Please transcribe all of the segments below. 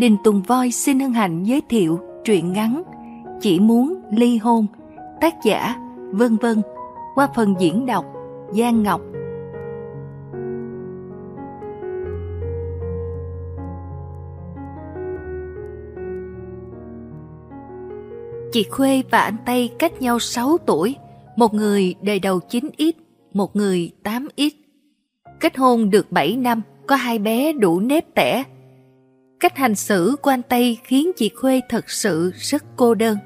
Đình Tùng Voi xin hân hạnh giới thiệu truyện ngắn Chỉ muốn ly hôn, tác giả vân vân qua phần diễn đọc Giang Ngọc. Chị Khuê và anh Tây cách nhau 6 tuổi, một người đời đầu 9X, một người 8X. Kết hôn được 7 năm, có hai bé đủ nếp tẻ. Cách hành xử của anh Tây khiến chị Khuê thật sự rất cô đơn.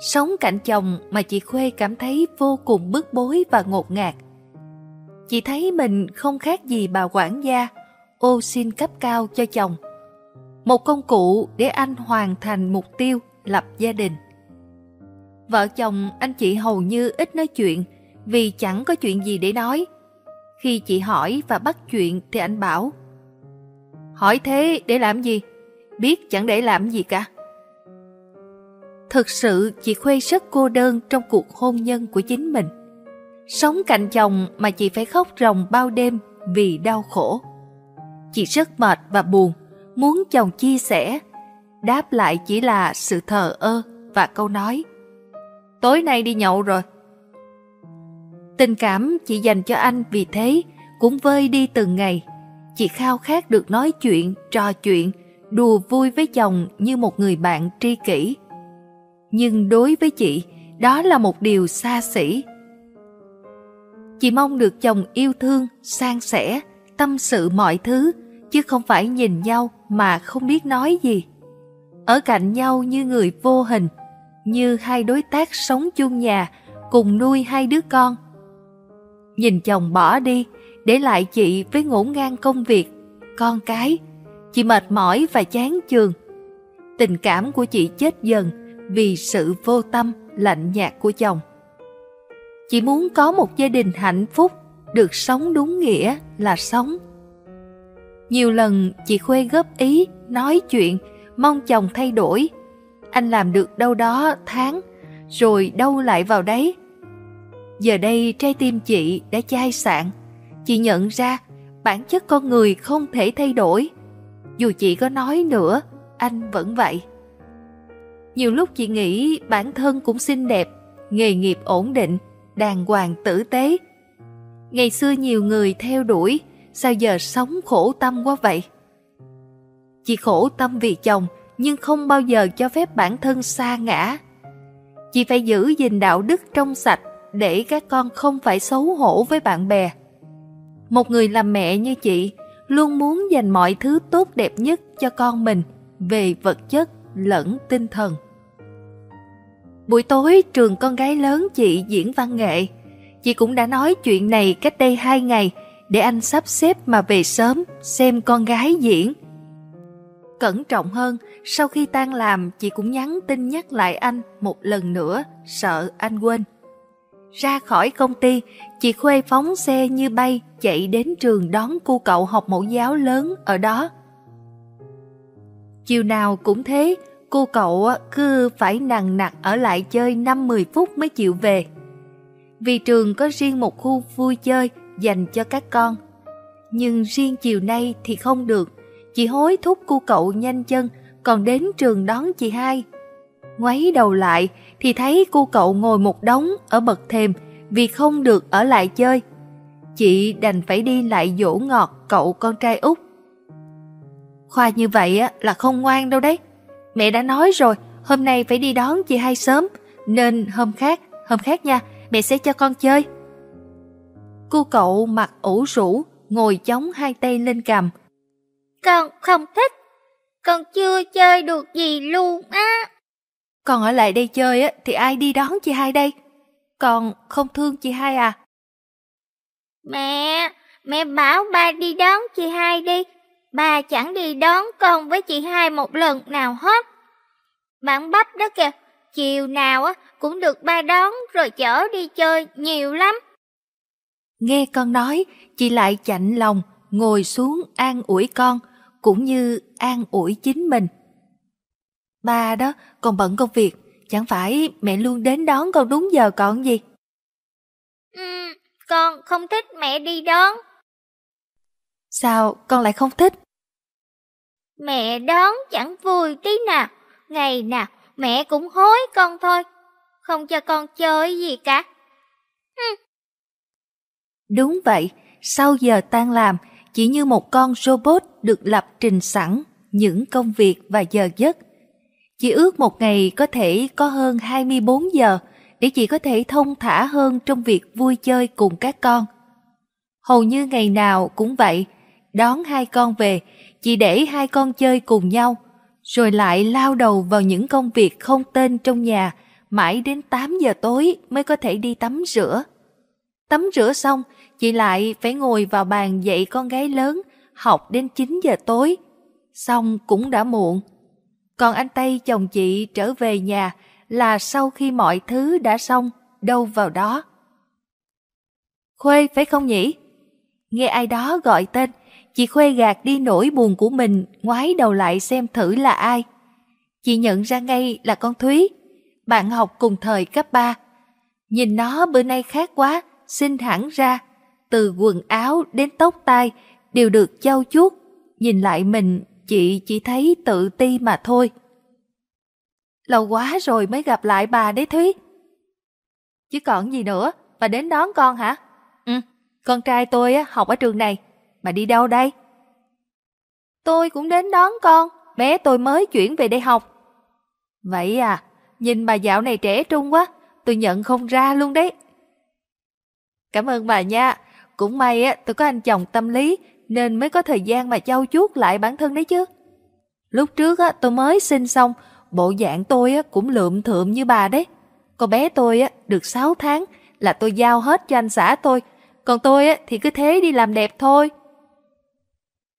Sống cạnh chồng mà chị Khuê cảm thấy vô cùng bức bối và ngột ngạt. Chị thấy mình không khác gì bà quản gia, ô xin cấp cao cho chồng. Một công cụ để anh hoàn thành mục tiêu lập gia đình. Vợ chồng anh chị hầu như ít nói chuyện vì chẳng có chuyện gì để nói. Khi chị hỏi và bắt chuyện thì anh bảo Hỏi thế để làm gì? Biết chẳng để làm gì cả. Thực sự chị Khuê rất cô đơn trong cuộc hôn nhân của chính mình. Sống cạnh chồng mà chị phải khóc ròng bao đêm vì đau khổ. Chị rất mệt và buồn, muốn chồng chia sẻ. Đáp lại chỉ là sự thờ ơ và câu nói Tối nay đi nhậu rồi. Tình cảm chị dành cho anh vì thế cũng vơi đi từng ngày. Chị khao khát được nói chuyện, trò chuyện, đùa vui với chồng như một người bạn tri kỷ. Nhưng đối với chị, đó là một điều xa xỉ. Chị mong được chồng yêu thương, san sẻ, tâm sự mọi thứ, chứ không phải nhìn nhau mà không biết nói gì. Ở cạnh nhau như người vô hình, như hai đối tác sống chung nhà, cùng nuôi hai đứa con. Nhìn chồng bỏ đi, để lại chị với ngổn ngang công việc, con cái. Chị mệt mỏi và chán chường. Tình cảm của chị chết dần vì sự vô tâm, lạnh nhạt của chồng. Chị muốn có một gia đình hạnh phúc, được sống đúng nghĩa là sống. Nhiều lần chị Khuê góp ý, nói chuyện, mong chồng thay đổi. Anh làm được đâu đó tháng, rồi đâu lại vào đấy. Giờ đây trái tim chị đã chai sạn. Chị nhận ra bản chất con người không thể thay đổi. Dù chị có nói nữa, anh vẫn vậy. Nhiều lúc chị nghĩ bản thân cũng xinh đẹp, nghề nghiệp ổn định, đàng hoàng tử tế. Ngày xưa nhiều người theo đuổi, sao giờ sống khổ tâm quá vậy? Chị khổ tâm vì chồng, nhưng không bao giờ cho phép bản thân xa ngã. Chị phải giữ gìn đạo đức trong sạch để các con không phải xấu hổ với bạn bè. Một người làm mẹ như chị luôn muốn dành mọi thứ tốt đẹp nhất cho con mình về vật chất lẫn tinh thần. Buổi tối trường con gái lớn chị diễn văn nghệ. Chị cũng đã nói chuyện này cách đây hai ngày để anh sắp xếp mà về sớm xem con gái diễn. Cẩn trọng hơn, sau khi tan làm chị cũng nhắn tin nhắc lại anh một lần nữa, sợ anh quên. Ra khỏi công ty, chị Khuê phóng xe như bay chạy đến trường đón cô cậu học mẫu giáo lớn ở đó. Chiều nào cũng thế, cô cậu cứ phải nằng nặc ở lại chơi 5-10 phút mới chịu về. Vì trường có riêng một khu vui chơi dành cho các con. Nhưng riêng chiều nay thì không được, chị hối thúc cô cậu nhanh chân còn đến trường đón chị hai. Ngoáy đầu lại thì thấy cô cậu ngồi một đống ở bậc thềm vì không được ở lại chơi. Chị đành phải đi lại dỗ ngọt cậu con trai út. Khoa như vậy là không ngoan đâu đấy. Mẹ đã nói rồi, hôm nay phải đi đón chị hai sớm, nên hôm khác, hôm khác nha, mẹ sẽ cho con chơi. Cô cậu mặt ủ rũ, ngồi chống hai tay lên cầm. Con không thích, con chưa chơi được gì luôn á. Con ở lại đây chơi á, thì ai đi đón chị hai đây? Con không thương chị hai à? Mẹ, mẹ bảo ba đi đón chị hai đi. Ba chẳng đi đón con với chị hai một lần nào hết. Bạn bắp đó kìa, chiều nào á cũng được ba đón rồi chở đi chơi nhiều lắm. Nghe con nói, chị lại chạnh lòng, ngồi xuống an ủi con, cũng như an ủi chính mình. Ba đó còn bận công việc, chẳng phải mẹ luôn đến đón con đúng giờ còn gì? Ừ, con không thích mẹ đi đón. Sao con lại không thích? Mẹ đón chẳng vui tí nào, ngày nào mẹ cũng hối con thôi, không cho con chơi gì cả. Hừm. Đúng vậy, sau giờ tan làm, chỉ như một con robot được lập trình sẵn những công việc và giờ giấc. Chị ước một ngày có thể có hơn 24 giờ để chị có thể thông thả hơn trong việc vui chơi cùng các con. Hầu như ngày nào cũng vậy, đón hai con về, chị để hai con chơi cùng nhau, rồi lại lao đầu vào những công việc không tên trong nhà, mãi đến 8 giờ tối mới có thể đi tắm rửa. Tắm rửa xong, chị lại phải ngồi vào bàn dạy con gái lớn, học đến 9 giờ tối. Xong cũng đã muộn. Còn anh Tây chồng chị trở về nhà là sau khi mọi thứ đã xong, đâu vào đó. Khuê phải không nhỉ? Nghe ai đó gọi tên, chị Khuê gạt đi nỗi buồn của mình, ngoái đầu lại xem thử là ai. Chị nhận ra ngay là con Thúy, bạn học cùng thời cấp 3. Nhìn nó bữa nay khác quá, xinh hẳn ra, từ quần áo đến tóc tai đều được trau chuốt. Nhìn lại mình, chị chỉ thấy tự ti mà thôi. Lâu quá rồi mới gặp lại bà đấy Thúy. Chứ còn gì nữa, bà đến đón con hả? Ừ, con trai tôi học ở trường này. Bà đi đâu đây? Tôi cũng đến đón con, bé tôi mới chuyển về đây học. Vậy à, nhìn bà dạo này trẻ trung quá, tôi nhận không ra luôn đấy. Cảm ơn bà nha, cũng may tôi có anh chồng tâm lý nên mới có thời gian mà trau chuốt lại bản thân đấy chứ. Lúc trước á tôi mới sinh xong, bộ dạng tôi á cũng lượm thượm như bà đấy. Con bé tôi á được 6 tháng là tôi giao hết cho anh xã tôi, còn tôi á thì cứ thế đi làm đẹp thôi.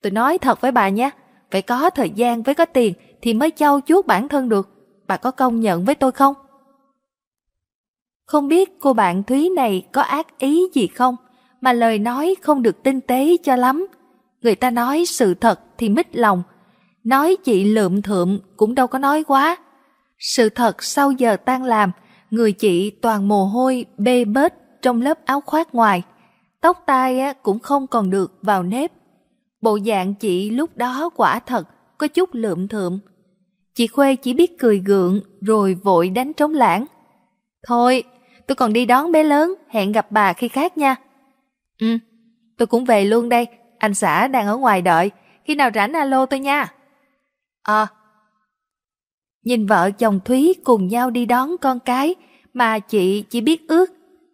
Tôi nói thật với bà nha, phải có thời gian với có tiền thì mới trau chuốt bản thân được. Bà có công nhận với tôi không? Không biết cô bạn Thúy này có ác ý gì không, mà lời nói không được tinh tế cho lắm. Người ta nói sự thật thì mít lòng, nói chị lượm thượm cũng đâu có nói quá. Sự thật sau giờ tan làm, người chị toàn mồ hôi bê bết trong lớp áo khoác ngoài. Tóc tai cũng không còn được vào nếp. Bộ dạng chị lúc đó quả thật có chút lượm thượm. Chị Khuê chỉ biết cười gượng rồi vội đánh trống lãng. Thôi, tôi còn đi đón bé lớn, hẹn gặp bà khi khác nha. Ừ, tôi cũng về luôn đây, anh xã đang ở ngoài đợi, khi nào rảnh alo tôi nha. Ờ. Nhìn vợ chồng Thúy cùng nhau đi đón con cái mà chị chỉ biết ước,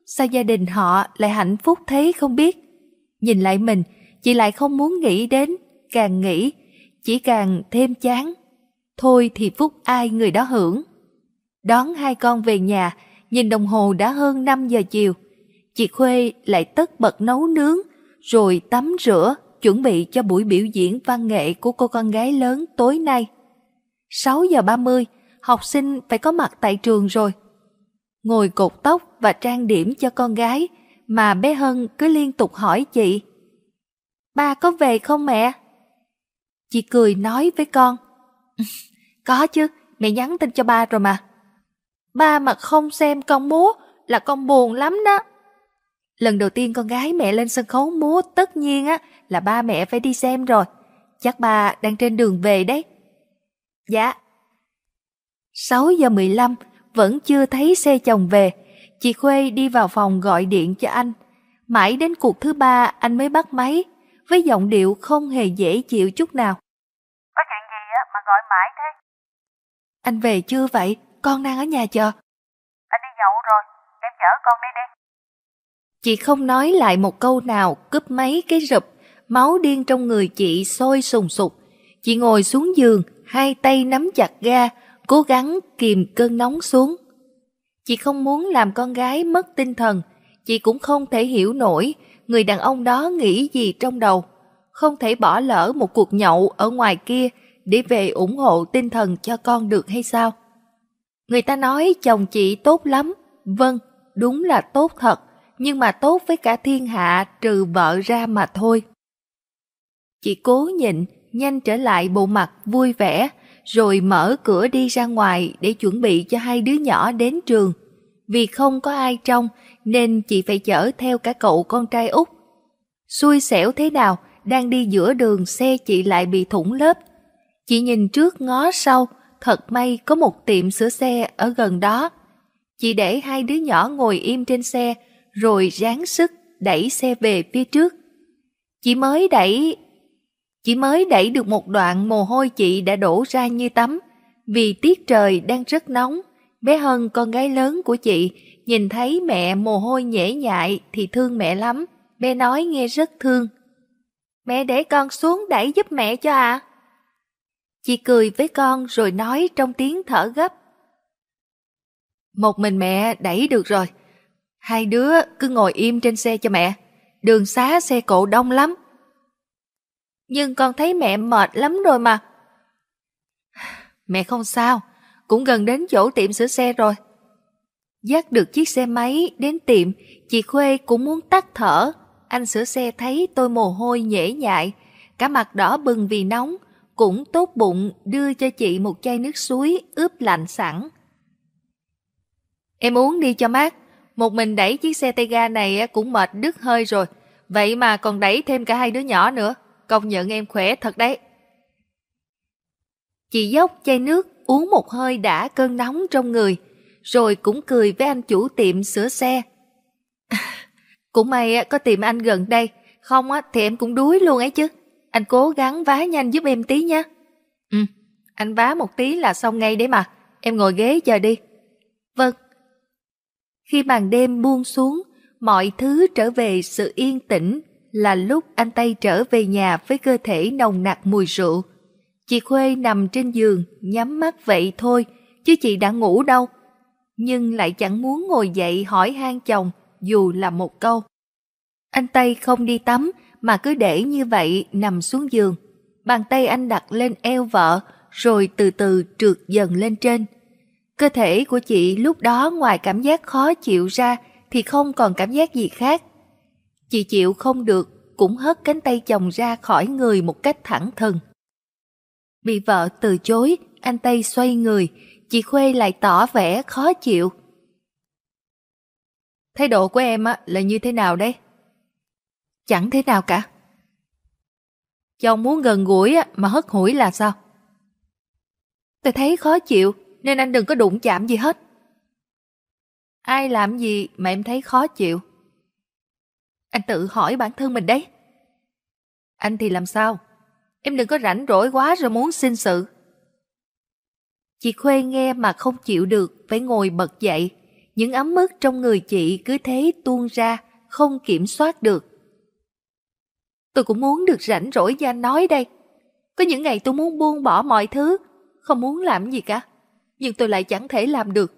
sao gia đình họ lại hạnh phúc thế không biết. Nhìn lại mình, chị lại không muốn nghĩ đến, càng nghĩ, chỉ càng thêm chán. Thôi thì phúc ai người đó hưởng. Đón hai con về nhà, nhìn đồng hồ đã hơn 5 giờ chiều. Chị Khuê lại tất bật nấu nướng, rồi tắm rửa, chuẩn bị cho buổi biểu diễn văn nghệ của cô con gái lớn tối nay. 6 giờ 30, học sinh phải có mặt tại trường rồi. Ngồi cột tóc và trang điểm cho con gái, mà bé Hân cứ liên tục hỏi chị. Ba có về không mẹ? Chị cười nói với con. có chứ, mẹ nhắn tin cho ba rồi mà. Ba mà không xem con múa là con buồn lắm đó. Lần đầu tiên con gái mẹ lên sân khấu múa tất nhiên á là ba mẹ phải đi xem rồi. Chắc ba đang trên đường về đấy. Dạ. 6 giờ 15 vẫn chưa thấy xe chồng về. Chị Khuê đi vào phòng gọi điện cho anh. Mãi đến cuộc thứ ba anh mới bắt máy với giọng điệu không hề dễ chịu chút nào. Có chuyện gì á mà gọi mãi thế? Anh về chưa vậy? Con đang ở nhà chờ. Anh đi nhậu rồi, em chở con đi đi. Chị không nói lại một câu nào, cướp mấy cái rụp, máu điên trong người chị sôi sùng sục. Chị ngồi xuống giường, hai tay nắm chặt ga, cố gắng kìm cơn nóng xuống. Chị không muốn làm con gái mất tinh thần, chị cũng không thể hiểu nổi người đàn ông đó nghĩ gì trong đầu. Không thể bỏ lỡ một cuộc nhậu ở ngoài kia để về ủng hộ tinh thần cho con được hay sao? Người ta nói chồng chị tốt lắm, vâng, đúng là tốt thật, nhưng mà tốt với cả thiên hạ trừ vợ ra mà thôi. Chị cố nhịn, nhanh trở lại bộ mặt vui vẻ, rồi mở cửa đi ra ngoài để chuẩn bị cho hai đứa nhỏ đến trường. Vì không có ai trong nên chị phải chở theo cả cậu con trai út. Xui xẻo thế nào, đang đi giữa đường xe chị lại bị thủng lớp. Chị nhìn trước ngó sau, thật may có một tiệm sửa xe ở gần đó. Chị để hai đứa nhỏ ngồi im trên xe, rồi ráng sức đẩy xe về phía trước. chỉ mới đẩy... chỉ mới đẩy được một đoạn mồ hôi chị đã đổ ra như tắm, vì tiết trời đang rất nóng. Bé Hân, con gái lớn của chị, nhìn thấy mẹ mồ hôi nhễ nhại thì thương mẹ lắm. Bé nói nghe rất thương. Mẹ để con xuống đẩy giúp mẹ cho ạ. À? Chị cười với con rồi nói trong tiếng thở gấp. Một mình mẹ đẩy được rồi. Hai đứa cứ ngồi im trên xe cho mẹ. Đường xá xe cộ đông lắm. Nhưng con thấy mẹ mệt lắm rồi mà. Mẹ không sao, cũng gần đến chỗ tiệm sửa xe rồi. Dắt được chiếc xe máy đến tiệm, chị Khuê cũng muốn tắt thở. Anh sửa xe thấy tôi mồ hôi nhễ nhại, cả mặt đỏ bừng vì nóng, cũng tốt bụng đưa cho chị một chai nước suối ướp lạnh sẵn. Em uống đi cho mát, một mình đẩy chiếc xe tay ga này cũng mệt đứt hơi rồi, vậy mà còn đẩy thêm cả hai đứa nhỏ nữa, công nhận em khỏe thật đấy. Chị dốc chai nước uống một hơi đã cơn nóng trong người, rồi cũng cười với anh chủ tiệm sửa xe. cũng may có tiệm anh gần đây, không thì em cũng đuối luôn ấy chứ. Anh cố gắng vá nhanh giúp em tí nha. Ừ, anh vá một tí là xong ngay đấy mà. Em ngồi ghế chờ đi. Vâng. Khi màn đêm buông xuống, mọi thứ trở về sự yên tĩnh là lúc anh Tây trở về nhà với cơ thể nồng nặc mùi rượu. Chị Khuê nằm trên giường, nhắm mắt vậy thôi, chứ chị đã ngủ đâu. Nhưng lại chẳng muốn ngồi dậy hỏi han chồng dù là một câu. Anh Tây không đi tắm mà cứ để như vậy nằm xuống giường. Bàn tay anh đặt lên eo vợ rồi từ từ trượt dần lên trên. Cơ thể của chị lúc đó ngoài cảm giác khó chịu ra thì không còn cảm giác gì khác. Chị chịu không được cũng hất cánh tay chồng ra khỏi người một cách thẳng thừng. Bị vợ từ chối, anh Tây xoay người, chị Khuê lại tỏ vẻ khó chịu. Thái độ của em á là như thế nào đấy? Chẳng thế nào cả. Chồng muốn gần gũi á mà hất hủi là sao? Tôi thấy khó chịu nên anh đừng có đụng chạm gì hết. Ai làm gì mà em thấy khó chịu? Anh tự hỏi bản thân mình đấy. Anh thì làm sao? Em đừng có rảnh rỗi quá rồi muốn xin sự. Chị Khuê nghe mà không chịu được, phải ngồi bật dậy. Những ấm mức trong người chị cứ thế tuôn ra, không kiểm soát được. Tôi cũng muốn được rảnh rỗi ra nói đây. Có những ngày tôi muốn buông bỏ mọi thứ, không muốn làm gì cả. Nhưng tôi lại chẳng thể làm được.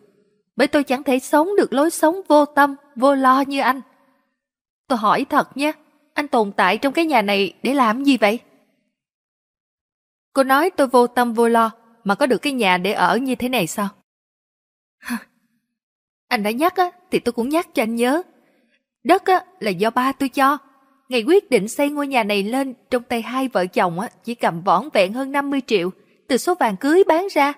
Bởi tôi chẳng thể sống được lối sống vô tâm, vô lo như anh. Tôi hỏi thật nhé, anh tồn tại trong cái nhà này để làm gì vậy? Cô nói tôi vô tâm vô lo mà có được cái nhà để ở như thế này sao? anh đã nhắc á, thì tôi cũng nhắc cho anh nhớ. Đất á, là do ba tôi cho. Ngày quyết định xây ngôi nhà này lên trong tay hai vợ chồng á, chỉ cầm võn vẹn hơn 50 triệu từ số vàng cưới bán ra.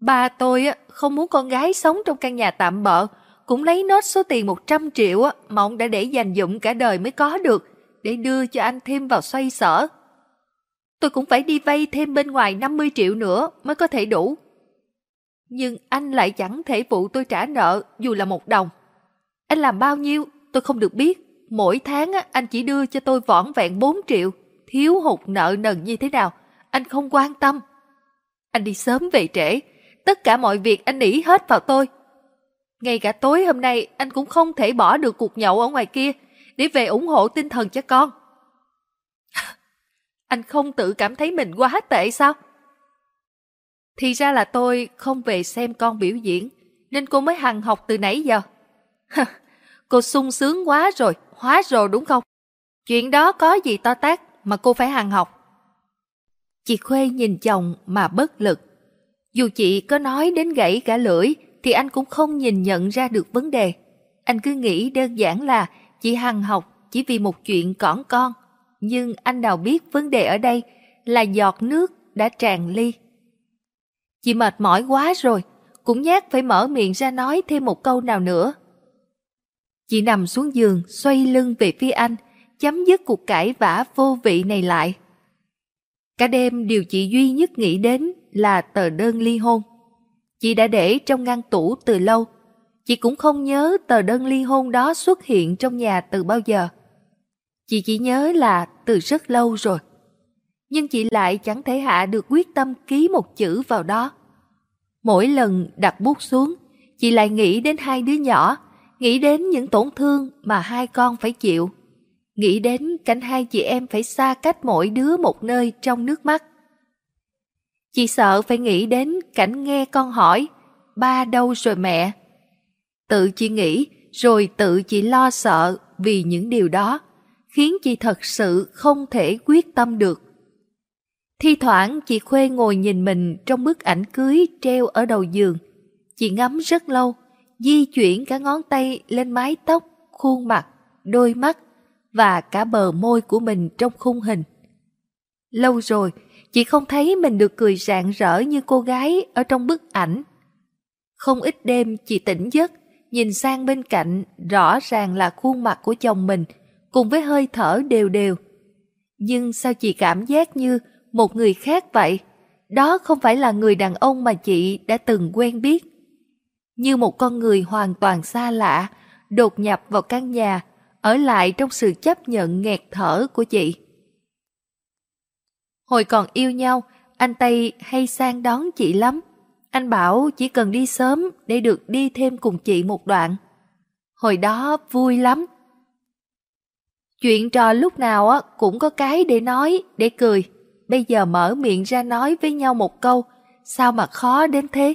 Ba tôi á, không muốn con gái sống trong căn nhà tạm bợ cũng lấy nốt số tiền 100 triệu á, mà ông đã để dành dụng cả đời mới có được để đưa cho anh thêm vào xoay sở. Tôi cũng phải đi vay thêm bên ngoài 50 triệu nữa mới có thể đủ. Nhưng anh lại chẳng thể phụ tôi trả nợ dù là một đồng. Anh làm bao nhiêu tôi không được biết. Mỗi tháng anh chỉ đưa cho tôi vỏn vẹn 4 triệu. Thiếu hụt nợ nần như thế nào, anh không quan tâm. Anh đi sớm về trễ, tất cả mọi việc anh nỉ hết vào tôi. Ngay cả tối hôm nay anh cũng không thể bỏ được cuộc nhậu ở ngoài kia để về ủng hộ tinh thần cho con. anh không tự cảm thấy mình quá tệ sao? Thì ra là tôi không về xem con biểu diễn, nên cô mới hằng học từ nãy giờ. cô sung sướng quá rồi, hóa rồi đúng không? Chuyện đó có gì to tát mà cô phải hằng học. Chị Khuê nhìn chồng mà bất lực. Dù chị có nói đến gãy cả lưỡi thì anh cũng không nhìn nhận ra được vấn đề. Anh cứ nghĩ đơn giản là chị hằng học chỉ vì một chuyện cỏn con. Nhưng anh nào biết vấn đề ở đây là giọt nước đã tràn ly. Chị mệt mỏi quá rồi, cũng nhát phải mở miệng ra nói thêm một câu nào nữa. Chị nằm xuống giường, xoay lưng về phía anh, chấm dứt cuộc cãi vã vô vị này lại. Cả đêm điều chị duy nhất nghĩ đến là tờ đơn ly hôn. Chị đã để trong ngăn tủ từ lâu. Chị cũng không nhớ tờ đơn ly hôn đó xuất hiện trong nhà từ bao giờ. Chị chỉ nhớ là từ rất lâu rồi. Nhưng chị lại chẳng thể hạ được quyết tâm ký một chữ vào đó. Mỗi lần đặt bút xuống, chị lại nghĩ đến hai đứa nhỏ, nghĩ đến những tổn thương mà hai con phải chịu. Nghĩ đến cảnh hai chị em phải xa cách mỗi đứa một nơi trong nước mắt. Chị sợ phải nghĩ đến cảnh nghe con hỏi, ba đâu rồi mẹ? Tự chị nghĩ, rồi tự chị lo sợ vì những điều đó, khiến chị thật sự không thể quyết tâm được. Thi thoảng chị Khuê ngồi nhìn mình trong bức ảnh cưới treo ở đầu giường. Chị ngắm rất lâu, di chuyển cả ngón tay lên mái tóc, khuôn mặt, đôi mắt và cả bờ môi của mình trong khung hình. Lâu rồi, chị không thấy mình được cười rạng rỡ như cô gái ở trong bức ảnh. Không ít đêm chị tỉnh giấc, nhìn sang bên cạnh rõ ràng là khuôn mặt của chồng mình cùng với hơi thở đều đều. Nhưng sao chị cảm giác như một người khác vậy? Đó không phải là người đàn ông mà chị đã từng quen biết. Như một con người hoàn toàn xa lạ, đột nhập vào căn nhà, ở lại trong sự chấp nhận nghẹt thở của chị. Hồi còn yêu nhau, anh Tây hay sang đón chị lắm. Anh bảo chỉ cần đi sớm để được đi thêm cùng chị một đoạn. Hồi đó vui lắm. Chuyện trò lúc nào cũng có cái để nói, để cười. Bây giờ mở miệng ra nói với nhau một câu, sao mà khó đến thế?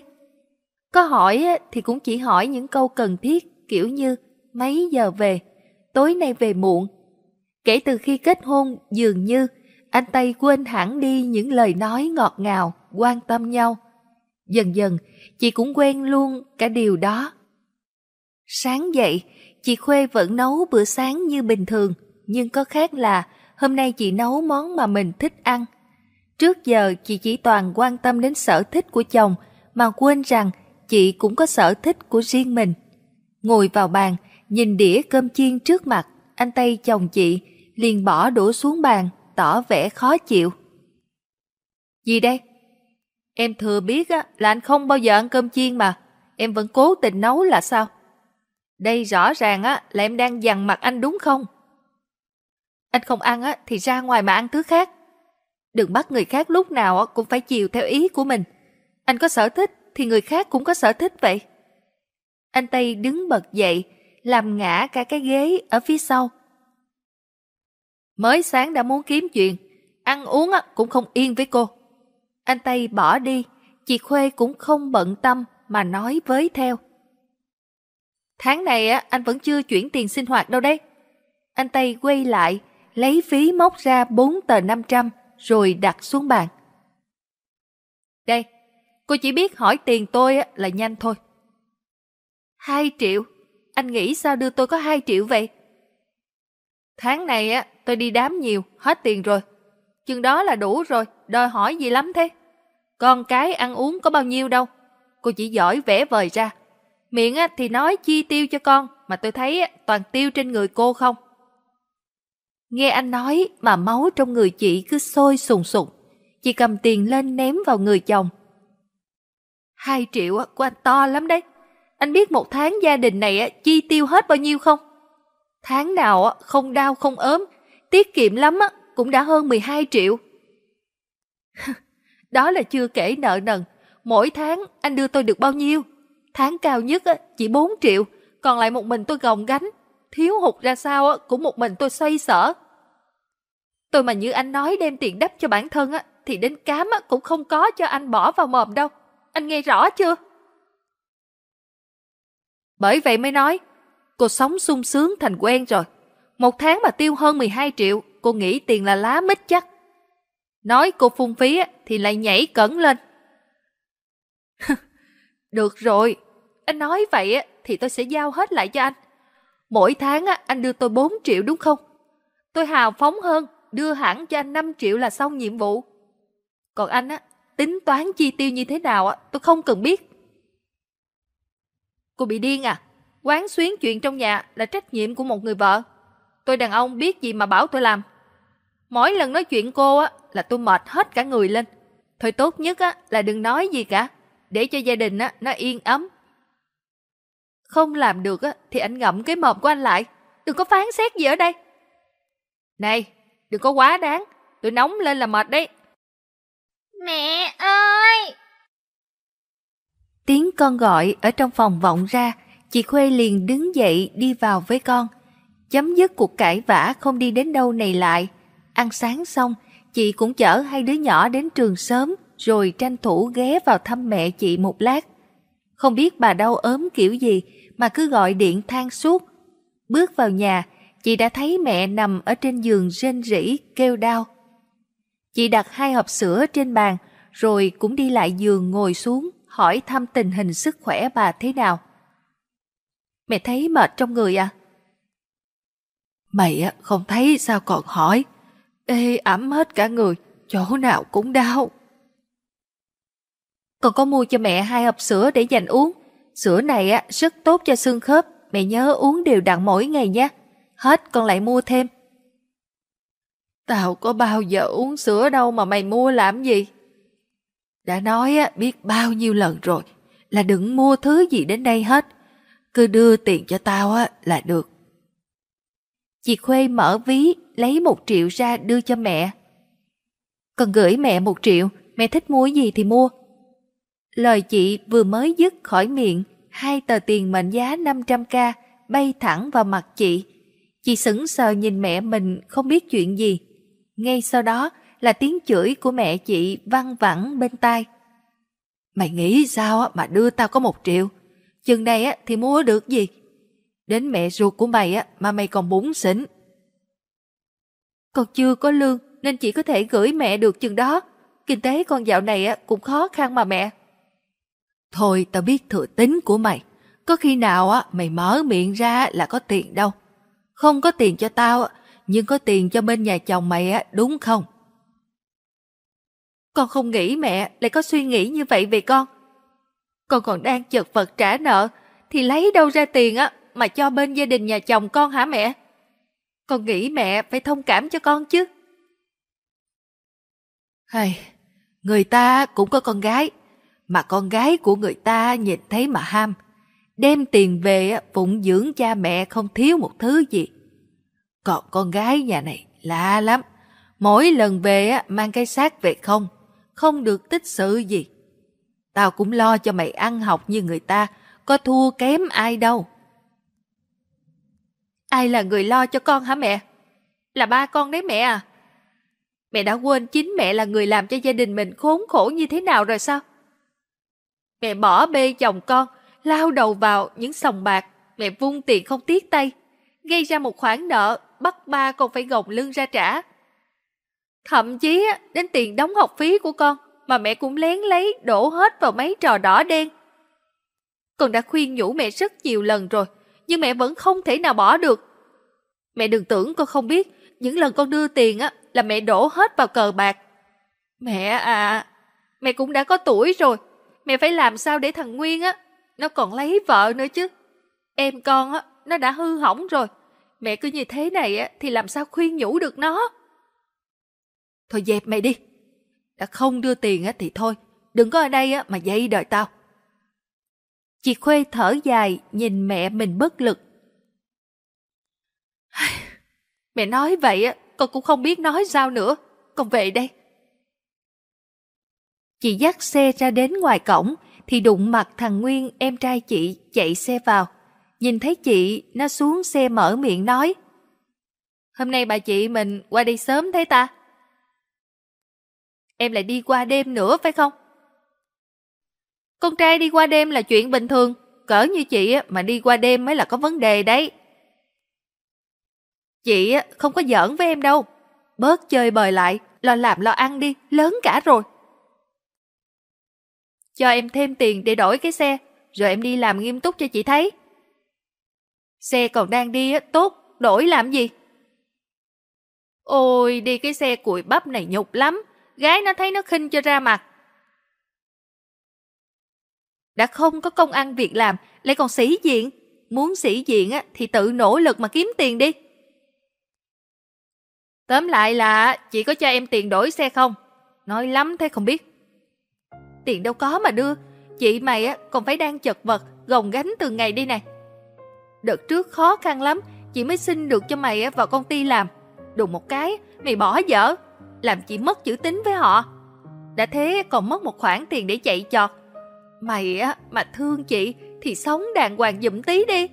Có hỏi thì cũng chỉ hỏi những câu cần thiết kiểu như mấy giờ về, tối nay về muộn. Kể từ khi kết hôn dường như anh Tây quên hẳn đi những lời nói ngọt ngào, quan tâm nhau. Dần dần, chị cũng quen luôn cả điều đó. Sáng dậy, chị Khuê vẫn nấu bữa sáng như bình thường, nhưng có khác là hôm nay chị nấu món mà mình thích ăn. Trước giờ chị chỉ toàn quan tâm đến sở thích của chồng mà quên rằng chị cũng có sở thích của riêng mình. Ngồi vào bàn, nhìn đĩa cơm chiên trước mặt, anh Tây chồng chị liền bỏ đổ xuống bàn, tỏ vẻ khó chịu. Gì đây? Em thừa biết á, là anh không bao giờ ăn cơm chiên mà, em vẫn cố tình nấu là sao? Đây rõ ràng á, là em đang dằn mặt anh đúng không? Anh không ăn á, thì ra ngoài mà ăn thứ khác. Đừng bắt người khác lúc nào cũng phải chiều theo ý của mình. Anh có sở thích thì người khác cũng có sở thích vậy. Anh Tây đứng bật dậy, làm ngã cả cái ghế ở phía sau. Mới sáng đã muốn kiếm chuyện, ăn uống cũng không yên với cô. Anh Tây bỏ đi, chị Khuê cũng không bận tâm mà nói với theo. Tháng này anh vẫn chưa chuyển tiền sinh hoạt đâu đấy. Anh Tây quay lại, lấy phí móc ra 4 tờ 500 rồi đặt xuống bàn. Đây, cô chỉ biết hỏi tiền tôi là nhanh thôi. Hai triệu? Anh nghĩ sao đưa tôi có hai triệu vậy? Tháng này á, tôi đi đám nhiều, hết tiền rồi. Chừng đó là đủ rồi, đòi hỏi gì lắm thế? Con cái ăn uống có bao nhiêu đâu. Cô chỉ giỏi vẽ vời ra. Miệng á, thì nói chi tiêu cho con, mà tôi thấy toàn tiêu trên người cô không. Nghe anh nói mà máu trong người chị cứ sôi sùng sục. Chị cầm tiền lên ném vào người chồng. Hai triệu của anh to lắm đấy. Anh biết một tháng gia đình này chi tiêu hết bao nhiêu không? Tháng nào không đau không ốm, tiết kiệm lắm cũng đã hơn 12 triệu. Đó là chưa kể nợ nần. Mỗi tháng anh đưa tôi được bao nhiêu? Tháng cao nhất chỉ 4 triệu, còn lại một mình tôi gồng gánh. Thiếu hụt ra sao cũng một mình tôi xoay sở. Tôi mà như anh nói đem tiền đắp cho bản thân á, thì đến cám á, cũng không có cho anh bỏ vào mồm đâu. Anh nghe rõ chưa? Bởi vậy mới nói, cô sống sung sướng thành quen rồi. Một tháng mà tiêu hơn 12 triệu, cô nghĩ tiền là lá mít chắc. Nói cô phung phí thì lại nhảy cẩn lên. Được rồi, anh nói vậy thì tôi sẽ giao hết lại cho anh. Mỗi tháng anh đưa tôi 4 triệu đúng không? Tôi hào phóng hơn, đưa hẳn cho anh 5 triệu là xong nhiệm vụ. Còn anh á, tính toán chi tiêu như thế nào á, tôi không cần biết. Cô bị điên à? Quán xuyến chuyện trong nhà là trách nhiệm của một người vợ. Tôi đàn ông biết gì mà bảo tôi làm. Mỗi lần nói chuyện cô á là tôi mệt hết cả người lên. Thôi tốt nhất á là đừng nói gì cả, để cho gia đình á nó yên ấm. Không làm được á thì anh ngậm cái mồm của anh lại, đừng có phán xét gì ở đây. Này, đừng có quá đáng, tôi nóng lên là mệt đấy. Mẹ ơi! Tiếng con gọi ở trong phòng vọng ra, chị Khuê liền đứng dậy đi vào với con. Chấm dứt cuộc cãi vã không đi đến đâu này lại. Ăn sáng xong, chị cũng chở hai đứa nhỏ đến trường sớm rồi tranh thủ ghé vào thăm mẹ chị một lát. Không biết bà đau ốm kiểu gì mà cứ gọi điện than suốt. Bước vào nhà, chị đã thấy mẹ nằm ở trên giường rên rỉ kêu đau. Chị đặt hai hộp sữa trên bàn rồi cũng đi lại giường ngồi xuống hỏi thăm tình hình sức khỏe bà thế nào. Mẹ thấy mệt trong người à? Mày không thấy sao còn hỏi. Ê ẩm hết cả người, chỗ nào cũng đau. Con có mua cho mẹ hai hộp sữa để dành uống. Sữa này á rất tốt cho xương khớp, mẹ nhớ uống đều đặn mỗi ngày nhé. Hết con lại mua thêm. Tao có bao giờ uống sữa đâu mà mày mua làm gì? Đã nói biết bao nhiêu lần rồi là đừng mua thứ gì đến đây hết. Cứ đưa tiền cho tao là được. Chị Khuê mở ví, lấy một triệu ra đưa cho mẹ. Còn gửi mẹ một triệu, mẹ thích mua gì thì mua. Lời chị vừa mới dứt khỏi miệng, hai tờ tiền mệnh giá 500k bay thẳng vào mặt chị. Chị sững sờ nhìn mẹ mình không biết chuyện gì. Ngay sau đó là tiếng chửi của mẹ chị văng vẳng bên tai. Mày nghĩ sao mà đưa tao có một triệu? Chừng này thì mua được gì? Đến mẹ ruột của mày á, mà mày còn bún xỉn. còn chưa có lương, nên chỉ có thể gửi mẹ được chừng đó. Kinh tế con dạo này á, cũng khó khăn mà mẹ. Thôi, tao biết thừa tính của mày. Có khi nào á, mày mở miệng ra là có tiền đâu. Không có tiền cho tao nhưng có tiền cho bên nhà chồng mày á, đúng không? Con không nghĩ mẹ lại có suy nghĩ như vậy về con. Con còn đang chật vật trả nợ, thì lấy đâu ra tiền á mà cho bên gia đình nhà chồng con hả mẹ? Con nghĩ mẹ phải thông cảm cho con chứ. Hay, người ta cũng có con gái, mà con gái của người ta nhìn thấy mà ham. Đem tiền về phụng dưỡng cha mẹ không thiếu một thứ gì. Còn con gái nhà này lạ lắm. Mỗi lần về mang cái xác về không, không được tích sự gì. Tao cũng lo cho mày ăn học như người ta, có thua kém ai đâu. Ai là người lo cho con hả mẹ? Là ba con đấy mẹ à? Mẹ đã quên chính mẹ là người làm cho gia đình mình khốn khổ như thế nào rồi sao? Mẹ bỏ bê chồng con, lao đầu vào những sòng bạc, mẹ vung tiền không tiếc tay, gây ra một khoản nợ bắt ba con phải gồng lưng ra trả. Thậm chí đến tiền đóng học phí của con mà mẹ cũng lén lấy đổ hết vào mấy trò đỏ đen. Con đã khuyên nhủ mẹ rất nhiều lần rồi, nhưng mẹ vẫn không thể nào bỏ được. Mẹ đừng tưởng con không biết, những lần con đưa tiền á là mẹ đổ hết vào cờ bạc. Mẹ à, mẹ cũng đã có tuổi rồi, mẹ phải làm sao để thằng Nguyên á, nó còn lấy vợ nữa chứ. Em con á, nó đã hư hỏng rồi. Mẹ cứ như thế này á, thì làm sao khuyên nhủ được nó. Thôi dẹp mày đi. Đã không đưa tiền á thì thôi, đừng có ở đây á mà dây đời tao. Chị Khuê thở dài nhìn mẹ mình bất lực. Mẹ nói vậy á, con cũng không biết nói sao nữa. Con về đây. Chị dắt xe ra đến ngoài cổng thì đụng mặt thằng Nguyên em trai chị chạy xe vào. Nhìn thấy chị, nó xuống xe mở miệng nói. Hôm nay bà chị mình qua đây sớm thế ta? Em lại đi qua đêm nữa phải không? Con trai đi qua đêm là chuyện bình thường, cỡ như chị mà đi qua đêm mới là có vấn đề đấy. Chị không có giỡn với em đâu, bớt chơi bời lại, lo làm lo ăn đi, lớn cả rồi. Cho em thêm tiền để đổi cái xe, rồi em đi làm nghiêm túc cho chị thấy. Xe còn đang đi tốt, đổi làm gì? Ôi, đi cái xe cùi bắp này nhục lắm, gái nó thấy nó khinh cho ra mặt. Đã không có công ăn việc làm, lại còn sĩ diện. Muốn sĩ diện á, thì tự nỗ lực mà kiếm tiền đi. Tóm lại là chị có cho em tiền đổi xe không? Nói lắm thế không biết. Tiền đâu có mà đưa, chị mày á còn phải đang chật vật, gồng gánh từng ngày đi này. Đợt trước khó khăn lắm, chị mới xin được cho mày vào công ty làm. Đùng một cái, mày bỏ dở, làm chị mất chữ tín với họ. Đã thế còn mất một khoản tiền để chạy chọt. Mày á mà thương chị thì sống đàng hoàng dùm tí đi.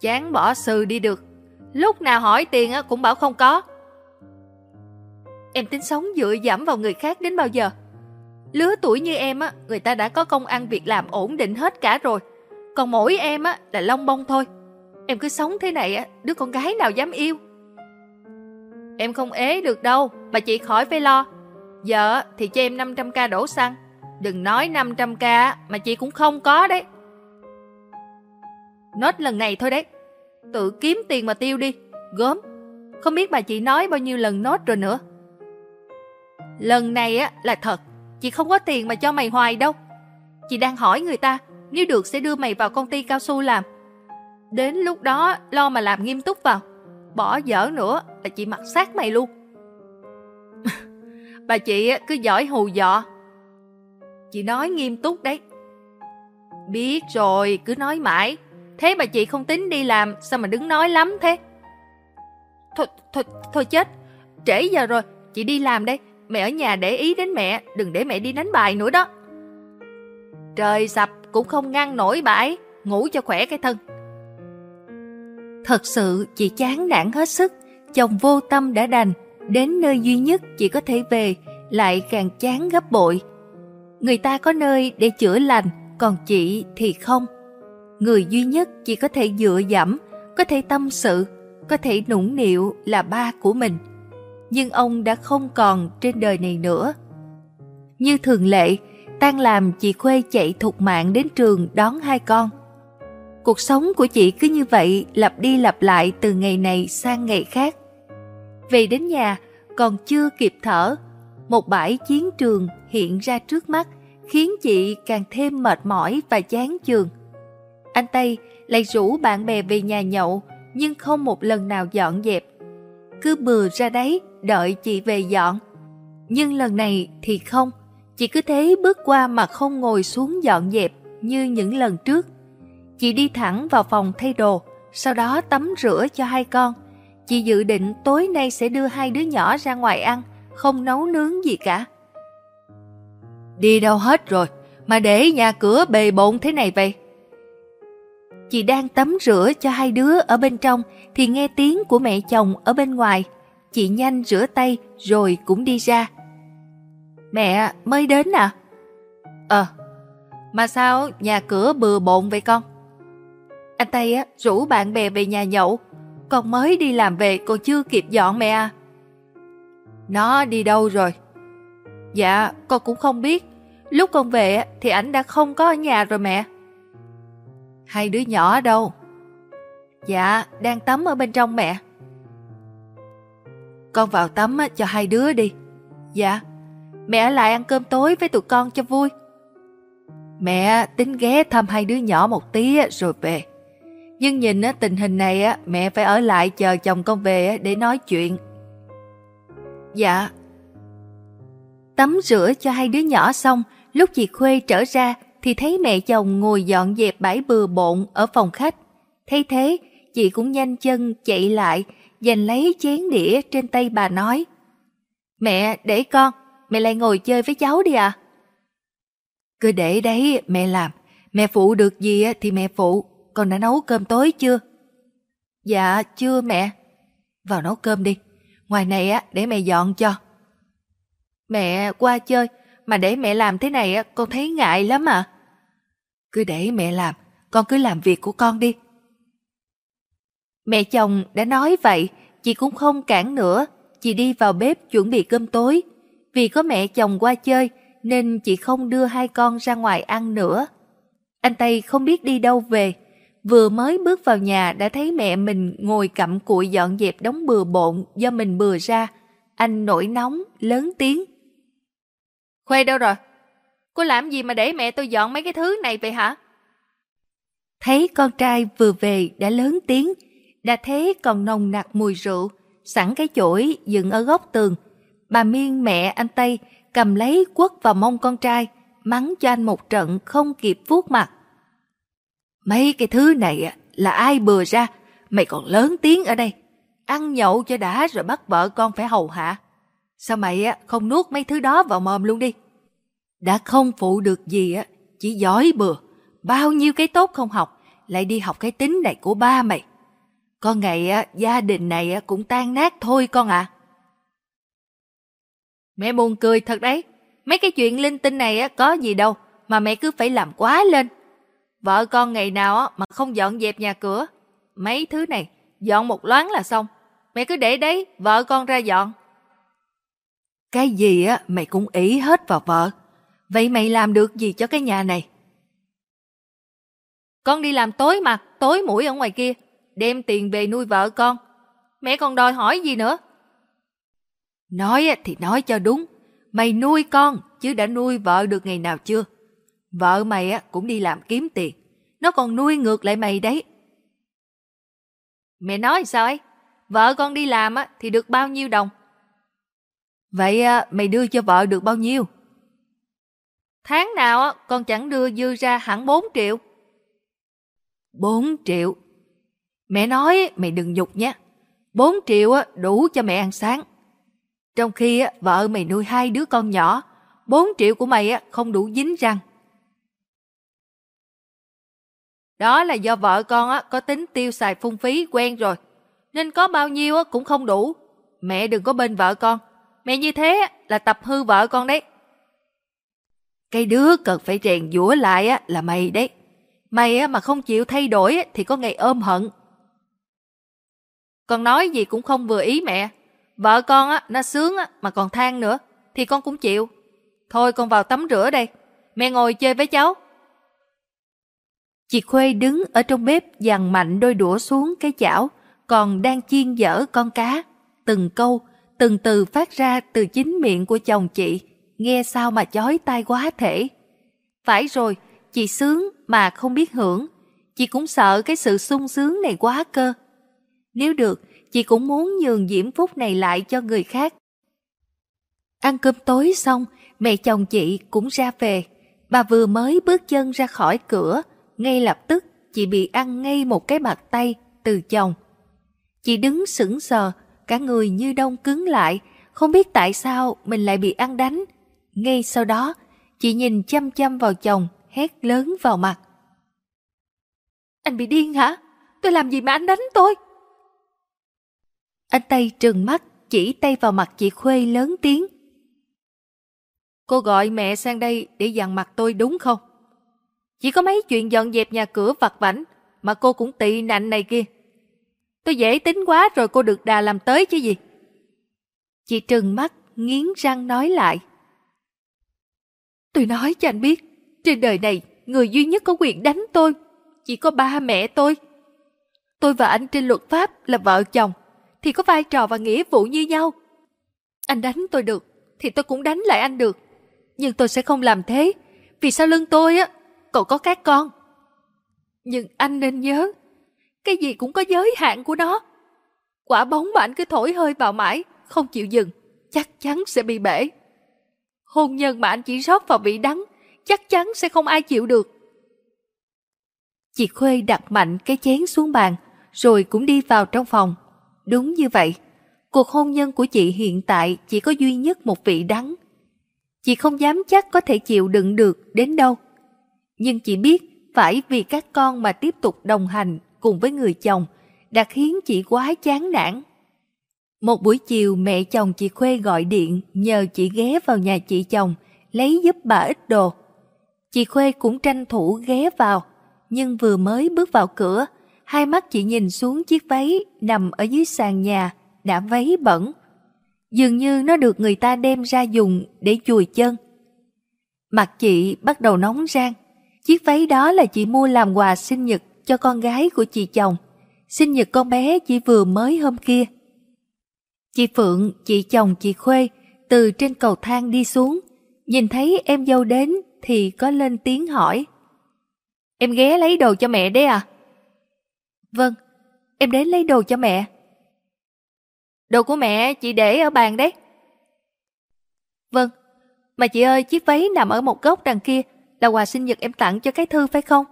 Chán bỏ sư đi được. Lúc nào hỏi tiền á cũng bảo không có. Em tính sống dựa dẫm vào người khác đến bao giờ? Lứa tuổi như em á, người ta đã có công ăn việc làm ổn định hết cả rồi. Còn mỗi em á là lông bông thôi. Em cứ sống thế này á, đứa con gái nào dám yêu? Em không ế được đâu, bà chị khỏi phải lo. Giờ thì cho em 500k đổ xăng. Đừng nói 500k mà chị cũng không có đấy. Nốt lần này thôi đấy. Tự kiếm tiền mà tiêu đi. Gớm. Không biết bà chị nói bao nhiêu lần nốt rồi nữa. Lần này á, là thật. Chị không có tiền mà cho mày hoài đâu. Chị đang hỏi người ta, nếu được sẽ đưa mày vào công ty cao su làm. Đến lúc đó, lo mà làm nghiêm túc vào. Bỏ dở nữa là chị mặc sát mày luôn. bà chị cứ giỏi hù dọ. Chị nói nghiêm túc đấy. Biết rồi, cứ nói mãi. Thế mà chị không tính đi làm, sao mà đứng nói lắm thế? Thôi, thôi, thôi chết. Trễ giờ rồi, chị đi làm đây. Mẹ ở nhà để ý đến mẹ, đừng để mẹ đi đánh bài nữa đó. Trời sập cũng không ngăn nổi bãi, ngủ cho khỏe cái thân. Thật sự chị chán nản hết sức, chồng vô tâm đã đành, đến nơi duy nhất chị có thể về, lại càng chán gấp bội. Người ta có nơi để chữa lành, còn chị thì không. Người duy nhất chỉ có thể dựa dẫm, có thể tâm sự, có thể nũng nịu là ba của mình. Nhưng ông đã không còn trên đời này nữa. Như thường lệ, tan làm chị Khuê chạy thục mạng đến trường đón hai con. Cuộc sống của chị cứ như vậy lặp đi lặp lại từ ngày này sang ngày khác. Về đến nhà, còn chưa kịp thở, một bãi chiến trường hiện ra trước mắt khiến chị càng thêm mệt mỏi và chán chường. Anh Tây lại rủ bạn bè về nhà nhậu nhưng không một lần nào dọn dẹp. Cứ bừa ra đấy đợi chị về dọn. Nhưng lần này thì không, chị cứ thế bước qua mà không ngồi xuống dọn dẹp như những lần trước. Chị đi thẳng vào phòng thay đồ, sau đó tắm rửa cho hai con. Chị dự định tối nay sẽ đưa hai đứa nhỏ ra ngoài ăn, không nấu nướng gì cả. Đi đâu hết rồi, mà để nhà cửa bề bộn thế này vậy? Chị đang tắm rửa cho hai đứa ở bên trong thì nghe tiếng của mẹ chồng ở bên ngoài. Chị nhanh rửa tay rồi cũng đi ra. Mẹ mới đến à? Ờ, mà sao nhà cửa bừa bộn vậy con? Anh Tây á, rủ bạn bè về nhà nhậu. Con mới đi làm về còn chưa kịp dọn mẹ à. Nó đi đâu rồi? Dạ, con cũng không biết. Lúc con về thì ảnh đã không có ở nhà rồi mẹ. Hai đứa nhỏ đâu? Dạ, đang tắm ở bên trong mẹ. Con vào tắm cho hai đứa đi. Dạ, mẹ ở lại ăn cơm tối với tụi con cho vui. Mẹ tính ghé thăm hai đứa nhỏ một tí rồi về. Nhưng nhìn tình hình này mẹ phải ở lại chờ chồng con về để nói chuyện. Dạ. Tắm rửa cho hai đứa nhỏ xong, lúc chị Khuê trở ra thì thấy mẹ chồng ngồi dọn dẹp bãi bừa bộn ở phòng khách. Thấy thế, chị cũng nhanh chân chạy lại, giành lấy chén đĩa trên tay bà nói. Mẹ, để con, mẹ lại ngồi chơi với cháu đi à? Cứ để đấy, mẹ làm. Mẹ phụ được gì thì mẹ phụ. Con đã nấu cơm tối chưa? Dạ, chưa mẹ. Vào nấu cơm đi. Ngoài này á, để mẹ dọn cho. Mẹ qua chơi, mà để mẹ làm thế này á, con thấy ngại lắm à. Cứ để mẹ làm, con cứ làm việc của con đi. Mẹ chồng đã nói vậy, chị cũng không cản nữa. Chị đi vào bếp chuẩn bị cơm tối. Vì có mẹ chồng qua chơi, nên chị không đưa hai con ra ngoài ăn nữa. Anh Tây không biết đi đâu về, vừa mới bước vào nhà đã thấy mẹ mình ngồi cặm cụi dọn dẹp đống bừa bộn do mình bừa ra. Anh nổi nóng, lớn tiếng. Khuê đâu rồi? Cô làm gì mà để mẹ tôi dọn mấy cái thứ này vậy hả? Thấy con trai vừa về đã lớn tiếng, đã thế còn nồng nặc mùi rượu, sẵn cái chổi dựng ở góc tường. Bà Miên mẹ anh Tây cầm lấy quất vào mông con trai, mắng cho anh một trận không kịp vuốt mặt. Mấy cái thứ này là ai bừa ra, mày còn lớn tiếng ở đây. Ăn nhậu cho đã rồi bắt vợ con phải hầu hạ. Sao mày không nuốt mấy thứ đó vào mồm luôn đi? Đã không phụ được gì á, chỉ giỏi bừa. Bao nhiêu cái tốt không học, lại đi học cái tính này của ba mày. Con ngày á, gia đình này cũng tan nát thôi con ạ. À. Mẹ buồn cười thật đấy. Mấy cái chuyện linh tinh này á, có gì đâu mà mẹ cứ phải làm quá lên. Vợ con ngày nào mà không dọn dẹp nhà cửa. Mấy thứ này dọn một loáng là xong. Mẹ cứ để đấy, vợ con ra dọn. Cái gì á mày cũng ý hết vào vợ. Vậy mày làm được gì cho cái nhà này? Con đi làm tối mặt, tối mũi ở ngoài kia, đem tiền về nuôi vợ con. Mẹ còn đòi hỏi gì nữa? Nói thì nói cho đúng, mày nuôi con chứ đã nuôi vợ được ngày nào chưa? Vợ mày cũng đi làm kiếm tiền, nó còn nuôi ngược lại mày đấy. Mẹ nói sao ấy? Vợ con đi làm thì được bao nhiêu đồng? Vậy mày đưa cho vợ được bao nhiêu? Tháng nào con chẳng đưa dư ra hẳn 4 triệu. 4 triệu? Mẹ nói mày đừng nhục nhé. 4 triệu đủ cho mẹ ăn sáng. Trong khi vợ mày nuôi hai đứa con nhỏ, 4 triệu của mày không đủ dính răng. Đó là do vợ con á có tính tiêu xài phung phí quen rồi, nên có bao nhiêu cũng không đủ. Mẹ đừng có bên vợ con, mẹ như thế là tập hư vợ con đấy. Cái đứa cần phải rèn dũa lại là mày đấy. Mày á mà không chịu thay đổi thì có ngày ôm hận. Con nói gì cũng không vừa ý mẹ. Vợ con á, nó sướng á, mà còn than nữa, thì con cũng chịu. Thôi con vào tắm rửa đây, mẹ ngồi chơi với cháu. Chị Khuê đứng ở trong bếp dằn mạnh đôi đũa xuống cái chảo, còn đang chiên dở con cá. Từng câu, từng từ phát ra từ chính miệng của chồng chị, nghe sao mà chói tai quá thể. Phải rồi, chị sướng mà không biết hưởng, chị cũng sợ cái sự sung sướng này quá cơ. Nếu được, chị cũng muốn nhường diễm phúc này lại cho người khác. Ăn cơm tối xong, mẹ chồng chị cũng ra về. Bà vừa mới bước chân ra khỏi cửa, ngay lập tức chị bị ăn ngay một cái bạc tay từ chồng. Chị đứng sững sờ, cả người như đông cứng lại, không biết tại sao mình lại bị ăn đánh. Ngay sau đó, chị nhìn chăm chăm vào chồng, hét lớn vào mặt. Anh bị điên hả? Tôi làm gì mà anh đánh tôi? Anh Tây trừng mắt, chỉ tay vào mặt chị Khuê lớn tiếng. Cô gọi mẹ sang đây để dằn mặt tôi đúng không? Chỉ có mấy chuyện dọn dẹp nhà cửa vặt vảnh mà cô cũng tị nạnh này kia. Tôi dễ tính quá rồi cô được đà làm tới chứ gì. Chị trừng mắt, nghiến răng nói lại. Tôi nói cho anh biết, trên đời này người duy nhất có quyền đánh tôi, chỉ có ba mẹ tôi. Tôi và anh trên luật pháp là vợ chồng, thì có vai trò và nghĩa vụ như nhau. Anh đánh tôi được, thì tôi cũng đánh lại anh được. Nhưng tôi sẽ không làm thế, vì sau lưng tôi á, còn có các con. Nhưng anh nên nhớ, cái gì cũng có giới hạn của nó. Quả bóng mà anh cứ thổi hơi vào mãi, không chịu dừng, chắc chắn sẽ bị bể. Hôn nhân mà anh chỉ rót vào vị đắng, chắc chắn sẽ không ai chịu được. Chị Khuê đặt mạnh cái chén xuống bàn, rồi cũng đi vào trong phòng. Đúng như vậy, cuộc hôn nhân của chị hiện tại chỉ có duy nhất một vị đắng. Chị không dám chắc có thể chịu đựng được đến đâu. Nhưng chị biết phải vì các con mà tiếp tục đồng hành cùng với người chồng đã khiến chị quá chán nản. Một buổi chiều mẹ chồng chị Khuê gọi điện nhờ chị ghé vào nhà chị chồng lấy giúp bà ít đồ. Chị Khuê cũng tranh thủ ghé vào, nhưng vừa mới bước vào cửa, hai mắt chị nhìn xuống chiếc váy nằm ở dưới sàn nhà, đã váy bẩn. Dường như nó được người ta đem ra dùng để chùi chân. Mặt chị bắt đầu nóng rang. Chiếc váy đó là chị mua làm quà sinh nhật cho con gái của chị chồng. Sinh nhật con bé chỉ vừa mới hôm kia. Chị Phượng, chị chồng chị Khuê từ trên cầu thang đi xuống, nhìn thấy em dâu đến thì có lên tiếng hỏi. Em ghé lấy đồ cho mẹ đấy à? Vâng, em đến lấy đồ cho mẹ. Đồ của mẹ chị để ở bàn đấy. Vâng, mà chị ơi chiếc váy nằm ở một góc đằng kia là quà sinh nhật em tặng cho cái thư phải không?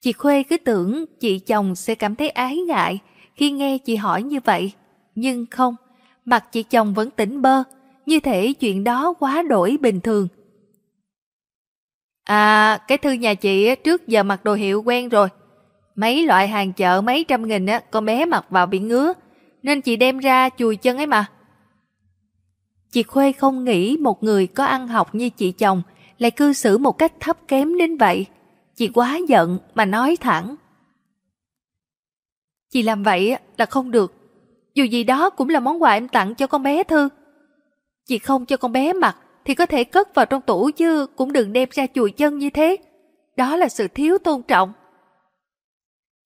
Chị Khuê cứ tưởng chị chồng sẽ cảm thấy ái ngại khi nghe chị hỏi như vậy. Nhưng không, mặt chị chồng vẫn tỉnh bơ, như thể chuyện đó quá đổi bình thường. À, cái thư nhà chị trước giờ mặc đồ hiệu quen rồi. Mấy loại hàng chợ mấy trăm nghìn á, con bé mặc vào bị ngứa, nên chị đem ra chùi chân ấy mà. Chị Khuê không nghĩ một người có ăn học như chị chồng lại cư xử một cách thấp kém đến vậy. Chị quá giận mà nói thẳng. Chị làm vậy là không được. Dù gì đó cũng là món quà em tặng cho con bé Thư. Chị không cho con bé mặc thì có thể cất vào trong tủ chứ cũng đừng đem ra chùi chân như thế. Đó là sự thiếu tôn trọng.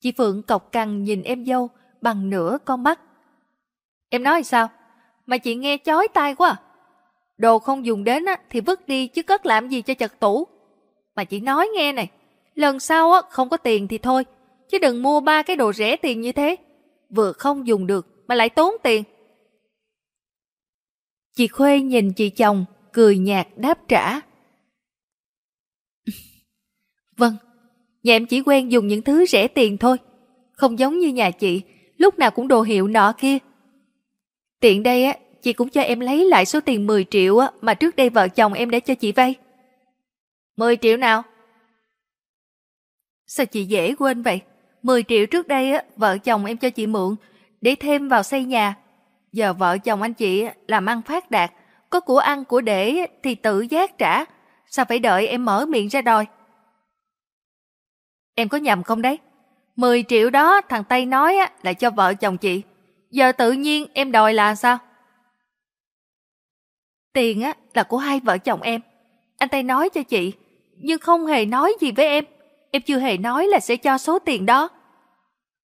Chị Phượng cọc cằn nhìn em dâu bằng nửa con mắt. Em nói sao? Mà chị nghe chói tai quá à? Đồ không dùng đến á, thì vứt đi chứ cất làm gì cho chật tủ. Mà chị nói nghe này, lần sau á, không có tiền thì thôi, chứ đừng mua ba cái đồ rẻ tiền như thế. Vừa không dùng được mà lại tốn tiền. Chị Khuê nhìn chị chồng, cười nhạt đáp trả. vâng, nhà em chỉ quen dùng những thứ rẻ tiền thôi, không giống như nhà chị, lúc nào cũng đồ hiệu nọ kia. Tiện đây á, chị cũng cho em lấy lại số tiền 10 triệu mà trước đây vợ chồng em đã cho chị vay. 10 triệu nào? Sao chị dễ quên vậy? 10 triệu trước đây vợ chồng em cho chị mượn để thêm vào xây nhà. Giờ vợ chồng anh chị làm ăn phát đạt, có của ăn của để thì tự giác trả. Sao phải đợi em mở miệng ra đòi? Em có nhầm không đấy? 10 triệu đó thằng Tây nói là cho vợ chồng chị. Giờ tự nhiên em đòi là sao? Tiền á là của hai vợ chồng em. Anh Tây nói cho chị, nhưng không hề nói gì với em. Em chưa hề nói là sẽ cho số tiền đó.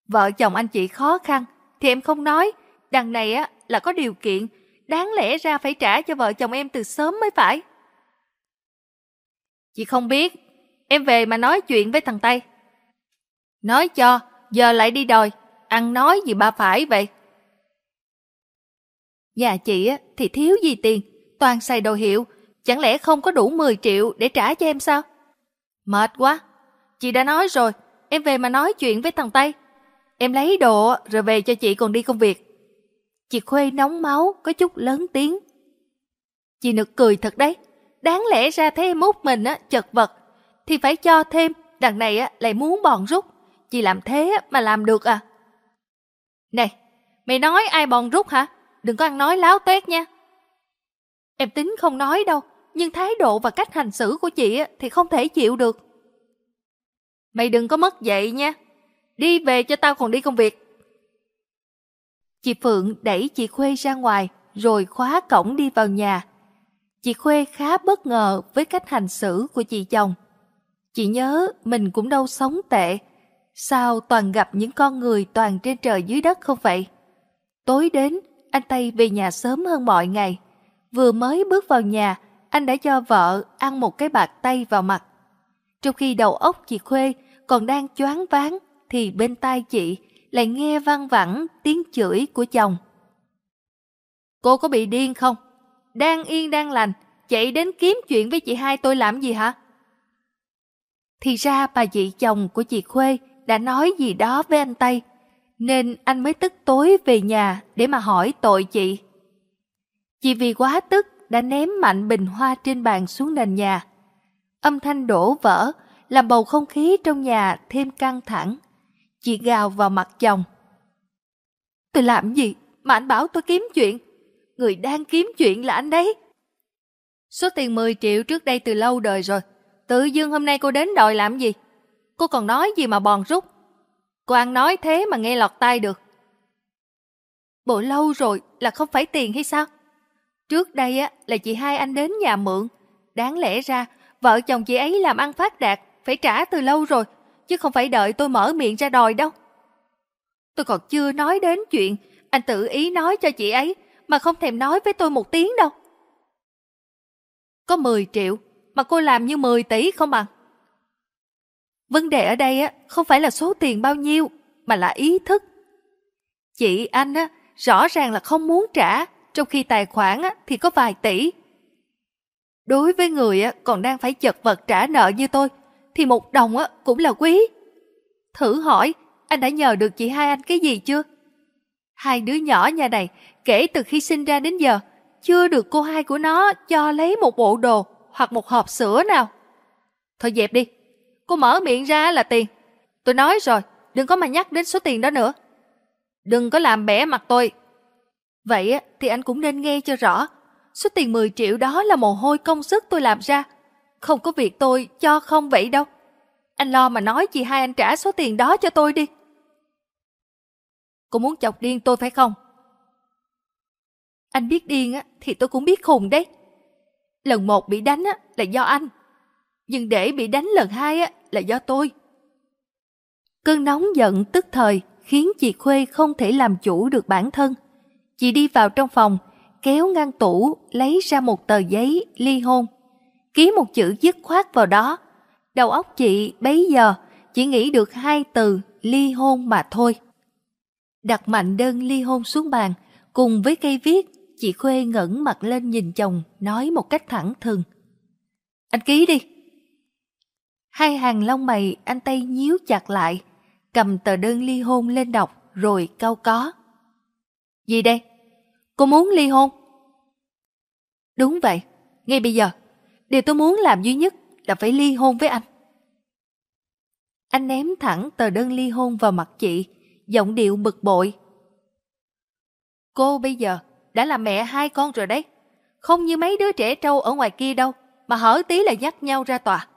Vợ chồng anh chị khó khăn, thì em không nói. Đằng này á là có điều kiện, đáng lẽ ra phải trả cho vợ chồng em từ sớm mới phải. Chị không biết, em về mà nói chuyện với thằng Tây. Nói cho, giờ lại đi đòi, ăn nói gì ba phải vậy? Nhà chị á thì thiếu gì tiền, toàn xài đồ hiệu, chẳng lẽ không có đủ 10 triệu để trả cho em sao? Mệt quá, chị đã nói rồi, em về mà nói chuyện với thằng Tây. Em lấy đồ rồi về cho chị còn đi công việc. Chị Khuê nóng máu, có chút lớn tiếng. Chị nực cười thật đấy. Đáng lẽ ra thấy em út mình á, chật vật, thì phải cho thêm, đằng này á, lại muốn bòn rút. Chị làm thế mà làm được à? Này, mày nói ai bòn rút hả? Đừng có ăn nói láo tét nha. Em tính không nói đâu, nhưng thái độ và cách hành xử của chị thì không thể chịu được. Mày đừng có mất dậy nha. Đi về cho tao còn đi công việc. Chị Phượng đẩy chị Khuê ra ngoài rồi khóa cổng đi vào nhà. Chị Khuê khá bất ngờ với cách hành xử của chị chồng. Chị nhớ mình cũng đâu sống tệ. Sao toàn gặp những con người toàn trên trời dưới đất không vậy? Tối đến, anh Tây về nhà sớm hơn mọi ngày. Vừa mới bước vào nhà, anh đã cho vợ ăn một cái bạc tay vào mặt. Trong khi đầu óc chị Khuê còn đang choáng váng, thì bên tai chị lại nghe văng vẳng tiếng chửi của chồng. Cô có bị điên không? Đang yên đang lành, chạy đến kiếm chuyện với chị hai tôi làm gì hả? Thì ra bà chị chồng của chị Khuê đã nói gì đó với anh Tây, nên anh mới tức tối về nhà để mà hỏi tội chị. Chị vì quá tức đã ném mạnh bình hoa trên bàn xuống nền nhà. Âm thanh đổ vỡ, làm bầu không khí trong nhà thêm căng thẳng. Chị gào vào mặt chồng. Tôi làm gì mà anh bảo tôi kiếm chuyện? Người đang kiếm chuyện là anh đấy. Số tiền 10 triệu trước đây từ lâu đời rồi. Tự dưng hôm nay cô đến đòi làm gì? Cô còn nói gì mà bòn rút? Cô ăn nói thế mà nghe lọt tai được. Bộ lâu rồi là không phải tiền hay sao? Trước đây á là chị hai anh đến nhà mượn. Đáng lẽ ra vợ chồng chị ấy làm ăn phát đạt phải trả từ lâu rồi, chứ không phải đợi tôi mở miệng ra đòi đâu. Tôi còn chưa nói đến chuyện anh tự ý nói cho chị ấy mà không thèm nói với tôi một tiếng đâu. Có 10 triệu mà cô làm như 10 tỷ không bằng. Vấn đề ở đây á không phải là số tiền bao nhiêu mà là ý thức. Chị anh á rõ ràng là không muốn trả, trong khi tài khoản thì có vài tỷ. Đối với người còn đang phải chật vật trả nợ như tôi, thì một đồng cũng là quý. Thử hỏi, anh đã nhờ được chị hai anh cái gì chưa? Hai đứa nhỏ nhà này, kể từ khi sinh ra đến giờ, chưa được cô hai của nó cho lấy một bộ đồ hoặc một hộp sữa nào. Thôi dẹp đi, cô mở miệng ra là tiền. Tôi nói rồi, đừng có mà nhắc đến số tiền đó nữa. Đừng có làm bẻ mặt tôi. Vậy thì anh cũng nên nghe cho rõ. Số tiền 10 triệu đó là mồ hôi công sức tôi làm ra. Không có việc tôi cho không vậy đâu. Anh lo mà nói chị hai anh trả số tiền đó cho tôi đi. Cô muốn chọc điên tôi phải không? Anh biết điên á, thì tôi cũng biết khùng đấy. Lần một bị đánh á, là do anh. Nhưng để bị đánh lần hai á, là do tôi. Cơn nóng giận tức thời khiến chị Khuê không thể làm chủ được bản thân. Chị đi vào trong phòng, kéo ngăn tủ, lấy ra một tờ giấy ly hôn. Ký một chữ dứt khoát vào đó. Đầu óc chị bấy giờ chỉ nghĩ được hai từ ly hôn mà thôi. Đặt mạnh đơn ly hôn xuống bàn, cùng với cây viết, chị Khuê ngẩng mặt lên nhìn chồng, nói một cách thẳng thừng. Anh ký đi. Hai hàng lông mày anh tay nhíu chặt lại, cầm tờ đơn ly hôn lên đọc rồi cau có. Gì đây? Cô muốn ly hôn? Đúng vậy, ngay bây giờ, điều tôi muốn làm duy nhất là phải ly hôn với anh. Anh ném thẳng tờ đơn ly hôn vào mặt chị, giọng điệu bực bội. Cô bây giờ đã là mẹ hai con rồi đấy. Không như mấy đứa trẻ trâu ở ngoài kia đâu, mà hở tí là dắt nhau ra tòa.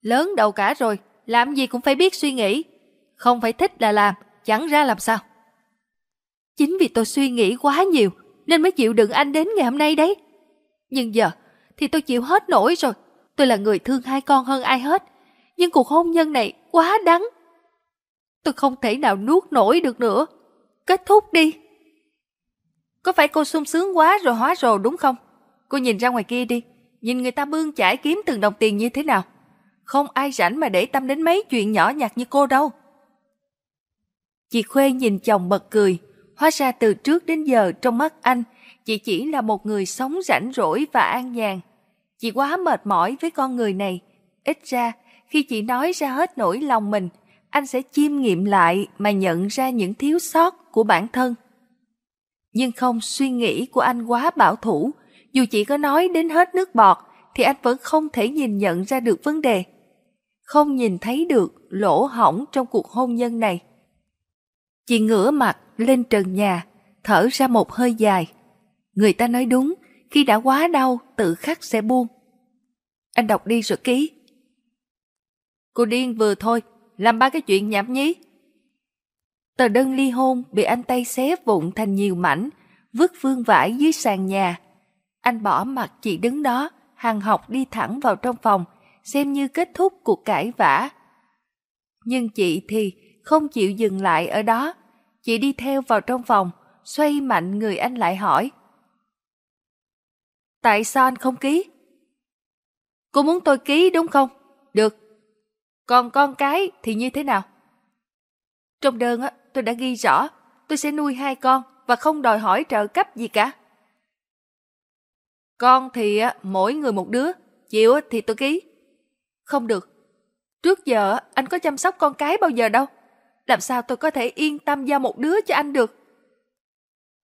Lớn đầu cả rồi, làm gì cũng phải biết suy nghĩ. Không phải thích là làm, chẳng ra làm sao. Chính vì tôi suy nghĩ quá nhiều, nên mới chịu đựng anh đến ngày hôm nay đấy. Nhưng giờ, thì tôi chịu hết nổi rồi. Tôi là người thương hai con hơn ai hết. Nhưng cuộc hôn nhân này quá đắng. Tôi không thể nào nuốt nổi được nữa. Kết thúc đi. Có phải cô sung sướng quá rồi hóa rồ đúng không? Cô nhìn ra ngoài kia đi. Nhìn người ta bươn chải kiếm từng đồng tiền như thế nào. Không ai rảnh mà để tâm đến mấy chuyện nhỏ nhặt như cô đâu. Chị Khuê nhìn chồng bật cười. Hóa ra từ trước đến giờ trong mắt anh, chị chỉ là một người sống rảnh rỗi và an nhàn. Chị quá mệt mỏi với con người này. Ít ra, khi chị nói ra hết nỗi lòng mình, anh sẽ chiêm nghiệm lại mà nhận ra những thiếu sót của bản thân. Nhưng không suy nghĩ của anh quá bảo thủ, dù chị có nói đến hết nước bọt thì anh vẫn không thể nhìn nhận ra được vấn đề. Không nhìn thấy được lỗ hỏng trong cuộc hôn nhân này. Chị ngửa mặt lên trần nhà, thở ra một hơi dài. Người ta nói đúng, khi đã quá đau, tự khắc sẽ buông. Anh đọc đi rồi ký. Cô điên vừa thôi, làm ba cái chuyện nhảm nhí. Tờ đơn ly hôn bị anh tay xé vụn thành nhiều mảnh, vứt vương vãi dưới sàn nhà. Anh bỏ mặt chị đứng đó, hàng học đi thẳng vào trong phòng, xem như kết thúc cuộc cãi vã. Nhưng chị thì không chịu dừng lại ở đó. Chị đi theo vào trong phòng, xoay mạnh người anh lại hỏi. Tại sao anh không ký? Cô muốn tôi ký đúng không? Được. Còn con cái thì như thế nào? Trong đơn á, tôi đã ghi rõ tôi sẽ nuôi hai con và không đòi hỏi trợ cấp gì cả. Con thì mỗi người một đứa, chịu thì tôi ký. Không được. Trước giờ anh có chăm sóc con cái bao giờ đâu. Làm sao tôi có thể yên tâm giao một đứa cho anh được?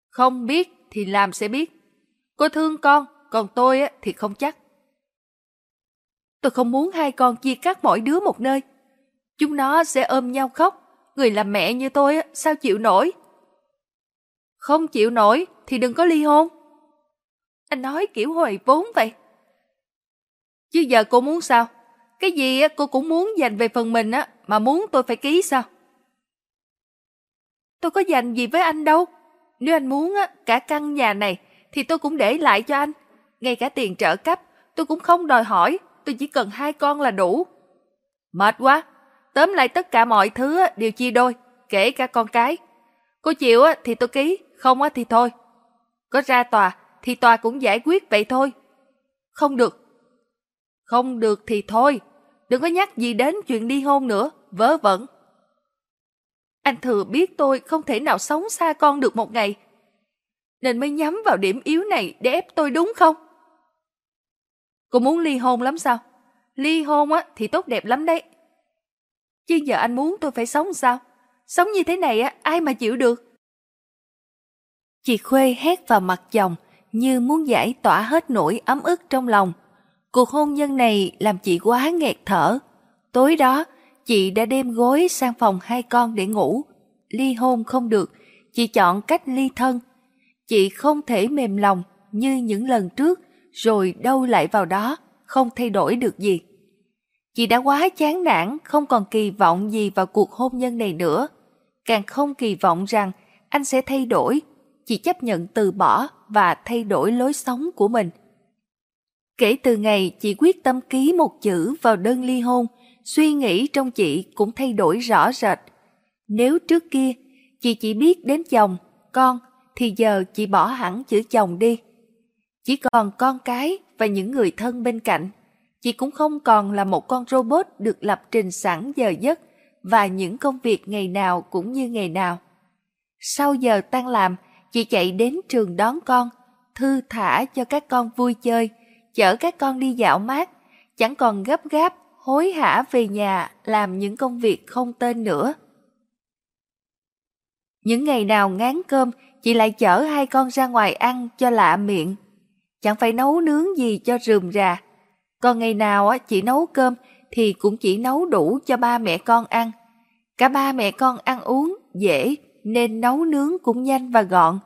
Không biết thì làm sẽ biết. Cô thương con, còn tôi thì không chắc. Tôi không muốn hai con chia cắt mỗi đứa một nơi. Chúng nó sẽ ôm nhau khóc. Người làm mẹ như tôi sao chịu nổi? Không chịu nổi thì đừng có ly hôn. Anh nói kiểu hồi vốn vậy. Chứ giờ cô muốn sao? Cái gì cô cũng muốn dành về phần mình á, mà muốn tôi phải ký sao? Tôi có dành gì với anh đâu. Nếu anh muốn á, cả căn nhà này thì tôi cũng để lại cho anh. Ngay cả tiền trợ cấp tôi cũng không đòi hỏi. Tôi chỉ cần hai con là đủ. Mệt quá. Tóm lại tất cả mọi thứ đều chia đôi, kể cả con cái. Cô chịu thì tôi ký, không thì thôi. Có ra tòa thì tòa cũng giải quyết vậy thôi. Không được. Không được thì thôi. Đừng có nhắc gì đến chuyện ly hôn nữa, vớ vẩn. Anh thừa biết tôi không thể nào sống xa con được một ngày, nên mới nhắm vào điểm yếu này để ép tôi đúng không? Cô muốn ly hôn lắm sao? Ly hôn á thì tốt đẹp lắm đấy. Chứ giờ anh muốn tôi phải sống sao? Sống như thế này á, ai mà chịu được? Chị Khuê hét vào mặt chồng như muốn giải tỏa hết nỗi ấm ức trong lòng. Cuộc hôn nhân này làm chị quá nghẹt thở. Tối đó, chị đã đem gối sang phòng hai con để ngủ. Ly hôn không được, chị chọn cách ly thân. Chị không thể mềm lòng như những lần trước rồi đâu lại vào đó, không thay đổi được gì. Chị đã quá chán nản, không còn kỳ vọng gì vào cuộc hôn nhân này nữa. Càng không kỳ vọng rằng anh sẽ thay đổi. Chị chấp nhận từ bỏ và thay đổi lối sống của mình. Kể từ ngày chị quyết tâm ký một chữ vào đơn ly hôn, suy nghĩ trong chị cũng thay đổi rõ rệt. Nếu trước kia chị chỉ biết đến chồng, con, thì giờ chị bỏ hẳn chữ chồng đi. Chỉ còn con cái và những người thân bên cạnh. Chị cũng không còn là một con robot được lập trình sẵn giờ giấc và những công việc ngày nào cũng như ngày nào. Sau giờ tan làm, chị chạy đến trường đón con, thư thả cho các con vui chơi, chở các con đi dạo mát, chẳng còn gấp gáp, hối hả về nhà làm những công việc không tên nữa. Những ngày nào ngán cơm, chị lại chở hai con ra ngoài ăn cho lạ miệng. Chẳng phải nấu nướng gì cho rườm rà. Còn ngày nào chị nấu cơm thì cũng chỉ nấu đủ cho ba mẹ con ăn. Cả ba mẹ con ăn uống dễ nên nấu nướng cũng nhanh và gọn.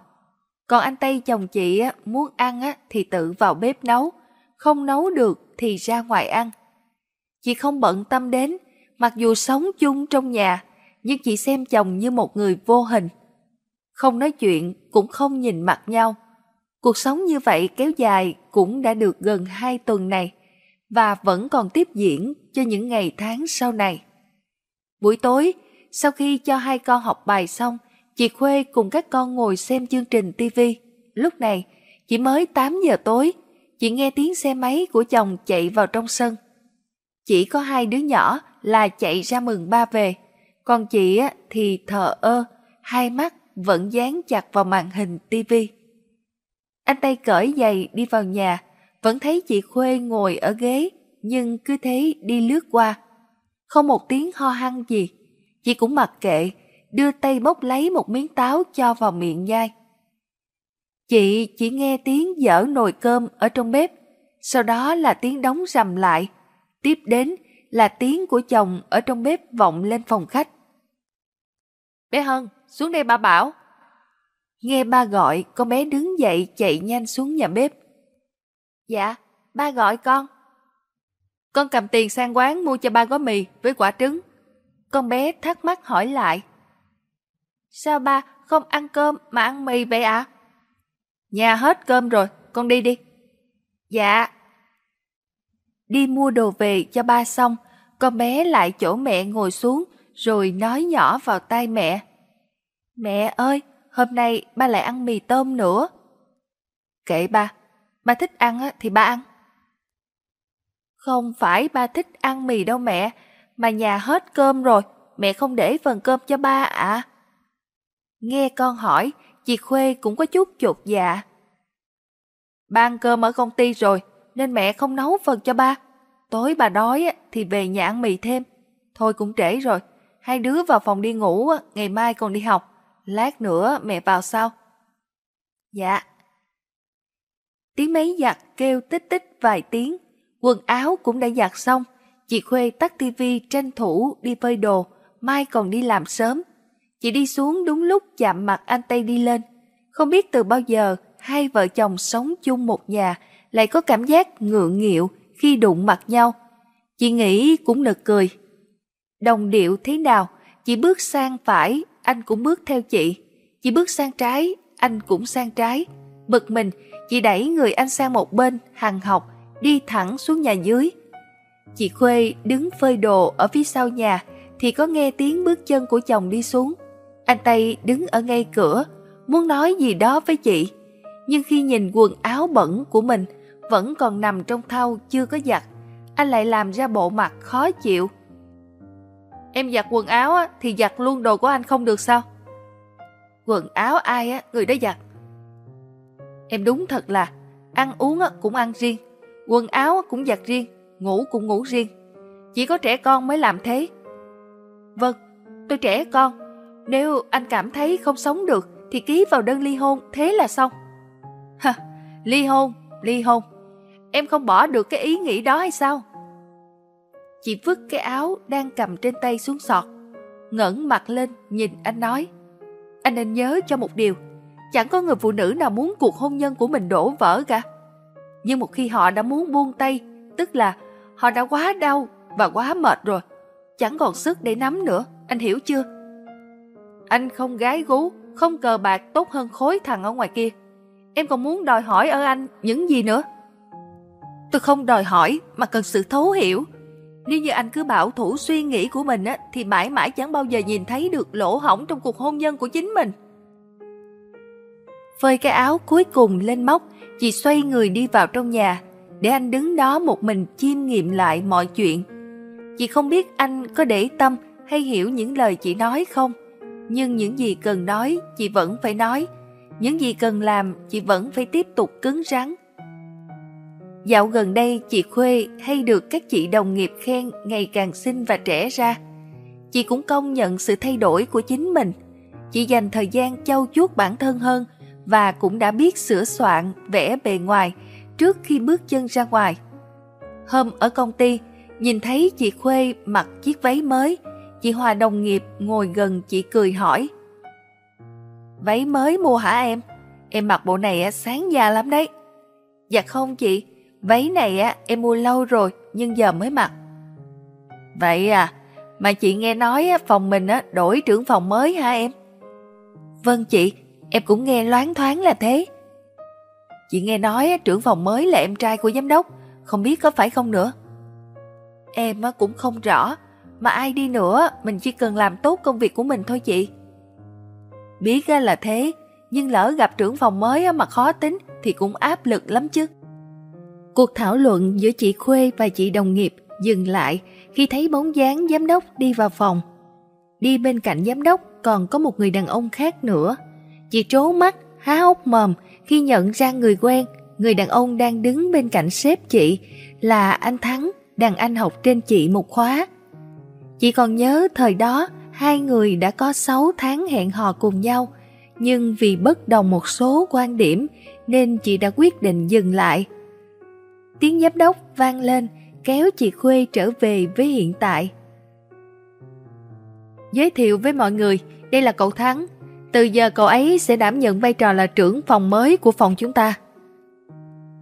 Còn anh Tây chồng chị muốn ăn thì tự vào bếp nấu, không nấu được thì ra ngoài ăn. Chị không bận tâm đến, mặc dù sống chung trong nhà, nhưng chị xem chồng như một người vô hình. Không nói chuyện, cũng không nhìn mặt nhau. Cuộc sống như vậy kéo dài cũng đã được gần hai tuần này và vẫn còn tiếp diễn cho những ngày tháng sau này. Buổi tối, sau khi cho hai con học bài xong, chị Khuê cùng các con ngồi xem chương trình TV. Lúc này, chỉ mới 8 giờ tối, chị nghe tiếng xe máy của chồng chạy vào trong sân. Chỉ có hai đứa nhỏ là chạy ra mừng ba về, còn chị thì thờ ơ, hai mắt vẫn dán chặt vào màn hình tivi Anh tay cởi giày đi vào nhà, vẫn thấy chị Khuê ngồi ở ghế, nhưng cứ thế đi lướt qua. Không một tiếng ho hăng gì, chị cũng mặc kệ, đưa tay bốc lấy một miếng táo cho vào miệng nhai. Chị chỉ nghe tiếng dở nồi cơm ở trong bếp, sau đó là tiếng đóng rầm lại, tiếp đến là tiếng của chồng ở trong bếp vọng lên phòng khách. Bé Hân, xuống đây ba bảo. Nghe ba gọi, con bé đứng dậy chạy nhanh xuống nhà bếp. Dạ, ba gọi con. Con cầm tiền sang quán mua cho ba gói mì với quả trứng. Con bé thắc mắc hỏi lại. Sao ba không ăn cơm mà ăn mì vậy ạ? À? Nhà hết cơm rồi, con đi đi. Dạ. Đi mua đồ về cho ba xong, con bé lại chỗ mẹ ngồi xuống rồi nói nhỏ vào tai mẹ. Mẹ ơi, hôm nay ba lại ăn mì tôm nữa. Kệ ba, ba thích ăn thì ba ăn. Không phải ba thích ăn mì đâu mẹ, mà nhà hết cơm rồi, mẹ không để phần cơm cho ba ạ. À? Nghe con hỏi, chị Khuê cũng có chút chột dạ. Ba ăn cơm ở công ty rồi, nên mẹ không nấu phần cho ba. Tối bà đói thì về nhà ăn mì thêm. Thôi cũng trễ rồi, hai đứa vào phòng đi ngủ, ngày mai còn đi học. Lát nữa mẹ vào sau. Dạ. Tiếng máy giặt kêu tích tích vài tiếng. Quần áo cũng đã giặt xong. Chị Khuê tắt tivi tranh thủ đi phơi đồ. Mai còn đi làm sớm. Chị đi xuống đúng lúc chạm mặt anh Tây đi lên. Không biết từ bao giờ hai vợ chồng sống chung một nhà lại có cảm giác ngượng nghịu khi đụng mặt nhau. Chị nghĩ cũng nực cười. Đồng điệu thế nào, chị bước sang phải anh cũng bước theo chị. Chị bước sang trái, anh cũng sang trái. Bực mình, chị đẩy người anh sang một bên, hàng học, đi thẳng xuống nhà dưới. Chị Khuê đứng phơi đồ ở phía sau nhà, thì có nghe tiếng bước chân của chồng đi xuống. Anh Tây đứng ở ngay cửa, muốn nói gì đó với chị. Nhưng khi nhìn quần áo bẩn của mình, vẫn còn nằm trong thau chưa có giặt, anh lại làm ra bộ mặt khó chịu. Em giặt quần áo á, thì giặt luôn đồ của anh không được sao? Quần áo ai á, người đó giặt. Em đúng thật là ăn uống cũng ăn riêng, quần áo cũng giặt riêng, ngủ cũng ngủ riêng. Chỉ có trẻ con mới làm thế. Vâng, tôi trẻ con. Nếu anh cảm thấy không sống được thì ký vào đơn ly hôn, thế là xong. ha ly hôn, ly hôn. Em không bỏ được cái ý nghĩ đó hay sao? Chị vứt cái áo đang cầm trên tay xuống sọt, ngẩng mặt lên nhìn anh nói. Anh nên nhớ cho một điều, chẳng có người phụ nữ nào muốn cuộc hôn nhân của mình đổ vỡ cả. Nhưng một khi họ đã muốn buông tay, tức là họ đã quá đau và quá mệt rồi, chẳng còn sức để nắm nữa, anh hiểu chưa? Anh không gái gú, không cờ bạc tốt hơn khối thằng ở ngoài kia. Em còn muốn đòi hỏi ở anh những gì nữa? Tôi không đòi hỏi mà cần sự thấu hiểu. Nếu như anh cứ bảo thủ suy nghĩ của mình á, thì mãi mãi chẳng bao giờ nhìn thấy được lỗ hỏng trong cuộc hôn nhân của chính mình. Phơi cái áo cuối cùng lên móc, chị xoay người đi vào trong nhà, để anh đứng đó một mình chiêm nghiệm lại mọi chuyện. Chị không biết anh có để tâm hay hiểu những lời chị nói không, nhưng những gì cần nói chị vẫn phải nói, những gì cần làm chị vẫn phải tiếp tục cứng rắn. Dạo gần đây chị Khuê hay được các chị đồng nghiệp khen ngày càng xinh và trẻ ra. Chị cũng công nhận sự thay đổi của chính mình. Chị dành thời gian châu chuốt bản thân hơn và cũng đã biết sửa soạn, vẽ bề ngoài trước khi bước chân ra ngoài. Hôm ở công ty, nhìn thấy chị Khuê mặc chiếc váy mới, chị Hòa đồng nghiệp ngồi gần chị cười hỏi. Váy mới mua hả em? Em mặc bộ này sáng da lắm đấy. Dạ không chị, váy này á em mua lâu rồi nhưng giờ mới mặc. Vậy à, mà chị nghe nói phòng mình á đổi trưởng phòng mới hả em? Vâng chị, em cũng nghe loáng thoáng là thế. Chị nghe nói trưởng phòng mới là em trai của giám đốc, không biết có phải không nữa. Em á cũng không rõ, mà ai đi nữa mình chỉ cần làm tốt công việc của mình thôi chị. Biết là thế, nhưng lỡ gặp trưởng phòng mới mà khó tính thì cũng áp lực lắm chứ. Cuộc thảo luận giữa chị Khuê và chị đồng nghiệp dừng lại khi thấy bóng dáng giám đốc đi vào phòng. Đi bên cạnh giám đốc còn có một người đàn ông khác nữa. Chị trố mắt, há hốc mồm khi nhận ra người quen, người đàn ông đang đứng bên cạnh sếp chị là anh Thắng, đàn anh học trên chị một khóa. Chị còn nhớ thời đó hai người đã có 6 tháng hẹn hò cùng nhau, nhưng vì bất đồng một số quan điểm nên chị đã quyết định dừng lại. Tiếng giám đốc vang lên kéo chị Khuê trở về với hiện tại. Giới thiệu với mọi người, đây là cậu Thắng. Từ giờ cậu ấy sẽ đảm nhận vai trò là trưởng phòng mới của phòng chúng ta.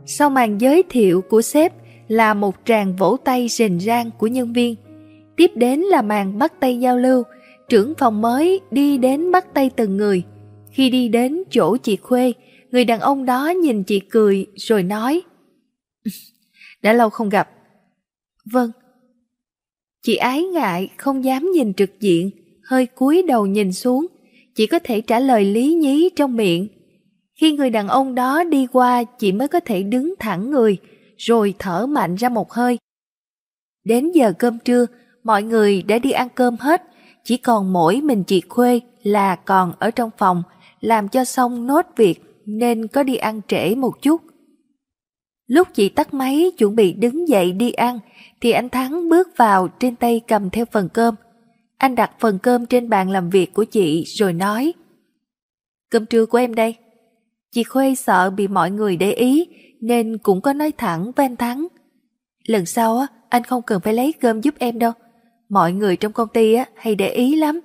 Sau màn giới thiệu của sếp là một tràng vỗ tay rền rang của nhân viên. Tiếp đến là màn bắt tay giao lưu, trưởng phòng mới đi đến bắt tay từng người. Khi đi đến chỗ chị Khuê, người đàn ông đó nhìn chị cười rồi nói đã lâu không gặp. Vâng. Chị ái ngại không dám nhìn trực diện, hơi cúi đầu nhìn xuống, chỉ có thể trả lời lý nhí trong miệng. Khi người đàn ông đó đi qua, chị mới có thể đứng thẳng người, rồi thở mạnh ra một hơi. Đến giờ cơm trưa, mọi người đã đi ăn cơm hết, chỉ còn mỗi mình chị Khuê là còn ở trong phòng, làm cho xong nốt việc nên có đi ăn trễ một chút. Lúc chị tắt máy chuẩn bị đứng dậy đi ăn thì anh Thắng bước vào trên tay cầm theo phần cơm. Anh đặt phần cơm trên bàn làm việc của chị rồi nói Cơm trưa của em đây. Chị Khuê sợ bị mọi người để ý nên cũng có nói thẳng với anh Thắng. Lần sau á, anh không cần phải lấy cơm giúp em đâu. Mọi người trong công ty á, hay để ý lắm.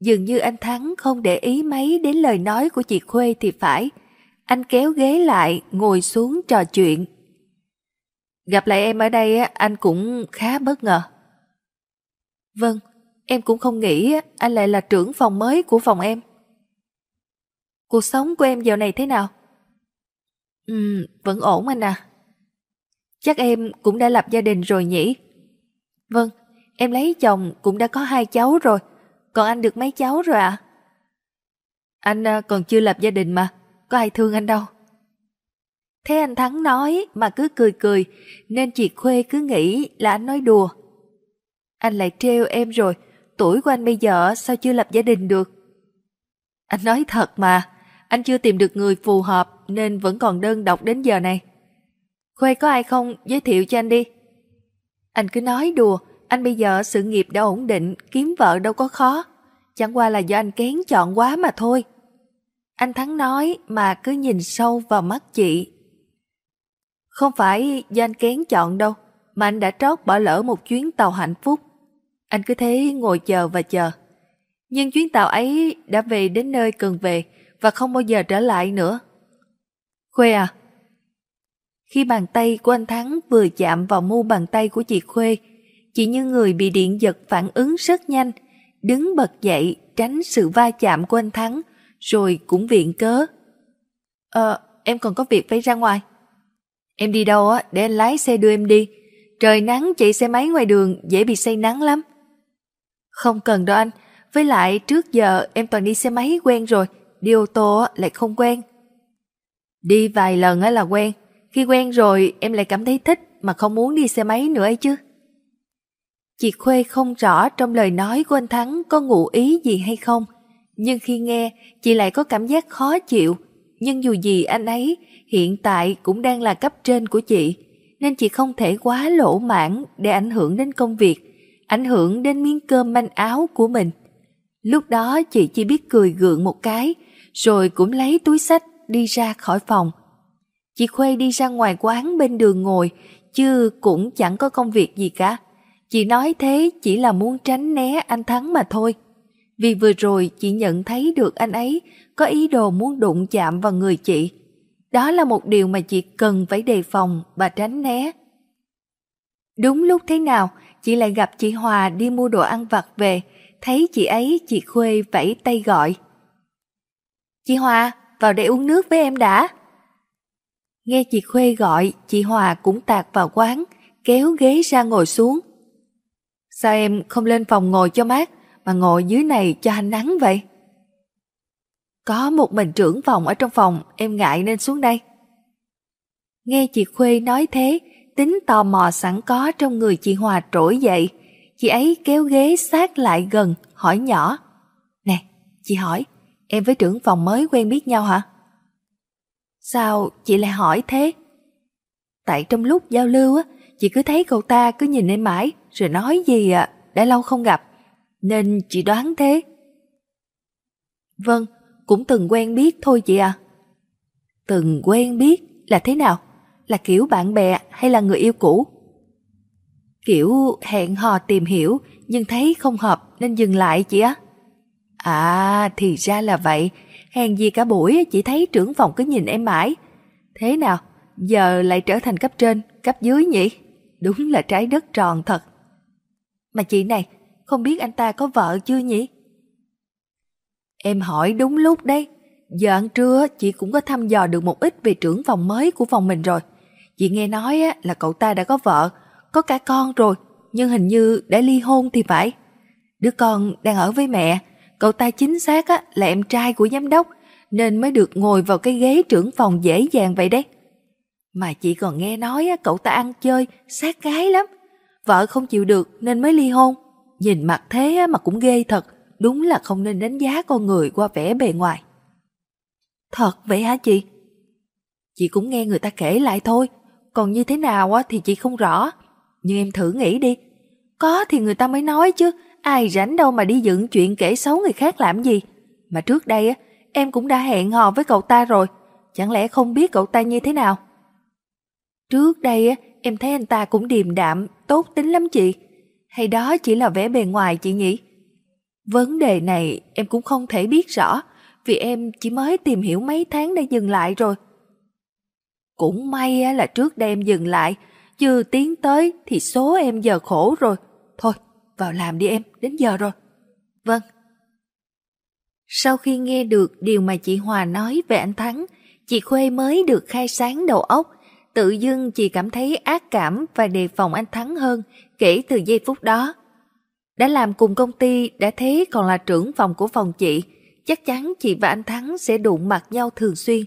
Dường như anh Thắng không để ý mấy đến lời nói của chị Khuê thì phải. Anh kéo ghế lại, ngồi xuống trò chuyện. Gặp lại em ở đây anh cũng khá bất ngờ. Vâng, em cũng không nghĩ anh lại là trưởng phòng mới của phòng em. Cuộc sống của em dạo này thế nào? Ừ, vẫn ổn anh à. Chắc em cũng đã lập gia đình rồi nhỉ? Vâng, em lấy chồng cũng đã có hai cháu rồi. Còn anh được mấy cháu rồi ạ? À? Anh còn chưa lập gia đình mà có ai thương anh đâu. Thế anh Thắng nói mà cứ cười cười, nên chị Khuê cứ nghĩ là anh nói đùa. Anh lại trêu em rồi, tuổi của anh bây giờ sao chưa lập gia đình được? Anh nói thật mà, anh chưa tìm được người phù hợp nên vẫn còn đơn độc đến giờ này. Khuê có ai không giới thiệu cho anh đi. Anh cứ nói đùa, anh bây giờ sự nghiệp đã ổn định, kiếm vợ đâu có khó. Chẳng qua là do anh kén chọn quá mà thôi. Anh Thắng nói mà cứ nhìn sâu vào mắt chị. Không phải do anh kén chọn đâu, mà anh đã trót bỏ lỡ một chuyến tàu hạnh phúc. Anh cứ thế ngồi chờ và chờ. Nhưng chuyến tàu ấy đã về đến nơi cần về và không bao giờ trở lại nữa. Khuê à? Khi bàn tay của anh Thắng vừa chạm vào mu bàn tay của chị Khuê, chị như người bị điện giật phản ứng rất nhanh, đứng bật dậy tránh sự va chạm của anh Thắng, rồi cũng viện cớ. Ờ, em còn có việc phải ra ngoài. Em đi đâu á, để anh lái xe đưa em đi. Trời nắng chạy xe máy ngoài đường dễ bị say nắng lắm. Không cần đâu anh, với lại trước giờ em toàn đi xe máy quen rồi, đi ô tô lại không quen. Đi vài lần là quen, khi quen rồi em lại cảm thấy thích mà không muốn đi xe máy nữa ấy chứ. Chị Khuê không rõ trong lời nói của anh Thắng có ngụ ý gì hay không, nhưng khi nghe chị lại có cảm giác khó chịu. Nhưng dù gì anh ấy hiện tại cũng đang là cấp trên của chị, nên chị không thể quá lỗ mãn để ảnh hưởng đến công việc, ảnh hưởng đến miếng cơm manh áo của mình. Lúc đó chị chỉ biết cười gượng một cái, rồi cũng lấy túi sách đi ra khỏi phòng. Chị Khuê đi ra ngoài quán bên đường ngồi, chứ cũng chẳng có công việc gì cả. Chị nói thế chỉ là muốn tránh né anh Thắng mà thôi. Vì vừa rồi chị nhận thấy được anh ấy có ý đồ muốn đụng chạm vào người chị. Đó là một điều mà chị cần phải đề phòng và tránh né. Đúng lúc thế nào, chị lại gặp chị Hòa đi mua đồ ăn vặt về, thấy chị ấy chị Khuê vẫy tay gọi. Chị Hòa, vào đây uống nước với em đã. Nghe chị Khuê gọi, chị Hòa cũng tạt vào quán, kéo ghế ra ngồi xuống. Sao em không lên phòng ngồi cho mát, mà ngồi dưới này cho hành nắng vậy? Có một mình trưởng phòng ở trong phòng, em ngại nên xuống đây. Nghe chị Khuê nói thế, tính tò mò sẵn có trong người chị Hòa trỗi dậy. Chị ấy kéo ghế sát lại gần, hỏi nhỏ. Nè, chị hỏi, em với trưởng phòng mới quen biết nhau hả? Sao chị lại hỏi thế? Tại trong lúc giao lưu á, chị cứ thấy cậu ta cứ nhìn em mãi, rồi nói gì à, đã lâu không gặp, nên chị đoán thế. Vâng, cũng từng quen biết thôi chị à. Từng quen biết là thế nào? Là kiểu bạn bè hay là người yêu cũ? Kiểu hẹn hò tìm hiểu nhưng thấy không hợp nên dừng lại chị á. À thì ra là vậy, hèn gì cả buổi chỉ thấy trưởng phòng cứ nhìn em mãi. Thế nào, giờ lại trở thành cấp trên, cấp dưới nhỉ? Đúng là trái đất tròn thật. Mà chị này, không biết anh ta có vợ chưa nhỉ? Em hỏi đúng lúc đấy. Giờ ăn trưa chị cũng có thăm dò được một ít về trưởng phòng mới của phòng mình rồi. Chị nghe nói là cậu ta đã có vợ, có cả con rồi, nhưng hình như đã ly hôn thì phải. Đứa con đang ở với mẹ, cậu ta chính xác là em trai của giám đốc, nên mới được ngồi vào cái ghế trưởng phòng dễ dàng vậy đấy. Mà chị còn nghe nói cậu ta ăn chơi, sát gái lắm. Vợ không chịu được nên mới ly hôn. Nhìn mặt thế mà cũng ghê thật, đúng là không nên đánh giá con người qua vẻ bề ngoài. Thật vậy hả chị? Chị cũng nghe người ta kể lại thôi, còn như thế nào thì chị không rõ. Nhưng em thử nghĩ đi, có thì người ta mới nói chứ, ai rảnh đâu mà đi dựng chuyện kể xấu người khác làm gì. Mà trước đây em cũng đã hẹn hò với cậu ta rồi, chẳng lẽ không biết cậu ta như thế nào? Trước đây em thấy anh ta cũng điềm đạm, tốt tính lắm chị. Hay đó chỉ là vẻ bề ngoài chị nhỉ? Vấn đề này em cũng không thể biết rõ vì em chỉ mới tìm hiểu mấy tháng đã dừng lại rồi. Cũng may là trước đây em dừng lại, chưa tiến tới thì số em giờ khổ rồi. Thôi, vào làm đi em, đến giờ rồi. Vâng. Sau khi nghe được điều mà chị Hòa nói về anh Thắng, chị Khuê mới được khai sáng đầu óc. Tự dưng chị cảm thấy ác cảm và đề phòng anh Thắng hơn kể từ giây phút đó. Đã làm cùng công ty, đã thế còn là trưởng phòng của phòng chị, chắc chắn chị và anh Thắng sẽ đụng mặt nhau thường xuyên.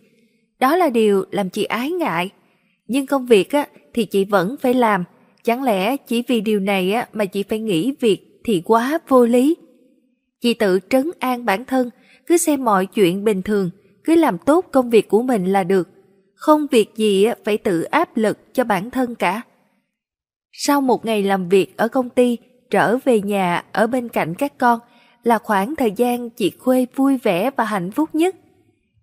Đó là điều làm chị ái ngại. Nhưng công việc á, thì chị vẫn phải làm. Chẳng lẽ chỉ vì điều này á, mà chị phải nghỉ việc thì quá vô lý. Chị tự trấn an bản thân, cứ xem mọi chuyện bình thường, cứ làm tốt công việc của mình là được. Không việc gì phải tự áp lực cho bản thân cả. Sau một ngày làm việc ở công ty, trở về nhà ở bên cạnh các con là khoảng thời gian chị Khuê vui vẻ và hạnh phúc nhất.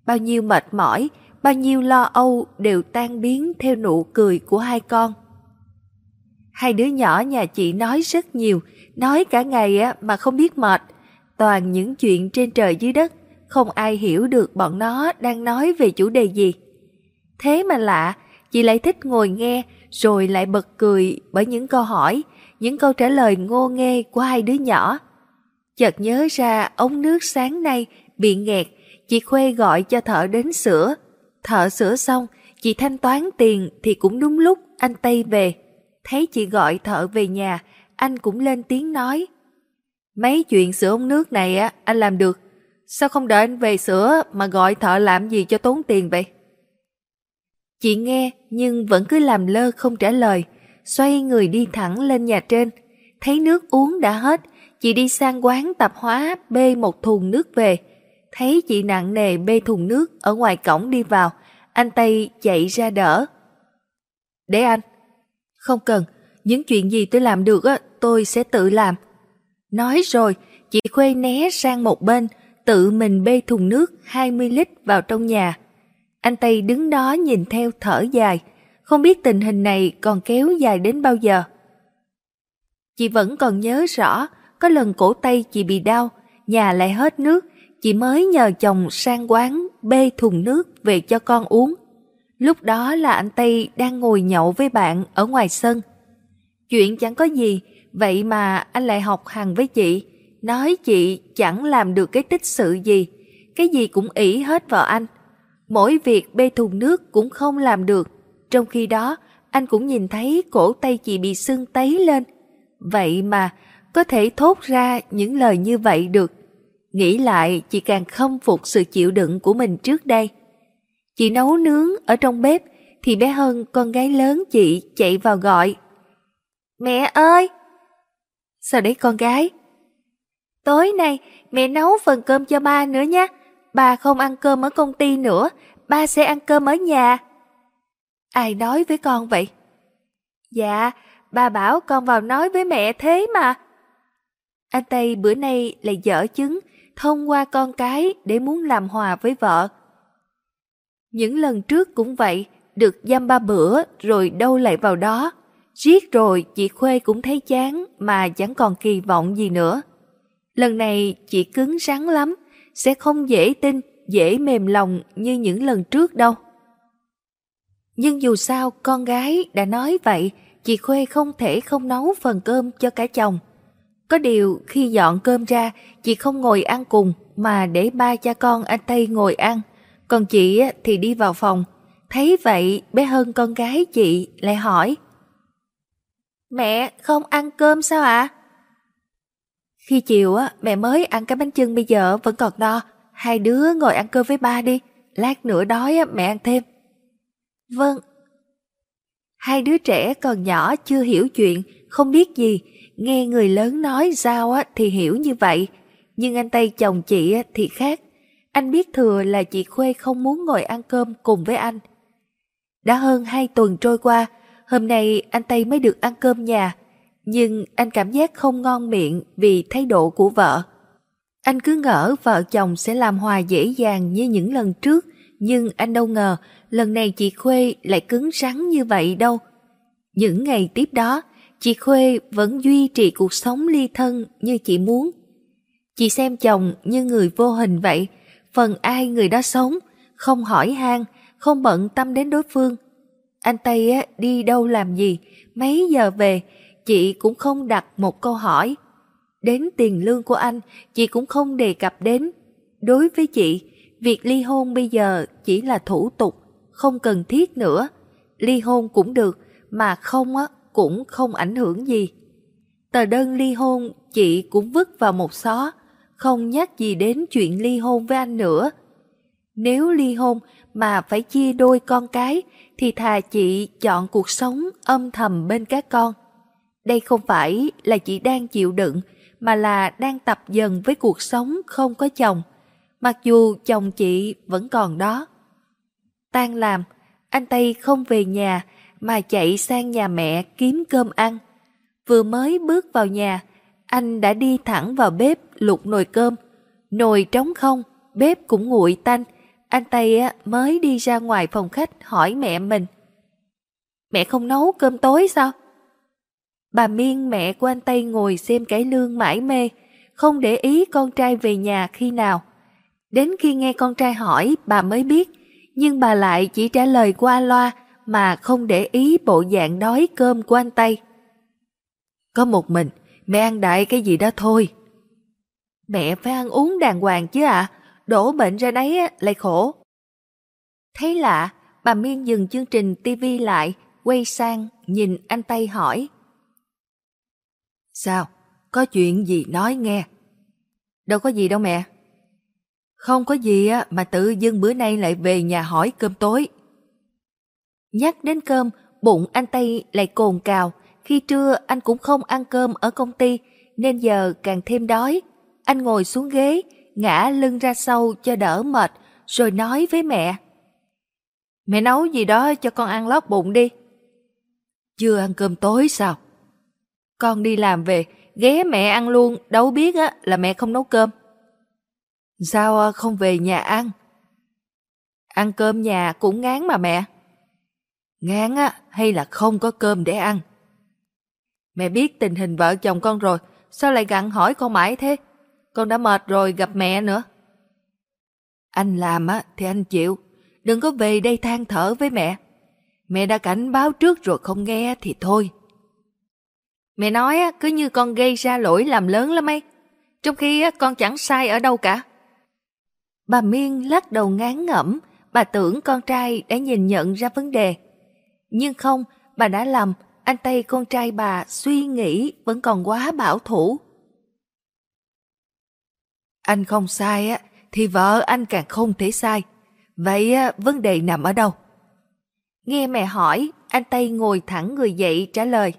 Bao nhiêu mệt mỏi, bao nhiêu lo âu đều tan biến theo nụ cười của hai con. Hai đứa nhỏ nhà chị nói rất nhiều, nói cả ngày á mà không biết mệt, toàn những chuyện trên trời dưới đất, không ai hiểu được bọn nó đang nói về chủ đề gì. Thế mà lạ, chị lại thích ngồi nghe rồi lại bật cười bởi những câu hỏi, những câu trả lời ngô nghê của hai đứa nhỏ. Chợt nhớ ra ống nước sáng nay bị nghẹt, chị Khuê gọi cho thợ đến sửa. Thợ sửa xong, chị thanh toán tiền thì cũng đúng lúc anh Tây về. Thấy chị gọi thợ về nhà, anh cũng lên tiếng nói. Mấy chuyện sửa ống nước này á, anh làm được. Sao không đợi anh về sửa mà gọi thợ làm gì cho tốn tiền vậy? Chị nghe nhưng vẫn cứ làm lơ không trả lời, xoay người đi thẳng lên nhà trên. Thấy nước uống đã hết, chị đi sang quán tạp hóa bê một thùng nước về. Thấy chị nặng nề bê thùng nước ở ngoài cổng đi vào, anh Tây chạy ra đỡ. Để anh. Không cần, những chuyện gì tôi làm được á, tôi sẽ tự làm. Nói rồi, chị Khuê né sang một bên, tự mình bê thùng nước 20 lít vào trong nhà. Anh Tây đứng đó nhìn theo thở dài, không biết tình hình này còn kéo dài đến bao giờ. Chị vẫn còn nhớ rõ, có lần cổ tay chị bị đau, nhà lại hết nước, chị mới nhờ chồng sang quán bê thùng nước về cho con uống. Lúc đó là anh Tây đang ngồi nhậu với bạn ở ngoài sân. Chuyện chẳng có gì, vậy mà anh lại học hàng với chị, nói chị chẳng làm được cái tích sự gì, cái gì cũng ỷ hết vào anh. Mỗi việc bê thùng nước cũng không làm được, trong khi đó anh cũng nhìn thấy cổ tay chị bị sưng tấy lên. Vậy mà có thể thốt ra những lời như vậy được. Nghĩ lại chị càng không phục sự chịu đựng của mình trước đây. Chị nấu nướng ở trong bếp thì bé Hân con gái lớn chị chạy vào gọi. Mẹ ơi! Sao đấy con gái? Tối nay mẹ nấu phần cơm cho ba nữa nhé Bà không ăn cơm ở công ty nữa, ba sẽ ăn cơm ở nhà. Ai nói với con vậy? Dạ, ba bảo con vào nói với mẹ thế mà. Anh Tây bữa nay lại dở chứng thông qua con cái để muốn làm hòa với vợ. Những lần trước cũng vậy, được giam ba bữa rồi đâu lại vào đó. Riết rồi chị Khuê cũng thấy chán mà chẳng còn kỳ vọng gì nữa. Lần này chị cứng rắn lắm, sẽ không dễ tin, dễ mềm lòng như những lần trước đâu. Nhưng dù sao con gái đã nói vậy, chị Khuê không thể không nấu phần cơm cho cả chồng. Có điều khi dọn cơm ra, chị không ngồi ăn cùng mà để ba cha con anh Tây ngồi ăn. Còn chị thì đi vào phòng. Thấy vậy bé hơn con gái chị lại hỏi. Mẹ không ăn cơm sao ạ? Khi chiều á, mẹ mới ăn cái bánh chưng bây giờ vẫn còn no. Hai đứa ngồi ăn cơm với ba đi. Lát nữa đói á, mẹ ăn thêm. Vâng. Hai đứa trẻ còn nhỏ chưa hiểu chuyện, không biết gì. Nghe người lớn nói sao á, thì hiểu như vậy. Nhưng anh Tây chồng chị á, thì khác. Anh biết thừa là chị Khuê không muốn ngồi ăn cơm cùng với anh. Đã hơn hai tuần trôi qua, hôm nay anh Tây mới được ăn cơm nhà. Nhưng anh cảm giác không ngon miệng vì thái độ của vợ. Anh cứ ngỡ vợ chồng sẽ làm hòa dễ dàng như những lần trước, nhưng anh đâu ngờ lần này chị Khuê lại cứng rắn như vậy đâu. Những ngày tiếp đó, chị Khuê vẫn duy trì cuộc sống ly thân như chị muốn. Chị xem chồng như người vô hình vậy, phần ai người đó sống, không hỏi han, không bận tâm đến đối phương. Anh Tây đi đâu làm gì, mấy giờ về, chị cũng không đặt một câu hỏi. Đến tiền lương của anh, chị cũng không đề cập đến. Đối với chị, việc ly hôn bây giờ chỉ là thủ tục, không cần thiết nữa. Ly hôn cũng được, mà không á, cũng không ảnh hưởng gì. Tờ đơn ly hôn chị cũng vứt vào một xó, không nhắc gì đến chuyện ly hôn với anh nữa. Nếu ly hôn mà phải chia đôi con cái thì thà chị chọn cuộc sống âm thầm bên các con. Đây không phải là chị đang chịu đựng mà là đang tập dần với cuộc sống không có chồng. mặc dù chồng chị vẫn còn đó. Tan làm, anh Tây không về nhà mà chạy sang nhà mẹ kiếm cơm ăn. Vừa mới bước vào nhà, anh đã đi thẳng vào bếp lục nồi cơm. Nồi trống không, bếp cũng nguội tanh. Anh Tây mới đi ra ngoài phòng khách hỏi mẹ mình. Mẹ không nấu cơm tối sao? Bà Miên mẹ của anh Tây ngồi xem cái lương mãi mê, không để ý con trai về nhà khi nào. Đến khi nghe con trai hỏi bà mới biết, nhưng bà lại chỉ trả lời qua loa mà không để ý bộ dạng đói cơm của anh Tây. Có một mình, mẹ ăn đại cái gì đó thôi. Mẹ phải ăn uống đàng hoàng chứ ạ, à, đổ bệnh ra đấy lại khổ. Thấy lạ, bà Miên dừng chương trình TV lại, quay sang nhìn anh Tây hỏi. Sao? Có chuyện gì nói nghe? Đâu có gì đâu mẹ. Không có gì á mà tự dưng bữa nay lại về nhà hỏi cơm tối. Nhắc đến cơm, bụng anh Tây lại cồn cào. Khi trưa anh cũng không ăn cơm ở công ty, nên giờ càng thêm đói. Anh ngồi xuống ghế, ngã lưng ra sau cho đỡ mệt, rồi nói với mẹ. Mẹ nấu gì đó cho con ăn lót bụng đi. Chưa ăn cơm tối sao? Con đi làm về, ghé mẹ ăn luôn, đâu biết á là mẹ không nấu cơm. Sao à, không về nhà ăn? Ăn cơm nhà cũng ngán mà mẹ. Ngán á, hay là không có cơm để ăn? Mẹ biết tình hình vợ chồng con rồi, sao lại gặn hỏi con mãi thế? Con đã mệt rồi gặp mẹ nữa. Anh làm á thì anh chịu, đừng có về đây than thở với mẹ. Mẹ đã cảnh báo trước rồi không nghe thì thôi. Mẹ nói á, cứ như con gây ra lỗi làm lớn lắm ấy. Trong khi á, con chẳng sai ở đâu cả. Bà Miên lắc đầu ngán ngẩm, bà tưởng con trai đã nhìn nhận ra vấn đề. Nhưng không, bà đã lầm, anh Tây con trai bà suy nghĩ vẫn còn quá bảo thủ. Anh không sai á, thì vợ anh càng không thể sai. Vậy vấn đề nằm ở đâu? Nghe mẹ hỏi, anh Tây ngồi thẳng người dậy trả lời.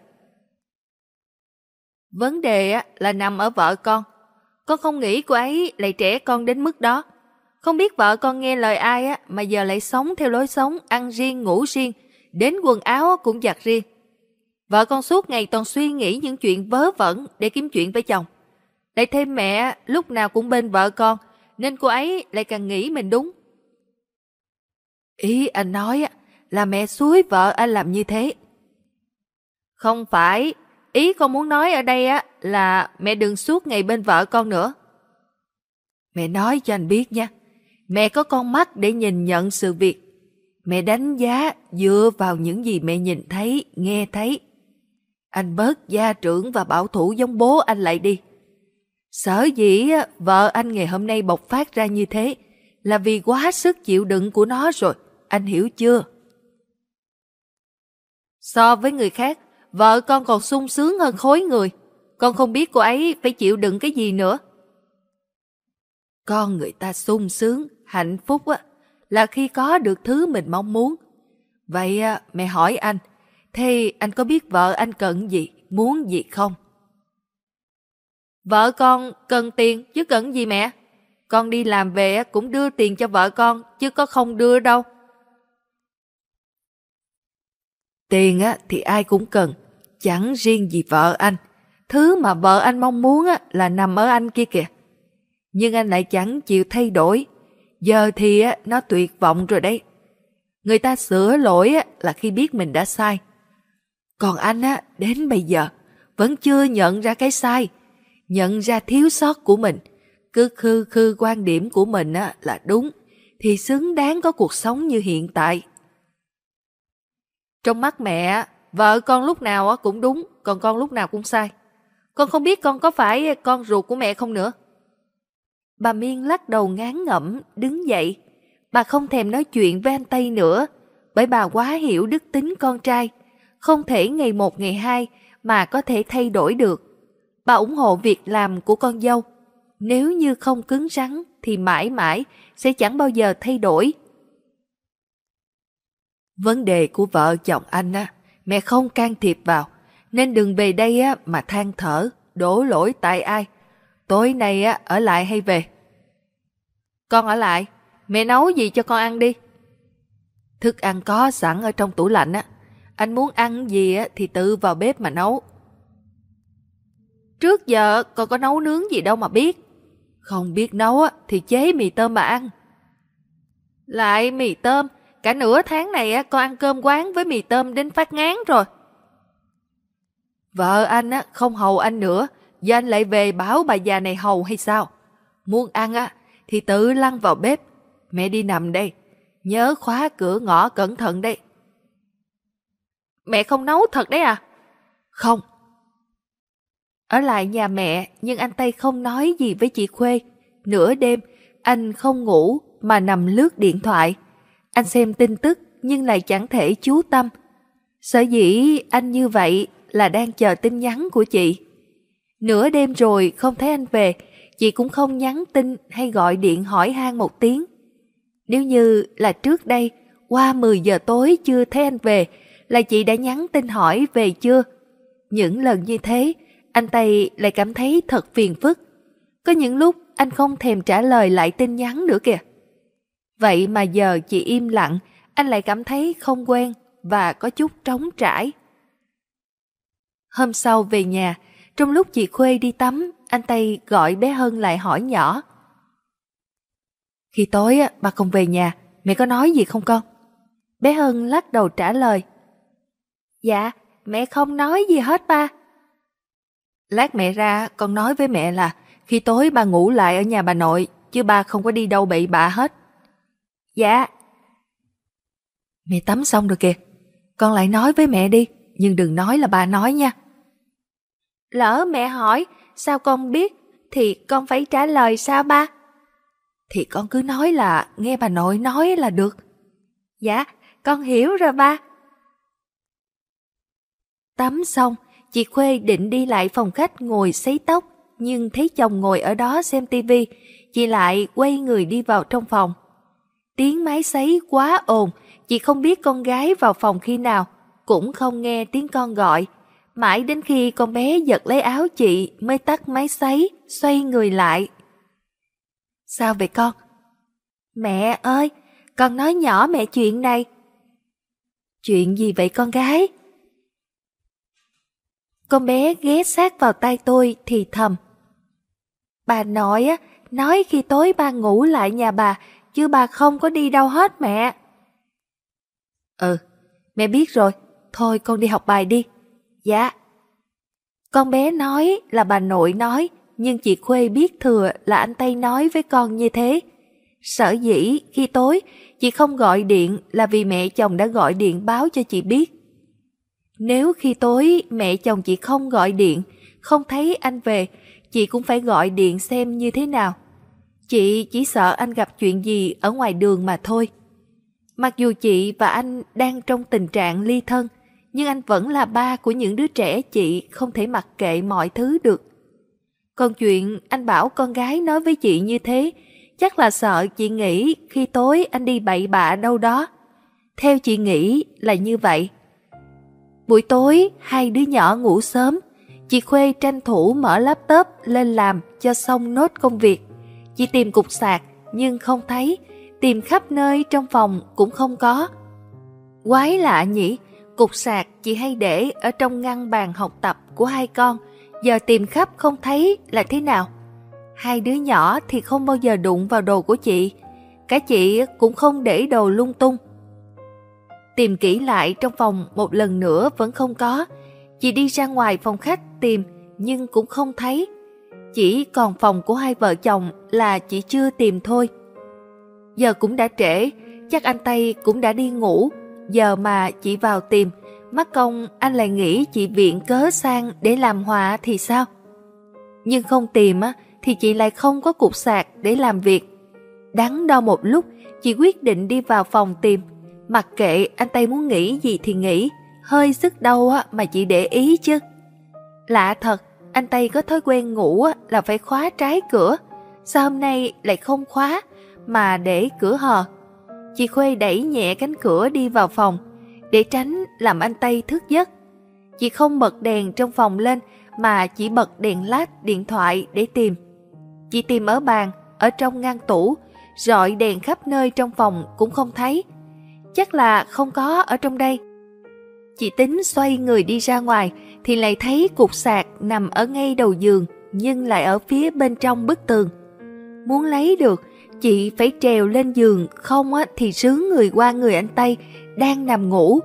Vấn đề là nằm ở vợ con. Con không nghĩ cô ấy lại trẻ con đến mức đó. Không biết vợ con nghe lời ai á, mà giờ lại sống theo lối sống, ăn riêng, ngủ riêng, đến quần áo cũng giặt riêng. Vợ con suốt ngày toàn suy nghĩ những chuyện vớ vẩn để kiếm chuyện với chồng. Lại thêm mẹ lúc nào cũng bên vợ con, nên cô ấy lại càng nghĩ mình đúng. Ý anh nói là mẹ suối vợ anh làm như thế. Không phải, ý con muốn nói ở đây á là mẹ đừng suốt ngày bên vợ con nữa. Mẹ nói cho anh biết nha, mẹ có con mắt để nhìn nhận sự việc. Mẹ đánh giá dựa vào những gì mẹ nhìn thấy, nghe thấy. Anh bớt gia trưởng và bảo thủ giống bố anh lại đi. Sở dĩ vợ anh ngày hôm nay bộc phát ra như thế là vì quá sức chịu đựng của nó rồi, anh hiểu chưa? So với người khác, vợ con còn sung sướng hơn khối người. Con không biết cô ấy phải chịu đựng cái gì nữa. Con người ta sung sướng, hạnh phúc á, là khi có được thứ mình mong muốn. Vậy à, mẹ hỏi anh, thế anh có biết vợ anh cần gì, muốn gì không? Vợ con cần tiền chứ cần gì mẹ? Con đi làm về cũng đưa tiền cho vợ con chứ có không đưa đâu. Tiền á thì ai cũng cần, chẳng riêng gì vợ anh. Thứ mà vợ anh mong muốn á là nằm ở anh kia kìa. Nhưng anh lại chẳng chịu thay đổi. Giờ thì á nó tuyệt vọng rồi đấy. Người ta sửa lỗi á là khi biết mình đã sai. Còn anh á đến bây giờ vẫn chưa nhận ra cái sai, nhận ra thiếu sót của mình. Cứ khư khư quan điểm của mình á là đúng thì xứng đáng có cuộc sống như hiện tại. Trong mắt mẹ, vợ con lúc nào cũng đúng, còn con lúc nào cũng sai. Con không biết con có phải con ruột của mẹ không nữa. Bà Miên lắc đầu ngán ngẩm, đứng dậy. Bà không thèm nói chuyện với anh Tây nữa, bởi bà quá hiểu đức tính con trai. Không thể ngày một ngày hai mà có thể thay đổi được. Bà ủng hộ việc làm của con dâu. Nếu như không cứng rắn thì mãi mãi sẽ chẳng bao giờ thay đổi. Vấn đề của vợ chồng anh á, mẹ không can thiệp vào, nên đừng về đây á mà than thở, đổ lỗi tại ai. Tối nay á ở lại hay về? Con ở lại, mẹ nấu gì cho con ăn đi. Thức ăn có sẵn ở trong tủ lạnh á. Anh muốn ăn gì á thì tự vào bếp mà nấu. Trước giờ con có nấu nướng gì đâu mà biết. Không biết nấu á thì chế mì tôm mà ăn. Lại mì tôm, cả nửa tháng này á con ăn cơm quán với mì tôm đến phát ngán rồi. Vợ anh á không hầu anh nữa, giờ anh lại về báo bà già này hầu hay sao? Muốn ăn á thì tự lăn vào bếp. Mẹ đi nằm đây, nhớ khóa cửa ngõ cẩn thận đây. Mẹ không nấu thật đấy à? Không. Ở lại nhà mẹ nhưng anh Tây không nói gì với chị Khuê. Nửa đêm, anh không ngủ mà nằm lướt điện thoại. Anh xem tin tức nhưng lại chẳng thể chú tâm. Sở dĩ anh như vậy là đang chờ tin nhắn của chị. Nửa đêm rồi không thấy anh về, chị cũng không nhắn tin hay gọi điện hỏi han một tiếng. Nếu như là trước đây, qua 10 giờ tối chưa thấy anh về, là chị đã nhắn tin hỏi về chưa. Những lần như thế, anh Tây lại cảm thấy thật phiền phức. Có những lúc anh không thèm trả lời lại tin nhắn nữa kìa. Vậy mà giờ chị im lặng, anh lại cảm thấy không quen và có chút trống trải. Hôm sau về nhà, trong lúc chị Khuê đi tắm, anh Tây gọi bé Hân lại hỏi nhỏ. Khi tối bà không về nhà, mẹ có nói gì không con? Bé Hân lắc đầu trả lời. Dạ, mẹ không nói gì hết ba. Lát mẹ ra, con nói với mẹ là khi tối ba ngủ lại ở nhà bà nội, chứ ba không có đi đâu bậy bạ hết. Dạ. Mẹ tắm xong rồi kìa, con lại nói với mẹ đi, nhưng đừng nói là bà nói nha. Lỡ mẹ hỏi, sao con biết, thì con phải trả lời sao ba? Thì con cứ nói là nghe bà nội nói là được. Dạ, con hiểu rồi ba. Tắm xong, chị Khuê định đi lại phòng khách ngồi sấy tóc, nhưng thấy chồng ngồi ở đó xem tivi, chị lại quay người đi vào trong phòng. Tiếng máy sấy quá ồn, chị không biết con gái vào phòng khi nào, cũng không nghe tiếng con gọi. Mãi đến khi con bé giật lấy áo chị mới tắt máy sấy, xoay người lại. Sao vậy con? Mẹ ơi, con nói nhỏ mẹ chuyện này. Chuyện gì vậy con gái? Con bé ghé sát vào tay tôi thì thầm. Bà nội á, nói khi tối ba ngủ lại nhà bà, chứ bà không có đi đâu hết mẹ. Ừ, mẹ biết rồi, thôi con đi học bài đi. Dạ. Con bé nói là bà nội nói, nhưng chị Khuê biết thừa là anh Tây nói với con như thế. Sở dĩ khi tối, chị không gọi điện là vì mẹ chồng đã gọi điện báo cho chị biết. Nếu khi tối mẹ chồng chị không gọi điện, không thấy anh về, chị cũng phải gọi điện xem như thế nào. Chị chỉ sợ anh gặp chuyện gì ở ngoài đường mà thôi. Mặc dù chị và anh đang trong tình trạng ly thân, nhưng anh vẫn là ba của những đứa trẻ chị không thể mặc kệ mọi thứ được. Còn chuyện anh bảo con gái nói với chị như thế, chắc là sợ chị nghĩ khi tối anh đi bậy bạ đâu đó. Theo chị nghĩ là như vậy. Buổi tối, hai đứa nhỏ ngủ sớm, chị Khuê tranh thủ mở laptop lên làm cho xong nốt công việc. Chị tìm cục sạc nhưng không thấy, tìm khắp nơi trong phòng cũng không có. Quái lạ nhỉ, cục sạc chị hay để ở trong ngăn bàn học tập của hai con, giờ tìm khắp không thấy là thế nào? Hai đứa nhỏ thì không bao giờ đụng vào đồ của chị, cả chị cũng không để đồ lung tung. Tìm kỹ lại trong phòng một lần nữa vẫn không có, chị đi ra ngoài phòng khách tìm nhưng cũng không thấy. Chỉ còn phòng của hai vợ chồng là chị chưa tìm thôi. Giờ cũng đã trễ, chắc anh Tây cũng đã đi ngủ, giờ mà chị vào tìm, mắc công anh lại nghĩ chị viện cớ sang để làm họa thì sao? Nhưng không tìm á, thì chị lại không có cục sạc để làm việc. Đắn đo một lúc, chị quyết định đi vào phòng tìm. Mặc kệ anh Tây muốn nghĩ gì thì nghĩ, hơi sức đâu á mà chị để ý chứ. Lạ thật, anh Tây có thói quen ngủ là phải khóa trái cửa. Sao hôm nay lại không khóa, mà để cửa hờ? Chị Khuê đẩy nhẹ cánh cửa đi vào phòng, để tránh làm anh Tây thức giấc. Chị không bật đèn trong phòng lên mà chỉ bật đèn lát điện thoại để tìm. Chị tìm ở bàn, ở trong ngăn tủ, rọi đèn khắp nơi trong phòng cũng không thấy. Chắc là không có ở trong đây. Chị tính xoay người đi ra ngoài thì lại thấy cục sạc nằm ở ngay đầu giường nhưng lại ở phía bên trong bức tường. Muốn lấy được, chị phải trèo lên giường, không á, thì sướng người qua người anh Tây đang nằm ngủ.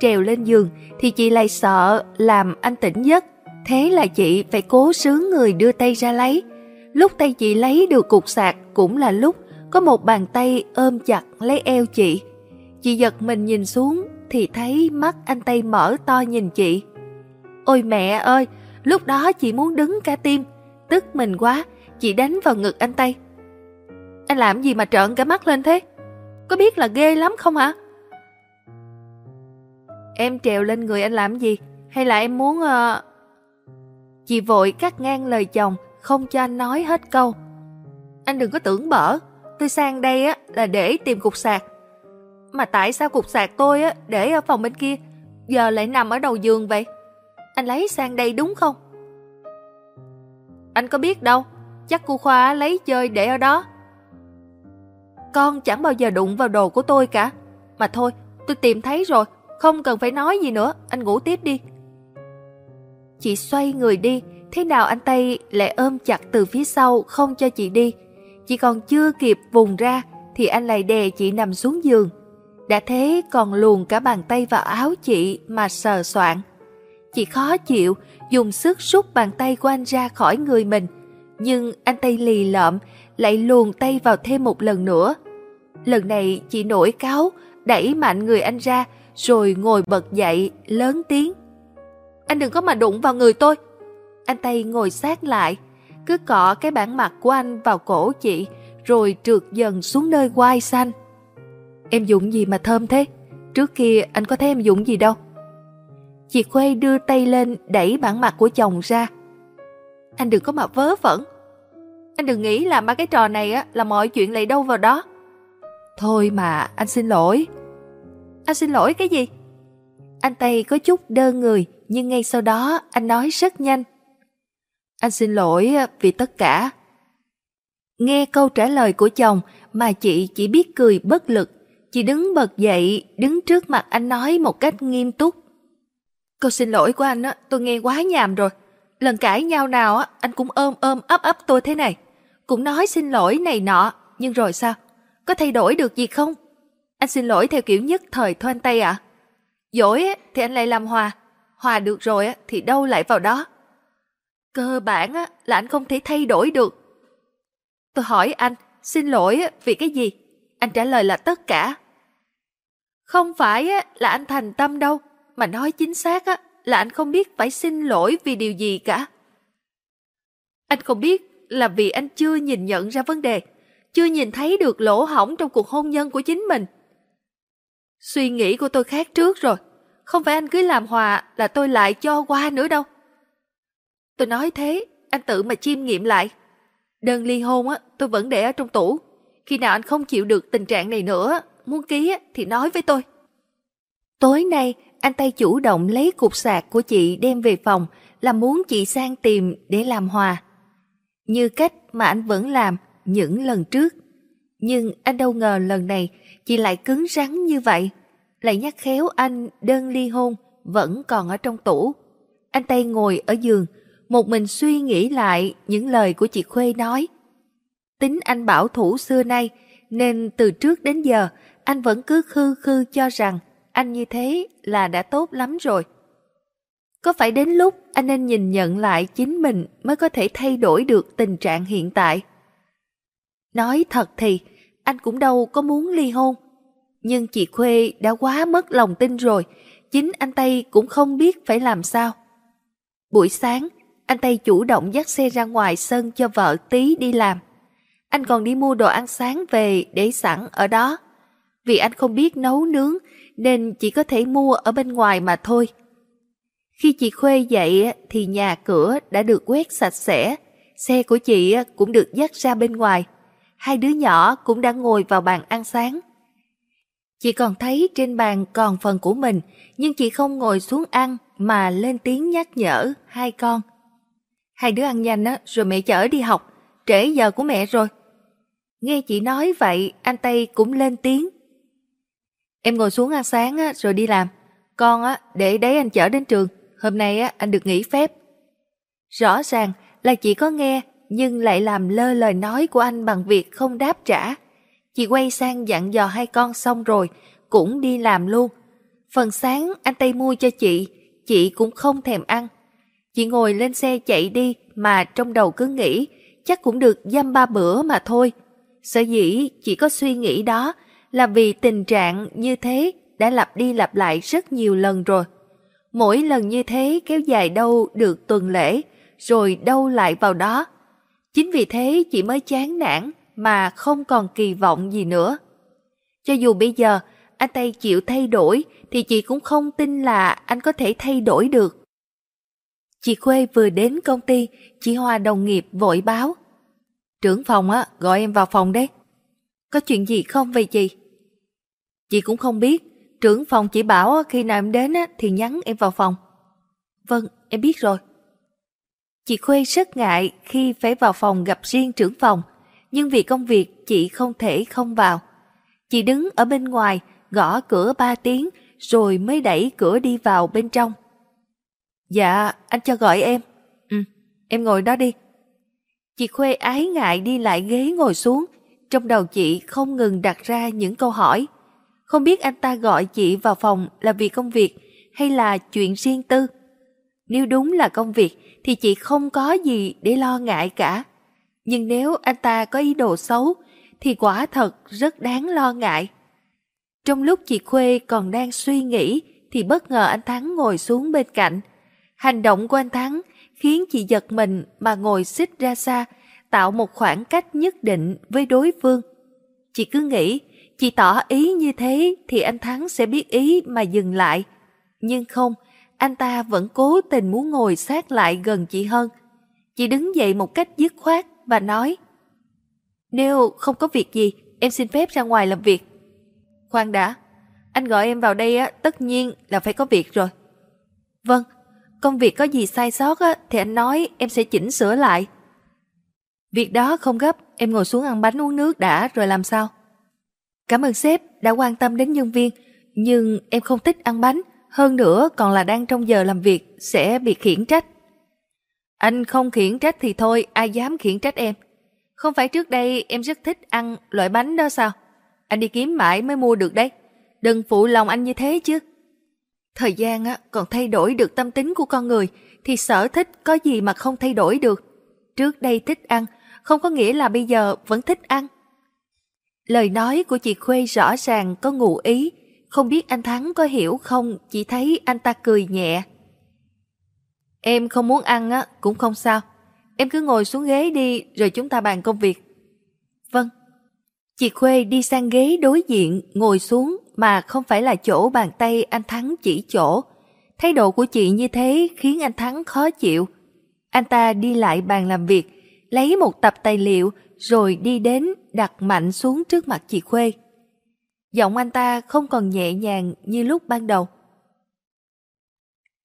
Trèo lên giường thì chị lại sợ làm anh tỉnh giấc, thế là chị phải cố sướng người đưa tay ra lấy. Lúc tay chị lấy được cục sạc cũng là lúc có một bàn tay ôm chặt lấy eo chị. Chị giật mình nhìn xuống thì thấy mắt anh Tây mở to nhìn chị. Ôi mẹ ơi, lúc đó chị muốn đứng cả tim, tức mình quá, chị đánh vào ngực anh Tây. Anh làm gì mà trợn cả mắt lên thế? Có biết là ghê lắm không hả? Em trèo lên người anh làm gì? Hay là em muốn... Uh... Chị vội cắt ngang lời chồng, không cho anh nói hết câu. Anh đừng có tưởng bở, tôi sang đây á là để tìm cục sạc. Mà tại sao cục sạc tôi á để ở phòng bên kia, giờ lại nằm ở đầu giường vậy? Anh lấy sang đây đúng không? Anh có biết đâu, chắc cô Khoa lấy chơi để ở đó. Con chẳng bao giờ đụng vào đồ của tôi cả. Mà thôi, tôi tìm thấy rồi, không cần phải nói gì nữa, anh ngủ tiếp đi. Chị xoay người đi, thế nào anh Tây lại ôm chặt từ phía sau không cho chị đi. Chị còn chưa kịp vùng ra thì anh lại đè chị nằm xuống giường. Đã thế còn luồn cả bàn tay vào áo chị mà sờ soạn. Chị khó chịu, dùng sức rút bàn tay của anh ra khỏi người mình. Nhưng anh tay lì lợm, lại luồn tay vào thêm một lần nữa. Lần này chị nổi cáo, đẩy mạnh người anh ra, rồi ngồi bật dậy, lớn tiếng. Anh đừng có mà đụng vào người tôi. Anh tay ngồi sát lại, cứ cọ cái bản mặt của anh vào cổ chị, rồi trượt dần xuống nơi quai xanh. Em dụng gì mà thơm thế? Trước kia anh có thấy em dụng gì đâu. Chị Khuê đưa tay lên đẩy bản mặt của chồng ra. Anh đừng có mà vớ vẩn. Anh đừng nghĩ là ba cái trò này á là mọi chuyện lại đâu vào đó. Thôi mà, anh xin lỗi. Anh xin lỗi cái gì? Anh Tây có chút đơ người, nhưng ngay sau đó anh nói rất nhanh. Anh xin lỗi vì tất cả. Nghe câu trả lời của chồng mà chị chỉ biết cười bất lực. Chị đứng bật dậy, đứng trước mặt anh nói một cách nghiêm túc. Câu xin lỗi của anh á, tôi nghe quá nhàm rồi. Lần cãi nhau nào á, anh cũng ôm ôm ấp ấp tôi thế này. Cũng nói xin lỗi này nọ, nhưng rồi sao? Có thay đổi được gì không? Anh xin lỗi theo kiểu nhất thời thôi anh Tây ạ. À? Dỗi á, thì anh lại làm hòa. Hòa được rồi á, thì đâu lại vào đó. Cơ bản á, là anh không thể thay đổi được. Tôi hỏi anh, xin lỗi á, vì cái gì? Anh trả lời là tất cả. Không phải á, là anh thành tâm đâu, mà nói chính xác á, là anh không biết phải xin lỗi vì điều gì cả. Anh không biết là vì anh chưa nhìn nhận ra vấn đề, chưa nhìn thấy được lỗ hỏng trong cuộc hôn nhân của chính mình. Suy nghĩ của tôi khác trước rồi, không phải anh cứ làm hòa là tôi lại cho qua nữa đâu. Tôi nói thế, anh tự mà chiêm nghiệm lại. Đơn ly hôn á, tôi vẫn để ở trong tủ. Khi nào anh không chịu được tình trạng này nữa, muốn ký thì nói với tôi. Tối nay, anh tay chủ động lấy cục sạc của chị đem về phòng là muốn chị sang tìm để làm hòa. Như cách mà anh vẫn làm những lần trước. Nhưng anh đâu ngờ lần này chị lại cứng rắn như vậy. Lại nhắc khéo anh đơn ly hôn vẫn còn ở trong tủ. Anh tay ngồi ở giường, một mình suy nghĩ lại những lời của chị Khuê nói. Tính anh bảo thủ xưa nay, nên từ trước đến giờ anh vẫn cứ khư khư cho rằng anh như thế là đã tốt lắm rồi. Có phải đến lúc anh nên nhìn nhận lại chính mình mới có thể thay đổi được tình trạng hiện tại? Nói thật thì, anh cũng đâu có muốn ly hôn. Nhưng chị Khuê đã quá mất lòng tin rồi, chính anh Tây cũng không biết phải làm sao. Buổi sáng, anh Tây chủ động dắt xe ra ngoài sân cho vợ tí đi làm. Anh còn đi mua đồ ăn sáng về để sẵn ở đó. Vì anh không biết nấu nướng nên chỉ có thể mua ở bên ngoài mà thôi. Khi chị Khuê dậy thì nhà cửa đã được quét sạch sẽ, xe của chị cũng được dắt ra bên ngoài. Hai đứa nhỏ cũng đã ngồi vào bàn ăn sáng. Chị còn thấy trên bàn còn phần của mình, nhưng chị không ngồi xuống ăn mà lên tiếng nhắc nhở hai con. Hai đứa ăn nhanh á, rồi mẹ chở đi học, trễ giờ của mẹ rồi. Nghe chị nói vậy, anh Tây cũng lên tiếng. Em ngồi xuống ăn sáng á, rồi đi làm. Con á, để đấy anh chở đến trường. Hôm nay á, anh được nghỉ phép. Rõ ràng là chị có nghe, nhưng lại làm lơ lời nói của anh bằng việc không đáp trả. Chị quay sang dặn dò hai con xong rồi, cũng đi làm luôn. Phần sáng anh Tây mua cho chị, chị cũng không thèm ăn. Chị ngồi lên xe chạy đi mà trong đầu cứ nghĩ chắc cũng được dăm ba bữa mà thôi. Sở dĩ chỉ có suy nghĩ đó là vì tình trạng như thế đã lặp đi lặp lại rất nhiều lần rồi. Mỗi lần như thế kéo dài đâu được tuần lễ, rồi đâu lại vào đó. Chính vì thế chị mới chán nản mà không còn kỳ vọng gì nữa. Cho dù bây giờ anh Tây chịu thay đổi thì chị cũng không tin là anh có thể thay đổi được. Chị Khuê vừa đến công ty, chị Hoa đồng nghiệp vội báo. Trưởng phòng á, gọi em vào phòng đấy. Có chuyện gì không vậy chị? Chị cũng không biết, trưởng phòng chỉ bảo khi nào em đến thì nhắn em vào phòng. Vâng, em biết rồi. Chị Khuê rất ngại khi phải vào phòng gặp riêng trưởng phòng, nhưng vì công việc chị không thể không vào. Chị đứng ở bên ngoài, gõ cửa ba tiếng rồi mới đẩy cửa đi vào bên trong. Dạ, anh cho gọi em. Ừ, em ngồi đó đi. Chị Khuê ái ngại đi lại ghế ngồi xuống, trong đầu chị không ngừng đặt ra những câu hỏi. Không biết anh ta gọi chị vào phòng là vì công việc hay là chuyện riêng tư. Nếu đúng là công việc thì chị không có gì để lo ngại cả. Nhưng nếu anh ta có ý đồ xấu thì quả thật rất đáng lo ngại. Trong lúc chị Khuê còn đang suy nghĩ thì bất ngờ anh Thắng ngồi xuống bên cạnh. Hành động của anh Thắng khiến chị giật mình mà ngồi xích ra xa, tạo một khoảng cách nhất định với đối phương. Chị cứ nghĩ, chị tỏ ý như thế thì anh Thắng sẽ biết ý mà dừng lại. Nhưng không, anh ta vẫn cố tình muốn ngồi sát lại gần chị hơn. Chị đứng dậy một cách dứt khoát và nói Nếu không có việc gì, em xin phép ra ngoài làm việc. Khoan đã, anh gọi em vào đây á, tất nhiên là phải có việc rồi. Vâng, công việc có gì sai sót á, thì anh nói em sẽ chỉnh sửa lại. Việc đó không gấp, em ngồi xuống ăn bánh uống nước đã rồi làm sao? Cảm ơn sếp đã quan tâm đến nhân viên, nhưng em không thích ăn bánh, hơn nữa còn là đang trong giờ làm việc sẽ bị khiển trách. Anh không khiển trách thì thôi, ai dám khiển trách em. Không phải trước đây em rất thích ăn loại bánh đó sao? Anh đi kiếm mãi mới mua được đấy. Đừng phụ lòng anh như thế chứ. Thời gian còn thay đổi được tâm tính của con người thì sở thích có gì mà không thay đổi được. Trước đây thích ăn, không có nghĩa là bây giờ vẫn thích ăn. Lời nói của chị Khuê rõ ràng có ngụ ý, không biết anh Thắng có hiểu không, chỉ thấy anh ta cười nhẹ. Em không muốn ăn á, cũng không sao. Em cứ ngồi xuống ghế đi rồi chúng ta bàn công việc. Vâng. Chị Khuê đi sang ghế đối diện, ngồi xuống mà không phải là chỗ bàn tay anh Thắng chỉ chỗ. Thái độ của chị như thế khiến anh Thắng khó chịu. Anh ta đi lại bàn làm việc, lấy một tập tài liệu rồi đi đến đặt mạnh xuống trước mặt chị Khuê. Giọng anh ta không còn nhẹ nhàng như lúc ban đầu.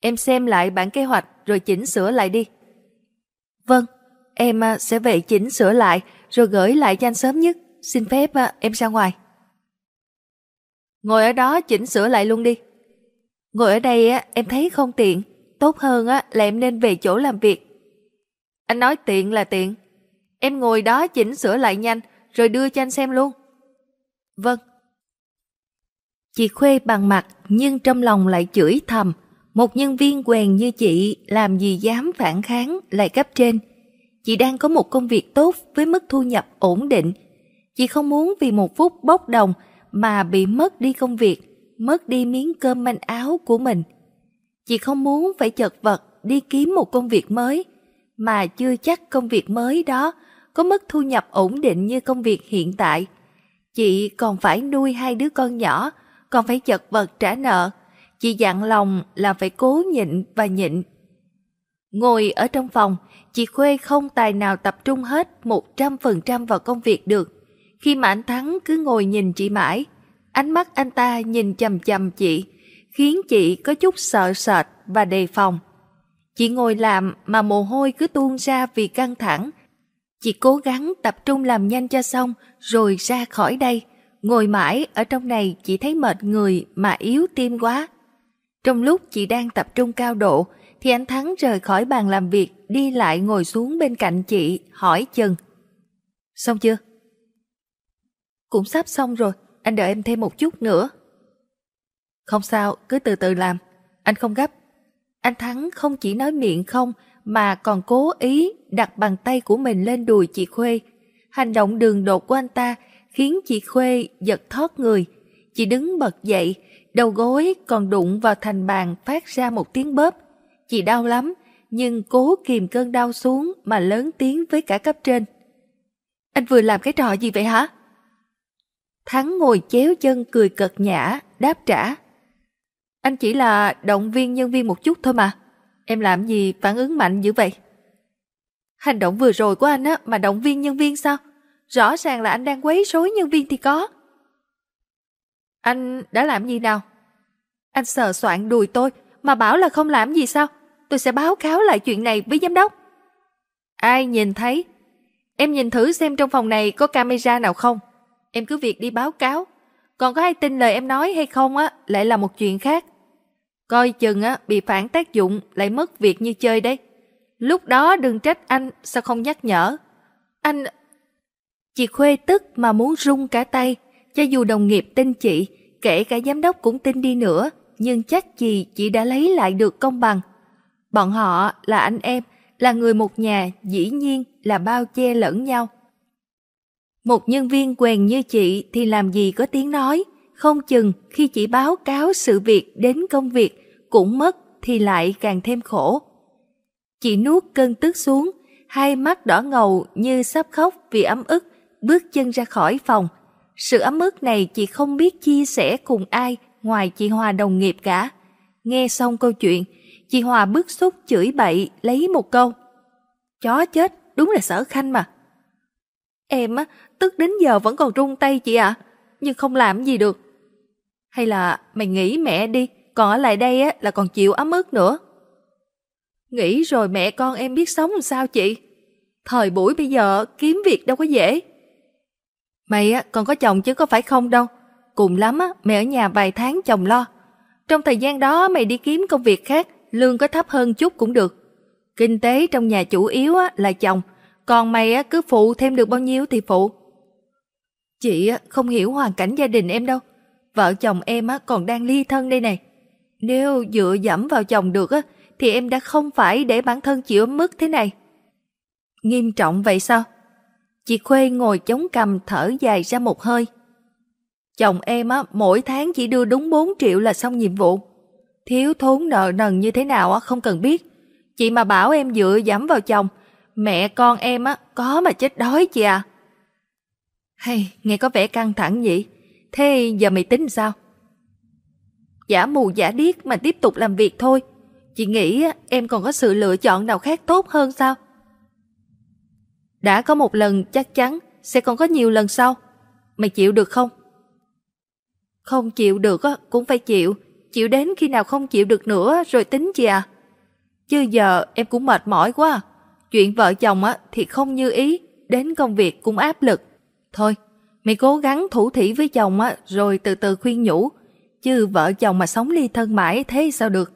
Em xem lại bản kế hoạch rồi chỉnh sửa lại đi. Vâng, em à, sẽ về chỉnh sửa lại rồi gửi lại cho anh sớm nhất. Xin phép à, em ra ngoài. Ngồi ở đó chỉnh sửa lại luôn đi. Ngồi ở đây em thấy không tiện. Tốt hơn á, là em nên về chỗ làm việc. Anh nói tiện là tiện. Em ngồi đó chỉnh sửa lại nhanh rồi đưa cho anh xem luôn. Vâng. Chị Khuê bằng mặt nhưng trong lòng lại chửi thầm. Một nhân viên quèn như chị làm gì dám phản kháng lại cấp trên. Chị đang có một công việc tốt với mức thu nhập ổn định. Chị không muốn vì một phút bốc đồng mà bị mất đi công việc, mất đi miếng cơm manh áo của mình. Chị không muốn phải chật vật đi kiếm một công việc mới, mà chưa chắc công việc mới đó có mức thu nhập ổn định như công việc hiện tại. Chị còn phải nuôi hai đứa con nhỏ, còn phải chật vật trả nợ. Chị dặn lòng là phải cố nhịn và nhịn. Ngồi ở trong phòng, chị Khuê không tài nào tập trung hết 100% vào công việc được. Khi mà anh Thắng cứ ngồi nhìn chị mãi, ánh mắt anh ta nhìn chầm chầm chị, khiến chị có chút sợ sệt và đề phòng. Chị ngồi làm mà mồ hôi cứ tuôn ra vì căng thẳng. Chị cố gắng tập trung làm nhanh cho xong rồi ra khỏi đây. Ngồi mãi ở trong này chị thấy mệt người mà yếu tim quá. Trong lúc chị đang tập trung cao độ thì anh Thắng rời khỏi bàn làm việc đi lại ngồi xuống bên cạnh chị hỏi chừng. Xong chưa? Cũng sắp xong rồi, anh đợi em thêm một chút nữa. Không sao, cứ từ từ làm, anh không gấp. Anh Thắng không chỉ nói miệng không mà còn cố ý đặt bàn tay của mình lên đùi chị Khuê. Hành động đường đột của anh ta khiến chị Khuê giật thót người. Chị đứng bật dậy, đầu gối còn đụng vào thành bàn phát ra một tiếng bóp. Chị đau lắm, nhưng cố kìm cơn đau xuống mà lớn tiếng với cả cấp trên. Anh vừa làm cái trò gì vậy hả? Thắng ngồi chéo chân cười cợt nhã, đáp trả. Anh chỉ là động viên nhân viên một chút thôi mà. Em làm gì phản ứng mạnh dữ vậy? Hành động vừa rồi của anh á, mà động viên nhân viên sao? Rõ ràng là anh đang quấy rối nhân viên thì có. Anh đã làm gì nào? Anh sờ soạn đùi tôi, mà bảo là không làm gì sao? Tôi sẽ báo cáo lại chuyện này với giám đốc. Ai nhìn thấy? Em nhìn thử xem trong phòng này có camera nào không? Em cứ việc đi báo cáo. Còn có ai tin lời em nói hay không á, lại là một chuyện khác. Coi chừng á bị phản tác dụng lại mất việc như chơi đấy. Lúc đó đừng trách anh sao không nhắc nhở. Anh... Chị Khuê tức mà muốn rung cả tay. Cho dù đồng nghiệp tin chị, kể cả giám đốc cũng tin đi nữa, nhưng chắc gì chị đã lấy lại được công bằng. Bọn họ là anh em, là người một nhà, dĩ nhiên là bao che lẫn nhau. Một nhân viên quèn như chị thì làm gì có tiếng nói, không chừng khi chị báo cáo sự việc đến công việc cũng mất thì lại càng thêm khổ. Chị nuốt cơn tức xuống, hai mắt đỏ ngầu như sắp khóc vì ấm ức, bước chân ra khỏi phòng. Sự ấm ức này chị không biết chia sẻ cùng ai ngoài chị Hòa đồng nghiệp cả. Nghe xong câu chuyện, chị Hòa bức xúc chửi bậy lấy một câu. Chó chết, đúng là sở khanh mà. Em á, tức đến giờ vẫn còn run tay chị ạ, nhưng không làm gì được. Hay là mày nghĩ mẹ đi, còn ở lại đây á là còn chịu ấm ức nữa. Nghĩ rồi mẹ con em biết sống làm sao chị? Thời buổi bây giờ kiếm việc đâu có dễ. Mày á còn có chồng chứ có phải không đâu. Cùng lắm á mẹ ở nhà vài tháng chồng lo. Trong thời gian đó mày đi kiếm công việc khác, lương có thấp hơn chút cũng được. Kinh tế trong nhà chủ yếu á là chồng, còn mày á cứ phụ thêm được bao nhiêu thì phụ. Chị á không hiểu hoàn cảnh gia đình em đâu. Vợ chồng em á còn đang ly thân đây này. Nếu dựa dẫm vào chồng được á, thì em đã không phải để bản thân chịu mức thế này. Nghiêm trọng vậy sao? Chị Khuê ngồi chống cằm thở dài ra một hơi. Chồng em á, mỗi tháng chỉ đưa đúng 4 triệu là xong nhiệm vụ. Thiếu thốn nợ nần như thế nào á, không cần biết. Chị mà bảo em dựa dẫm vào chồng, mẹ con em á, có mà chết đói chị à. Hay, nghe có vẻ căng thẳng vậy. Thế giờ mày tính sao? Giả mù giả điếc mà tiếp tục làm việc thôi. Chị nghĩ em còn có sự lựa chọn nào khác tốt hơn sao? Đã có một lần chắc chắn sẽ còn có nhiều lần sau. Mày chịu được không? Không chịu được cũng phải chịu. Chịu đến khi nào không chịu được nữa rồi tính chị à. Chứ giờ em cũng mệt mỏi quá. Chuyện vợ chồng thì không như ý, đến công việc cũng áp lực. Thôi, mày cố gắng thủ thủy với chồng rồi từ từ khuyên nhủ chứ vợ chồng mà sống ly thân mãi thế sao được.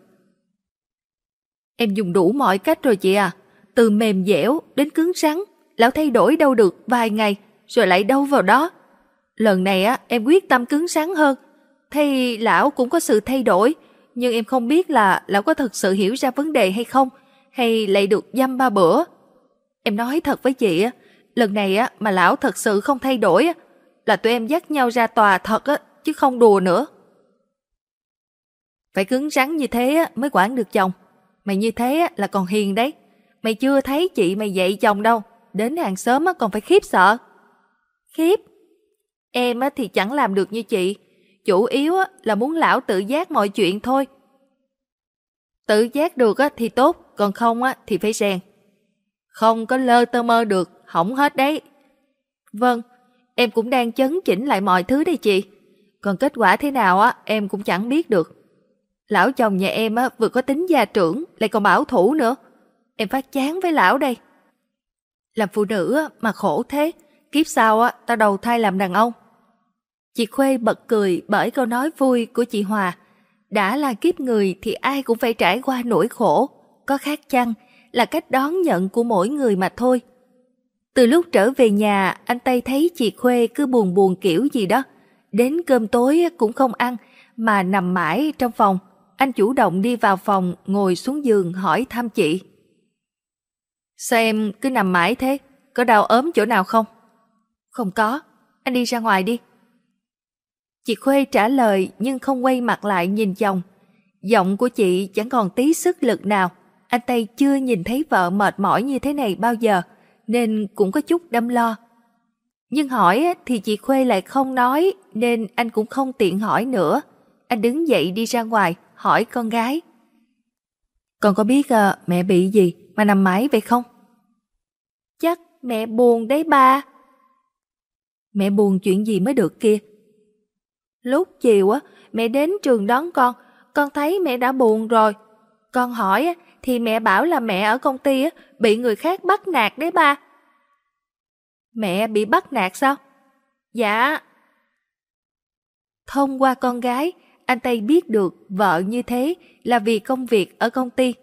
Em dùng đủ mọi cách rồi chị à, từ mềm dẻo đến cứng rắn, lão thay đổi đâu được vài ngày rồi lại đâu vào đó. Lần này á em quyết tâm cứng rắn hơn, thì lão cũng có sự thay đổi, nhưng em không biết là lão có thực sự hiểu ra vấn đề hay không, hay lại được dăm ba bữa. Em nói thật với chị á, lần này á mà lão thật sự không thay đổi á, là tụi em dắt nhau ra tòa thật á, chứ không đùa nữa. Phải cứng rắn như thế mới quản được chồng. Mày như thế là còn hiền đấy. Mày chưa thấy chị mày dạy chồng đâu. Đến hàng sớm còn phải khiếp sợ. Khiếp? Em thì chẳng làm được như chị. Chủ yếu là muốn lão tự giác mọi chuyện thôi. Tự giác được thì tốt, còn không thì phải rèn. Không có lơ tơ mơ được, hỏng hết đấy. Vâng, em cũng đang chấn chỉnh lại mọi thứ đây chị. Còn kết quả thế nào á em cũng chẳng biết được. Lão chồng nhà em á, vừa có tính gia trưởng, lại còn bảo thủ nữa. Em phát chán với lão đây. Làm phụ nữ á mà khổ thế, kiếp sau á tao đầu thai làm đàn ông. Chị Khuê bật cười bởi câu nói vui của chị Hòa. Đã là kiếp người thì ai cũng phải trải qua nỗi khổ, có khác chăng là cách đón nhận của mỗi người mà thôi. Từ lúc trở về nhà, anh Tây thấy chị Khuê cứ buồn buồn kiểu gì đó. Đến cơm tối cũng không ăn, mà nằm mãi trong phòng. Anh chủ động đi vào phòng, ngồi xuống giường hỏi thăm chị. Sao em cứ nằm mãi thế? Có đau ốm chỗ nào không? Không có, anh đi ra ngoài đi. Chị Khuê trả lời nhưng không quay mặt lại nhìn chồng. Giọng của chị chẳng còn tí sức lực nào. Anh Tây chưa nhìn thấy vợ mệt mỏi như thế này bao giờ, nên cũng có chút đâm lo. Nhưng hỏi thì chị Khuê lại không nói, nên anh cũng không tiện hỏi nữa. Anh đứng dậy đi ra ngoài, hỏi con gái. Con có biết uh, mẹ bị gì mà nằm mãi vậy không? Chắc mẹ buồn đấy ba. Mẹ buồn chuyện gì mới được kia? Lúc chiều á, mẹ đến trường đón con, con thấy mẹ đã buồn rồi. Con hỏi á, thì mẹ bảo là mẹ ở công ty á, bị người khác bắt nạt đấy ba. Mẹ bị bắt nạt sao? Dạ. Thông qua con gái, anh Tây biết được vợ như thế là vì công việc ở công ty,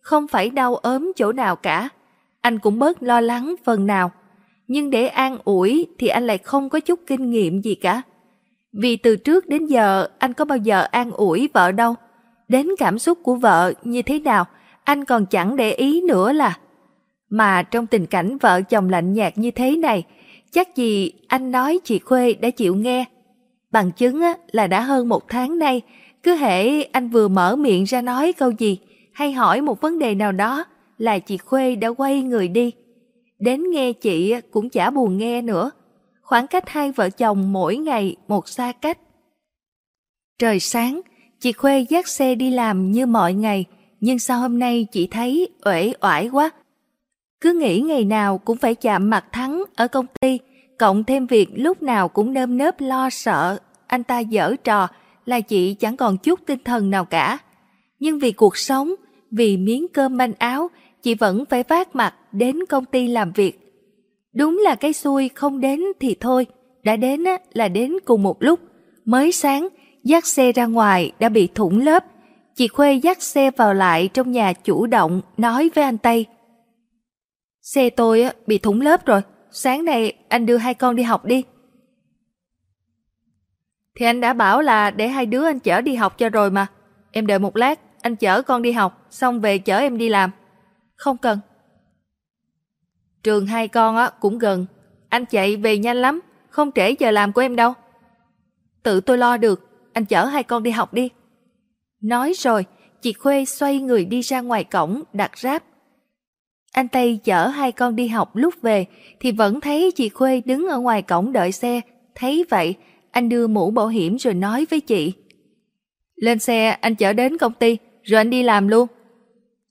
không phải đau ốm chỗ nào cả. Anh cũng bớt lo lắng phần nào. Nhưng để an ủi thì anh lại không có chút kinh nghiệm gì cả. Vì từ trước đến giờ anh có bao giờ an ủi vợ đâu. Đến cảm xúc của vợ như thế nào, anh còn chẳng để ý nữa là. Mà trong tình cảnh vợ chồng lạnh nhạt như thế này, chắc gì anh nói chị Khuê đã chịu nghe. Bằng chứng là đã hơn một tháng nay, cứ hễ anh vừa mở miệng ra nói câu gì hay hỏi một vấn đề nào đó là chị Khuê đã quay người đi. Đến nghe chị cũng chả buồn nghe nữa. Khoảng cách hai vợ chồng mỗi ngày một xa cách. Trời sáng, chị Khuê dắt xe đi làm như mọi ngày, nhưng sao hôm nay chị thấy uể oải quá. Cứ nghĩ ngày nào cũng phải chạm mặt Thắng ở công ty, cộng thêm việc lúc nào cũng nơm nớp lo sợ anh ta dở trò là chị chẳng còn chút tinh thần nào cả. Nhưng vì cuộc sống, vì miếng cơm manh áo, chị vẫn phải vác mặt đến công ty làm việc. Đúng là cái xui không đến thì thôi, đã đến là đến cùng một lúc. Mới sáng, dắt xe ra ngoài đã bị thủng lớp. Chị Khuê dắt xe vào lại trong nhà chủ động nói với anh Tây. Xe tôi bị thủng lớp rồi, sáng nay anh đưa hai con đi học đi. Thì anh đã bảo là để hai đứa anh chở đi học cho rồi mà. Em đợi một lát, anh chở con đi học, xong về chở em đi làm. Không cần. Trường hai con á cũng gần, anh chạy về nhanh lắm, không trễ giờ làm của em đâu. Tự tôi lo được, anh chở hai con đi học đi. Nói rồi, chị Khuê xoay người đi ra ngoài cổng đặt ráp. Anh Tây chở hai con đi học lúc về thì vẫn thấy chị Khuê đứng ở ngoài cổng đợi xe. Thấy vậy, anh đưa mũ bảo hiểm rồi nói với chị. Lên xe anh chở đến công ty rồi anh đi làm luôn.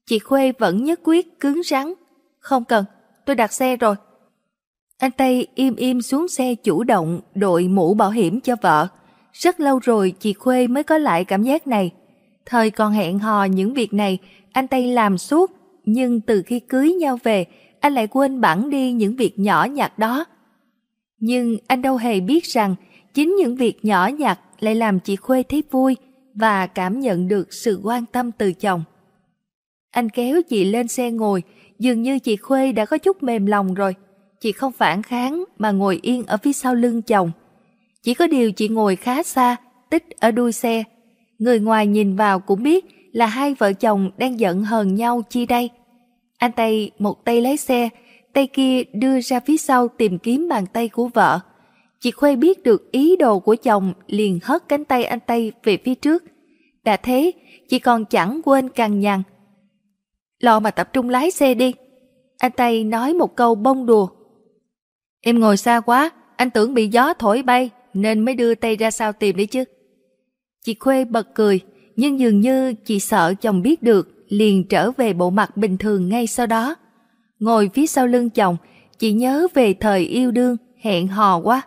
Chị Khuê vẫn nhất quyết cứng rắn. Không cần, tôi đặt xe rồi. Anh Tây im im xuống xe chủ động đội mũ bảo hiểm cho vợ. Rất lâu rồi chị Khuê mới có lại cảm giác này. Thời còn hẹn hò những việc này, anh Tây làm suốt, nhưng từ khi cưới nhau về, anh lại quên bẵng đi những việc nhỏ nhặt đó. Nhưng anh đâu hề biết rằng, chính những việc nhỏ nhặt lại làm chị Khuê thấy vui và cảm nhận được sự quan tâm từ chồng. Anh kéo chị lên xe ngồi, dường như chị Khuê đã có chút mềm lòng rồi. Chị không phản kháng mà ngồi yên ở phía sau lưng chồng. Chỉ có điều chị ngồi khá xa, tích ở đuôi xe. Người ngoài nhìn vào cũng biết là hai vợ chồng đang giận hờn nhau chi đây. Anh tay một tay lấy xe, tay kia đưa ra phía sau tìm kiếm bàn tay của vợ. Chị Khuê biết được ý đồ của chồng liền hất cánh tay anh Tây về phía trước. Đã thế, chị còn chẳng quên cằn nhằn. Lo mà tập trung lái xe đi. Anh Tây nói một câu bông đùa. Em ngồi xa quá, anh tưởng bị gió thổi bay nên mới đưa tay ra sau tìm đi chứ. Chị Khuê bật cười, nhưng dường như chị sợ chồng biết được, liền trở về bộ mặt bình thường ngay sau đó. Ngồi phía sau lưng chồng, chị nhớ về thời yêu đương, hẹn hò quá.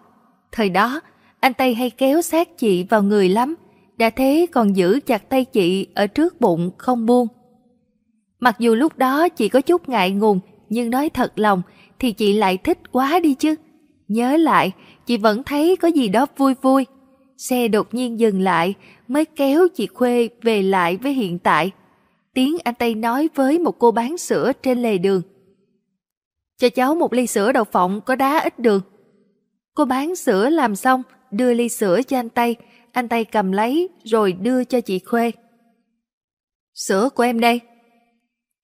Thời đó, anh Tây hay kéo sát chị vào người lắm, đã thế còn giữ chặt tay chị ở trước bụng không buông. Mặc dù lúc đó chị có chút ngại ngùng, nhưng nói thật lòng thì chị lại thích quá đi chứ. Nhớ lại, chị vẫn thấy có gì đó vui vui. Xe đột nhiên dừng lại, mới kéo chị Khuê về lại với hiện tại. Tiếng anh Tây nói với một cô bán sữa trên lề đường. Cho cháu một ly sữa đậu phộng có đá ít đường. Cô bán sữa làm xong, đưa ly sữa cho anh Tây. Anh Tây cầm lấy rồi đưa cho chị Khuê. Sữa của em đây.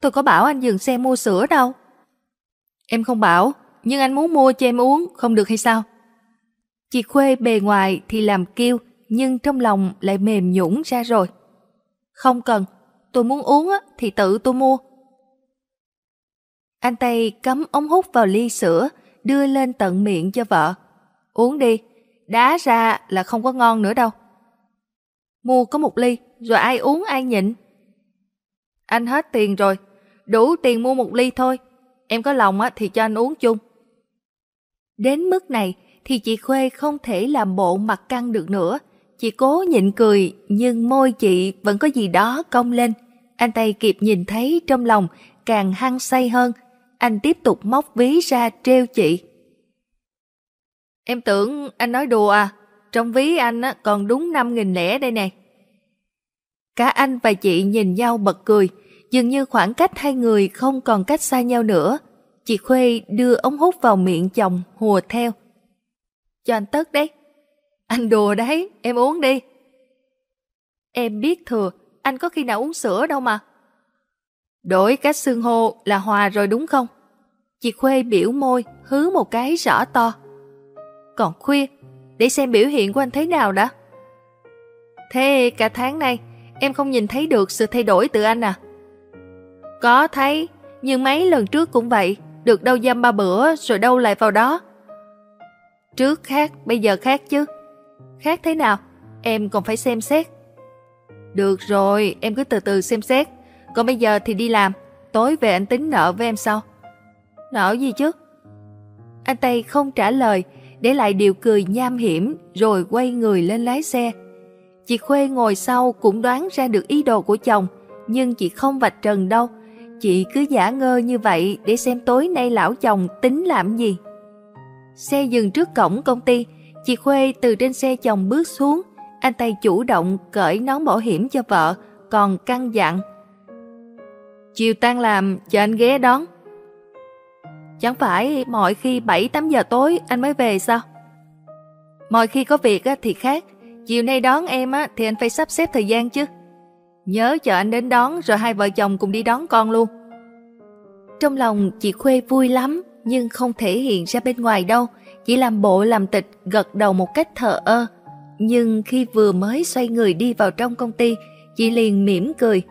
Tôi có bảo anh dừng xe mua sữa đâu. Em không bảo, nhưng anh muốn mua cho em uống, không được hay sao? Chị Khuê bề ngoài thì làm kêu, nhưng trong lòng lại mềm nhũn ra rồi. Không cần, tôi muốn uống thì tự tôi mua. Anh Tây cắm ống hút vào ly sữa, đưa lên tận miệng cho vợ. Uống đi, đá ra là không có ngon nữa đâu. Mua có một ly, rồi ai uống ai nhịn. Anh hết tiền rồi, đủ tiền mua một ly thôi. Em có lòng á thì cho anh uống chung. Đến mức này thì chị Khuê không thể làm bộ mặt căng được nữa. Chị cố nhịn cười nhưng môi chị vẫn có gì đó cong lên. Anh Tây kịp nhìn thấy trong lòng càng hăng say hơn. Anh tiếp tục móc ví ra treo chị. Em tưởng anh nói đùa à? Trong ví anh còn đúng 5 nghìn lẻ đây nè. Cả anh và chị nhìn nhau bật cười. Dường như khoảng cách hai người không còn cách xa nhau nữa. Chị Khuê đưa ống hút vào miệng chồng hùa theo. Cho anh tất đấy. Anh đùa đấy, em uống đi. Em biết thừa, anh có khi nào uống sữa đâu mà. Đổi cách xương hô là hòa rồi đúng không? Chị Khuê biểu môi, hứ một cái rõ to. Còn khuya, để xem biểu hiện của anh thế nào đã. Thế cả tháng nay, em không nhìn thấy được sự thay đổi từ anh à? Có thấy, nhưng mấy lần trước cũng vậy, được đâu dăm ba bữa rồi đâu lại vào đó. Trước khác, bây giờ khác chứ. Khác thế nào? Em còn phải xem xét. Được rồi, em cứ từ từ xem xét. Còn bây giờ thì đi làm, tối về anh tính nợ với em sau. Nợ gì chứ? Anh Tây không trả lời, để lại điều cười nham hiểm rồi quay người lên lái xe. Chị Khuê ngồi sau cũng đoán ra được ý đồ của chồng, nhưng chị không vạch trần đâu. Chị cứ giả ngơ như vậy để xem tối nay lão chồng tính làm gì. Xe dừng trước cổng công ty, chị Khuê từ trên xe chồng bước xuống. Anh tay chủ động cởi nón bảo hiểm cho vợ, còn căng dặn. Chiều tan làm, chờ anh ghé đón. Chẳng phải mọi khi 7-8 giờ tối anh mới về sao? Mọi khi có việc thì khác, chiều nay đón em thì anh phải sắp xếp thời gian chứ. Nhớ chờ anh đến đón rồi hai vợ chồng cùng đi đón con luôn. Trong lòng chị Khuê vui lắm nhưng không thể hiện ra bên ngoài đâu, chỉ làm bộ làm tịch gật đầu một cách thờ ơ. Nhưng khi vừa mới xoay người đi vào trong công ty, chị liền mỉm cười.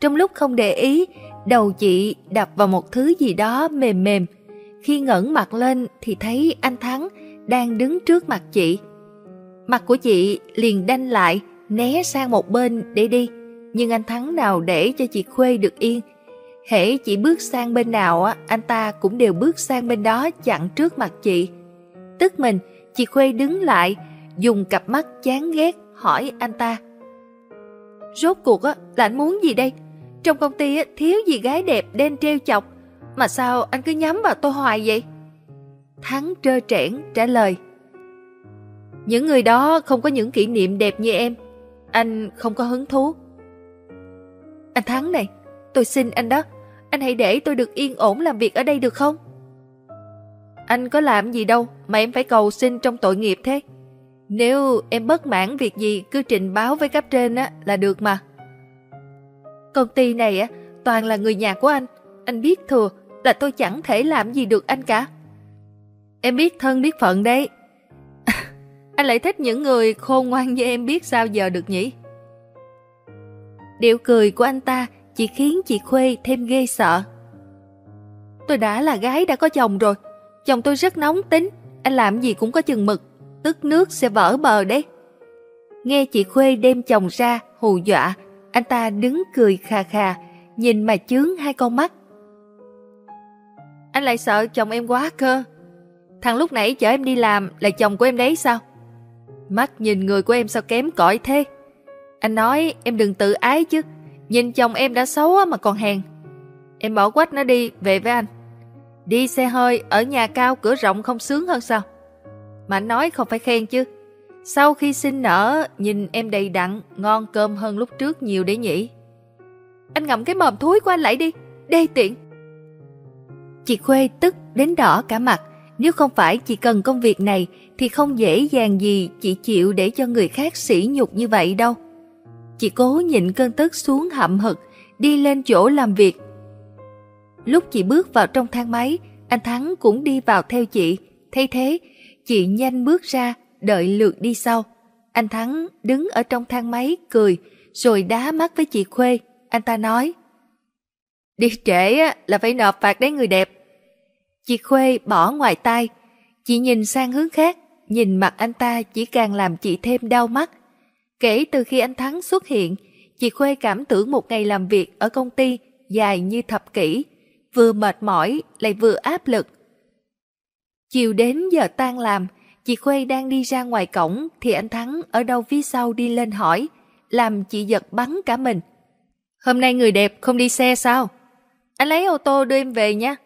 Trong lúc không để ý, đầu chị đập vào một thứ gì đó mềm mềm. Khi ngẩng mặt lên thì thấy anh Thắng đang đứng trước mặt chị. Mặt của chị liền đanh lại, né sang một bên để đi. Nhưng anh Thắng nào để cho chị Khuê được yên, hễ chị bước sang bên nào á, anh ta cũng đều bước sang bên đó chặn trước mặt chị. Tức mình, chị Khuê đứng lại, dùng cặp mắt chán ghét hỏi anh ta. Rốt cuộc á, là anh muốn gì đây? Trong công ty á, thiếu gì gái đẹp đen treo chọc, mà sao anh cứ nhắm vào tôi hoài vậy? Thắng trơ trẽn trả lời. Những người đó không có những kỷ niệm đẹp như em. Anh không có hứng thú. Anh Thắng này, tôi xin anh đó, anh hãy để tôi được yên ổn làm việc ở đây được không? Anh có làm gì đâu mà em phải cầu xin trong tội nghiệp thế. Nếu em bất mãn việc gì cứ trình báo với cấp trên á là được mà. Công ty này á toàn là người nhà của anh, anh biết thừa là tôi chẳng thể làm gì được anh cả. Em biết thân biết phận đấy. anh lại thích những người khôn ngoan như em biết sao giờ được nhỉ? Điệu cười của anh ta chỉ khiến chị Khuê thêm ghê sợ. Tôi đã là gái đã có chồng rồi. Chồng tôi rất nóng tính, anh làm gì cũng có chừng mực, tức nước sẽ vỡ bờ đấy. Nghe chị Khuê đem chồng ra, hù dọa, anh ta đứng cười khà khà, nhìn mà chướng hai con mắt. Anh lại sợ chồng em quá cơ. Thằng lúc nãy chở em đi làm là chồng của em đấy sao? Mắt nhìn người của em sao kém cỏi thế? Anh nói em đừng tự ái chứ, Nhìn chồng em đã xấu mà còn hèn. Em bỏ quách nó đi, về với anh. Đi xe hơi ở nhà cao cửa rộng không sướng hơn sao? Mà anh nói không phải khen chứ. Sau khi sinh nở, nhìn em đầy đặn, ngon cơm hơn lúc trước nhiều để nhỉ. Anh ngậm cái mồm thúi của anh lại đi, đê tiện. Chị Khuê tức đến đỏ cả mặt. Nếu không phải chị cần công việc này thì không dễ dàng gì chị chịu để cho người khác sỉ nhục như vậy đâu. Chị cố nhịn cơn tức xuống hậm hực, đi lên chỗ làm việc. Lúc chị bước vào trong thang máy, anh Thắng cũng đi vào theo chị. Thay thế, chị nhanh bước ra, đợi lượt đi sau. Anh Thắng đứng ở trong thang máy cười, rồi đá mắt với chị Khuê. Anh ta nói, Đi trễ là phải nộp phạt đấy người đẹp. Chị Khuê bỏ ngoài tai, Chị nhìn sang hướng khác, nhìn mặt anh ta chỉ càng làm chị thêm đau mắt. Kể từ khi anh Thắng xuất hiện, chị Khuê cảm tưởng một ngày làm việc ở công ty dài như thập kỷ, vừa mệt mỏi lại vừa áp lực. Chiều đến giờ tan làm, chị Khuê đang đi ra ngoài cổng thì anh Thắng ở đâu phía sau đi lên hỏi, làm chị giật bắn cả mình. Hôm nay người đẹp không đi xe sao? Anh lấy ô tô đưa em về nha.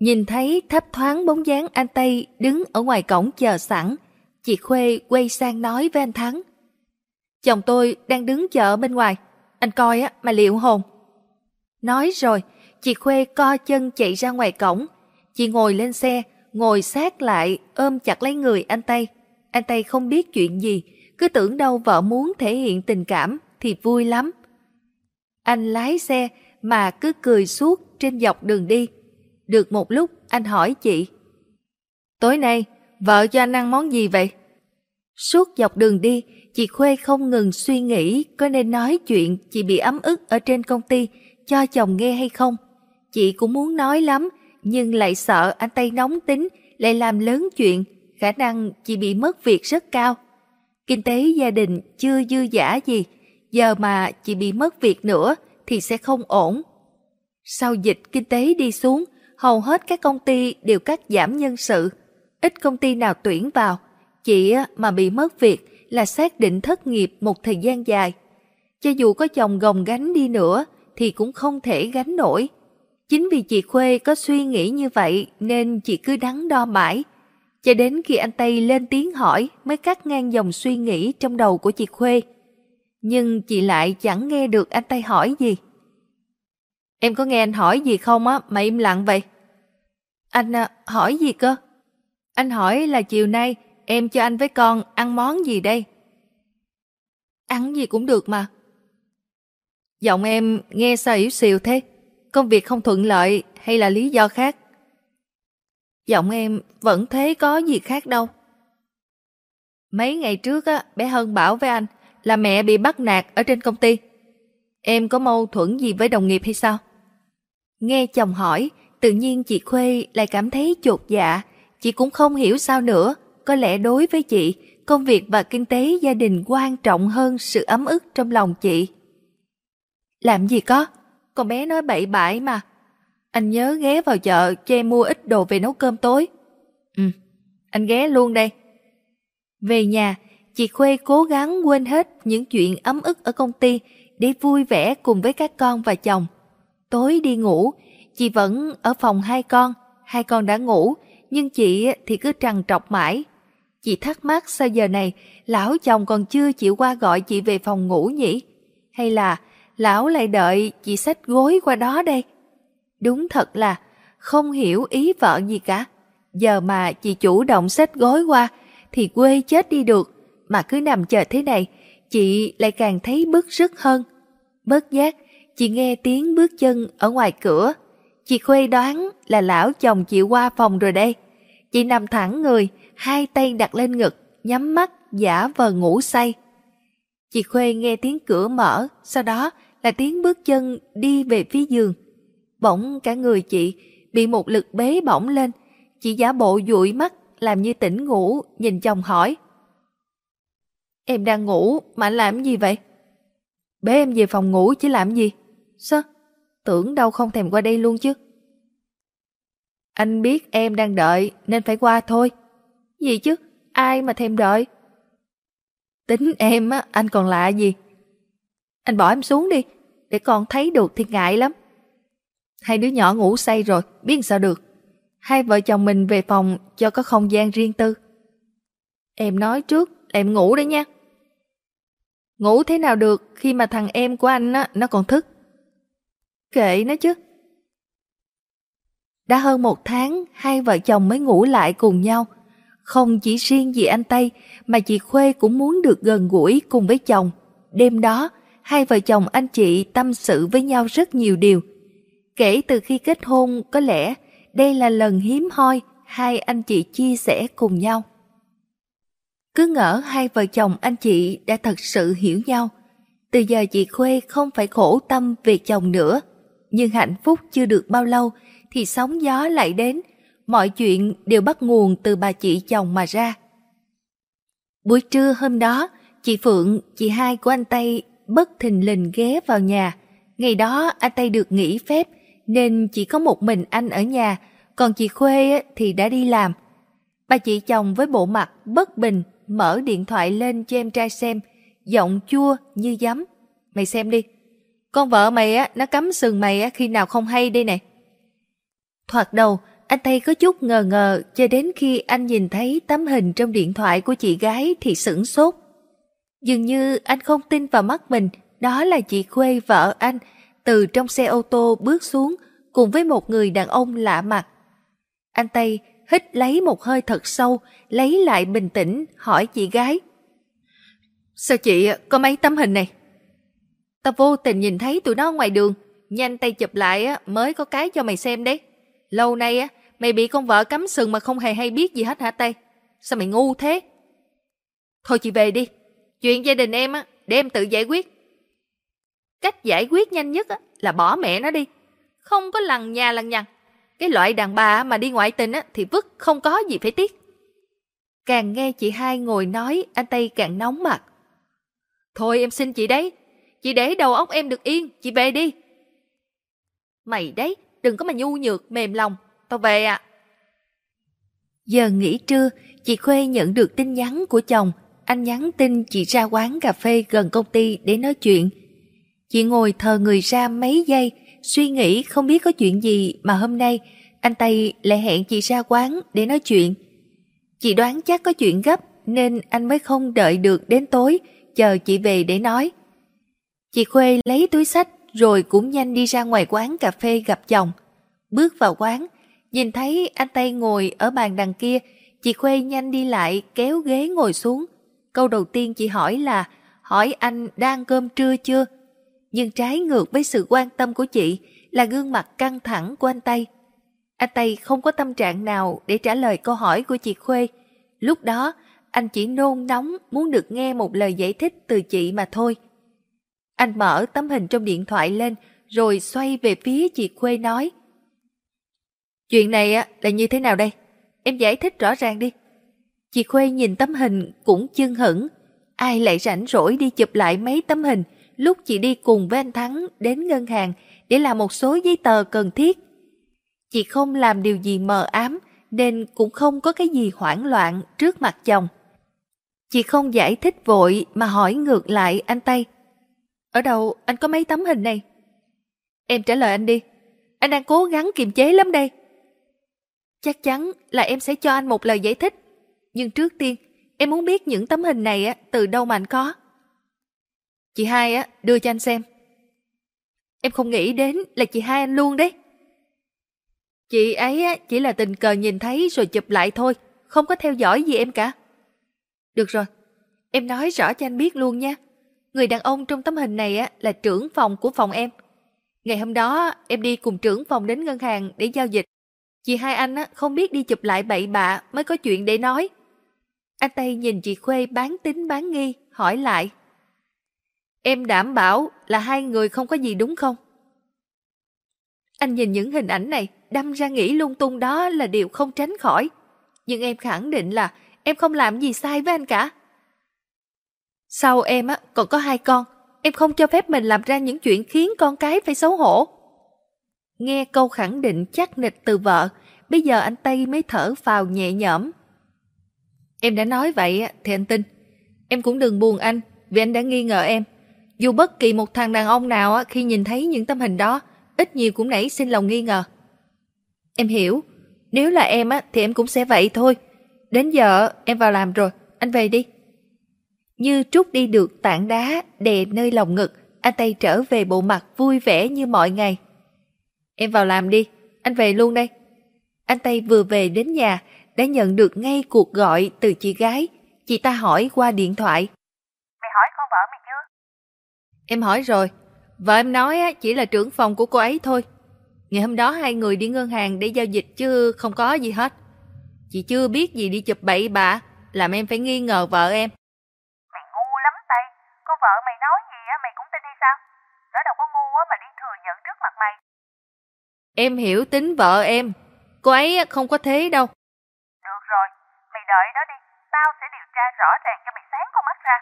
Nhìn thấy thấp thoáng bóng dáng anh Tây đứng ở ngoài cổng chờ sẵn, chị Khuê quay sang nói với anh Thắng. Chồng tôi đang đứng chờ bên ngoài, anh coi á mà liệu hồn. Nói rồi, chị Khuê co chân chạy ra ngoài cổng. Chị ngồi lên xe, ngồi sát lại, ôm chặt lấy người anh Tây. Anh Tây không biết chuyện gì, cứ tưởng đâu vợ muốn thể hiện tình cảm thì vui lắm. Anh lái xe mà cứ cười suốt trên dọc đường đi. Được một lúc anh hỏi chị. Tối nay, vợ cho anh ăn món gì vậy? Suốt dọc đường đi, chị Khuê không ngừng suy nghĩ có nên nói chuyện chị bị ấm ức ở trên công ty cho chồng nghe hay không. Chị cũng muốn nói lắm, nhưng lại sợ anh tay nóng tính lại làm lớn chuyện, khả năng chị bị mất việc rất cao. Kinh tế gia đình chưa dư giả gì, giờ mà chị bị mất việc nữa thì sẽ không ổn. Sau dịch kinh tế đi xuống, hầu hết các công ty đều cắt giảm nhân sự. Ít công ty nào tuyển vào, chị à, mà bị mất việc là xác định thất nghiệp một thời gian dài. Cho dù có chồng gồng gánh đi nữa thì cũng không thể gánh nổi. Chính vì chị Khuê có suy nghĩ như vậy nên chị cứ đắn đo mãi. Cho đến khi anh Tây lên tiếng hỏi mới cắt ngang dòng suy nghĩ trong đầu của chị Khuê. Nhưng chị lại chẳng nghe được anh Tây hỏi gì. Em có nghe anh hỏi gì không á mà im lặng vậy? Anh à, hỏi gì cơ? Anh hỏi là chiều nay em cho anh với con ăn món gì đây? Ăn gì cũng được mà. Giọng em nghe sao yếu xìu thế? Công việc không thuận lợi hay là lý do khác? Giọng em vẫn thế có gì khác đâu. Mấy ngày trước á, bé Hân bảo với anh là mẹ bị bắt nạt ở trên công ty. Em có mâu thuẫn gì với đồng nghiệp hay sao? Nghe chồng hỏi, tự nhiên chị Khuê lại cảm thấy chột dạ. Chị cũng không hiểu sao nữa. Có lẽ đối với chị, công việc và kinh tế gia đình quan trọng hơn sự ấm ức trong lòng chị. Làm gì có, con bé nói bậy bại mà. Anh nhớ ghé vào chợ cho em mua ít đồ về nấu cơm tối. Ừ, anh ghé luôn đây. Về nhà, chị Khuê cố gắng quên hết những chuyện ấm ức ở công ty để vui vẻ cùng với các con và chồng. Tối đi ngủ, chị vẫn ở phòng hai con, hai con đã ngủ, nhưng chị thì cứ trằn trọc mãi. Chị thắc mắc sao giờ này lão chồng còn chưa chịu qua gọi chị về phòng ngủ nhỉ? Hay là lão lại đợi chị xách gối qua đó đây? Đúng thật là không hiểu ý vợ gì cả. Giờ mà chị chủ động xách gối qua thì quê chết đi được. Mà cứ nằm chờ thế này, chị lại càng thấy bức rứt hơn. Bớt giác, chị nghe tiếng bước chân ở ngoài cửa. Chị Khuê đoán là lão chồng chị qua phòng rồi đây. Chị nằm thẳng người, hai tay đặt lên ngực, nhắm mắt, giả vờ ngủ say. Chị Khuê nghe tiếng cửa mở, sau đó là tiếng bước chân đi về phía giường. Bỗng cả người chị bị một lực bế bỏng lên. Chị giả bộ dụi mắt, làm như tỉnh ngủ, nhìn chồng hỏi. Em đang ngủ mà làm gì vậy? Bế em về phòng ngủ chứ làm gì? Sao? Tưởng đâu không thèm qua đây luôn chứ. Anh biết em đang đợi nên phải qua thôi. Gì chứ? Ai mà thèm đợi? Tính em á, anh còn lạ gì? Anh bỏ em xuống đi, để con thấy được thì ngại lắm. Hai đứa nhỏ ngủ say rồi, biết sao được. Hai vợ chồng mình về phòng cho có không gian riêng tư. Em nói trước, em ngủ đấy nha. Ngủ thế nào được khi mà thằng em của anh á, nó còn thức. Kệ nó chứ. Đã hơn một tháng, hai vợ chồng mới ngủ lại cùng nhau. Không chỉ riêng gì anh Tây, mà chị Khuê cũng muốn được gần gũi cùng với chồng. Đêm đó, hai vợ chồng anh chị tâm sự với nhau rất nhiều điều. Kể từ khi kết hôn, có lẽ đây là lần hiếm hoi hai anh chị chia sẻ cùng nhau. Cứ ngỡ hai vợ chồng anh chị đã thật sự hiểu nhau. Từ giờ chị Khuê không phải khổ tâm về chồng nữa. Nhưng hạnh phúc chưa được bao lâu thì sóng gió lại đến. Mọi chuyện đều bắt nguồn từ bà chị chồng mà ra. Buổi trưa hôm đó, chị Phượng, chị hai của anh Tây bất thình lình ghé vào nhà. Ngày đó anh Tây được nghỉ phép nên chỉ có một mình anh ở nhà, còn chị Khuê thì đã đi làm. Bà chị chồng với bộ mặt bất bình mở điện thoại lên cho em trai xem, giọng chua như giấm. Mày xem đi, con vợ mày á, nó cắm sừng mày á khi nào không hay đây nè. Thoạt đầu, anh Tây có chút ngờ ngờ cho đến khi anh nhìn thấy tấm hình trong điện thoại của chị gái thì sửng sốt. Dường như anh không tin vào mắt mình, đó là chị Khuê vợ anh, từ trong xe ô tô bước xuống cùng với một người đàn ông lạ mặt. Anh Tây hít lấy một hơi thật sâu, lấy lại bình tĩnh, hỏi chị gái. Sao chị có mấy tấm hình này? Tao vô tình nhìn thấy tụi nó ngoài đường, nhanh tay chụp lại á, mới có cái cho mày xem đấy. Lâu nay á, mày bị con vợ cắm sừng mà không hề hay biết gì hết hả Tây? Sao mày ngu thế? Thôi chị về đi, chuyện gia đình em á, để em tự giải quyết. Cách giải quyết nhanh nhất á, là bỏ mẹ nó đi, không có lằng nhà lằng nhằng. Cái loại đàn bà mà đi ngoại tình á, thì vứt không có gì phải tiếc. Càng nghe chị hai ngồi nói, anh Tây càng nóng mặt. Thôi em xin chị đấy, chị để đầu óc em được yên, chị về đi. Mày đấy, đừng có mà nhu nhược, mềm lòng, tao về ạ. À. Giờ nghỉ trưa, chị Khuê nhận được tin nhắn của chồng. Anh nhắn tin chị ra quán cà phê gần công ty để nói chuyện. Chị ngồi thờ người ra mấy giây, suy nghĩ không biết có chuyện gì mà hôm nay anh Tây lại hẹn chị ra quán để nói chuyện. Chị đoán chắc có chuyện gấp nên anh mới không đợi được đến tối chờ chị về để nói. Chị Khuê lấy túi sách rồi cũng nhanh đi ra ngoài quán cà phê gặp chồng. Bước vào quán, nhìn thấy anh Tây ngồi ở bàn đằng kia, chị Khuê nhanh đi lại kéo ghế ngồi xuống. Câu đầu tiên chị hỏi là hỏi anh đang cơm trưa chưa? Nhưng trái ngược với sự quan tâm của chị là gương mặt căng thẳng của anh Tây. Anh Tây không có tâm trạng nào để trả lời câu hỏi của chị Khuê. Lúc đó, anh chỉ nôn nóng muốn được nghe một lời giải thích từ chị mà thôi. Anh mở tấm hình trong điện thoại lên, rồi xoay về phía chị Khuê nói. Chuyện này là như thế nào đây? Em giải thích rõ ràng đi. Chị Khuê nhìn tấm hình cũng chưng hững. Ai lại rảnh rỗi đi chụp lại mấy tấm hình lúc chị đi cùng với anh Thắng đến ngân hàng để làm một số giấy tờ cần thiết. Chị không làm điều gì mờ ám, nên cũng không có cái gì hoảng loạn trước mặt chồng. Chị không giải thích vội mà hỏi ngược lại anh Tây. Ở đâu anh có mấy tấm hình này? Em trả lời anh đi. Anh đang cố gắng kiềm chế lắm đây. Chắc chắn là em sẽ cho anh một lời giải thích. Nhưng trước tiên, em muốn biết những tấm hình này từ đâu mà anh có. Chị hai á đưa cho anh xem. Em không nghĩ đến là chị hai anh luôn đấy. Chị ấy chỉ là tình cờ nhìn thấy rồi chụp lại thôi, không có theo dõi gì em cả. Được rồi, em nói rõ cho anh biết luôn nha. Người đàn ông trong tấm hình này á, là trưởng phòng của phòng em. Ngày hôm đó em đi cùng trưởng phòng đến ngân hàng để giao dịch. Chị hai anh á, không biết đi chụp lại bậy bạ mới có chuyện để nói. Anh Tây nhìn chị Khuê bán tính bán nghi, hỏi lại. Em đảm bảo là hai người không có gì đúng không? Anh nhìn những hình ảnh này, đâm ra nghĩ lung tung đó là điều không tránh khỏi. Nhưng em khẳng định là em không làm gì sai với anh cả. Sau em á còn có hai con, em không cho phép mình làm ra những chuyện khiến con cái phải xấu hổ. Nghe câu khẳng định chắc nịch từ vợ, bây giờ anh Tây mới thở vào nhẹ nhõm. Em đã nói vậy thì anh tin. Em cũng đừng buồn anh vì anh đã nghi ngờ em. Dù bất kỳ một thằng đàn ông nào khi nhìn thấy những tấm hình đó ít nhiều cũng nảy sinh lòng nghi ngờ. Em hiểu, nếu là em á thì em cũng sẽ vậy thôi. Đến giờ em vào làm rồi, anh về đi. Như trút đi được tảng đá đè nơi lòng ngực, anh tay trở về bộ mặt vui vẻ như mọi ngày. Em vào làm đi, anh về luôn đây. Anh tay vừa về đến nhà, đã nhận được ngay cuộc gọi từ chị gái. Chị ta hỏi qua điện thoại. Mày hỏi con vợ mày chưa? Em hỏi rồi. Vợ em nói chỉ là trưởng phòng của cô ấy thôi. Ngày hôm đó hai người đi ngân hàng để giao dịch chứ không có gì hết. Chị chưa biết gì đi chụp bậy bạ, làm em phải nghi ngờ vợ em. Em hiểu tính vợ em. Cô ấy không có thế đâu. Được rồi, mày đợi đó đi. Tao sẽ điều tra rõ ràng cho mày sáng con mắt ra.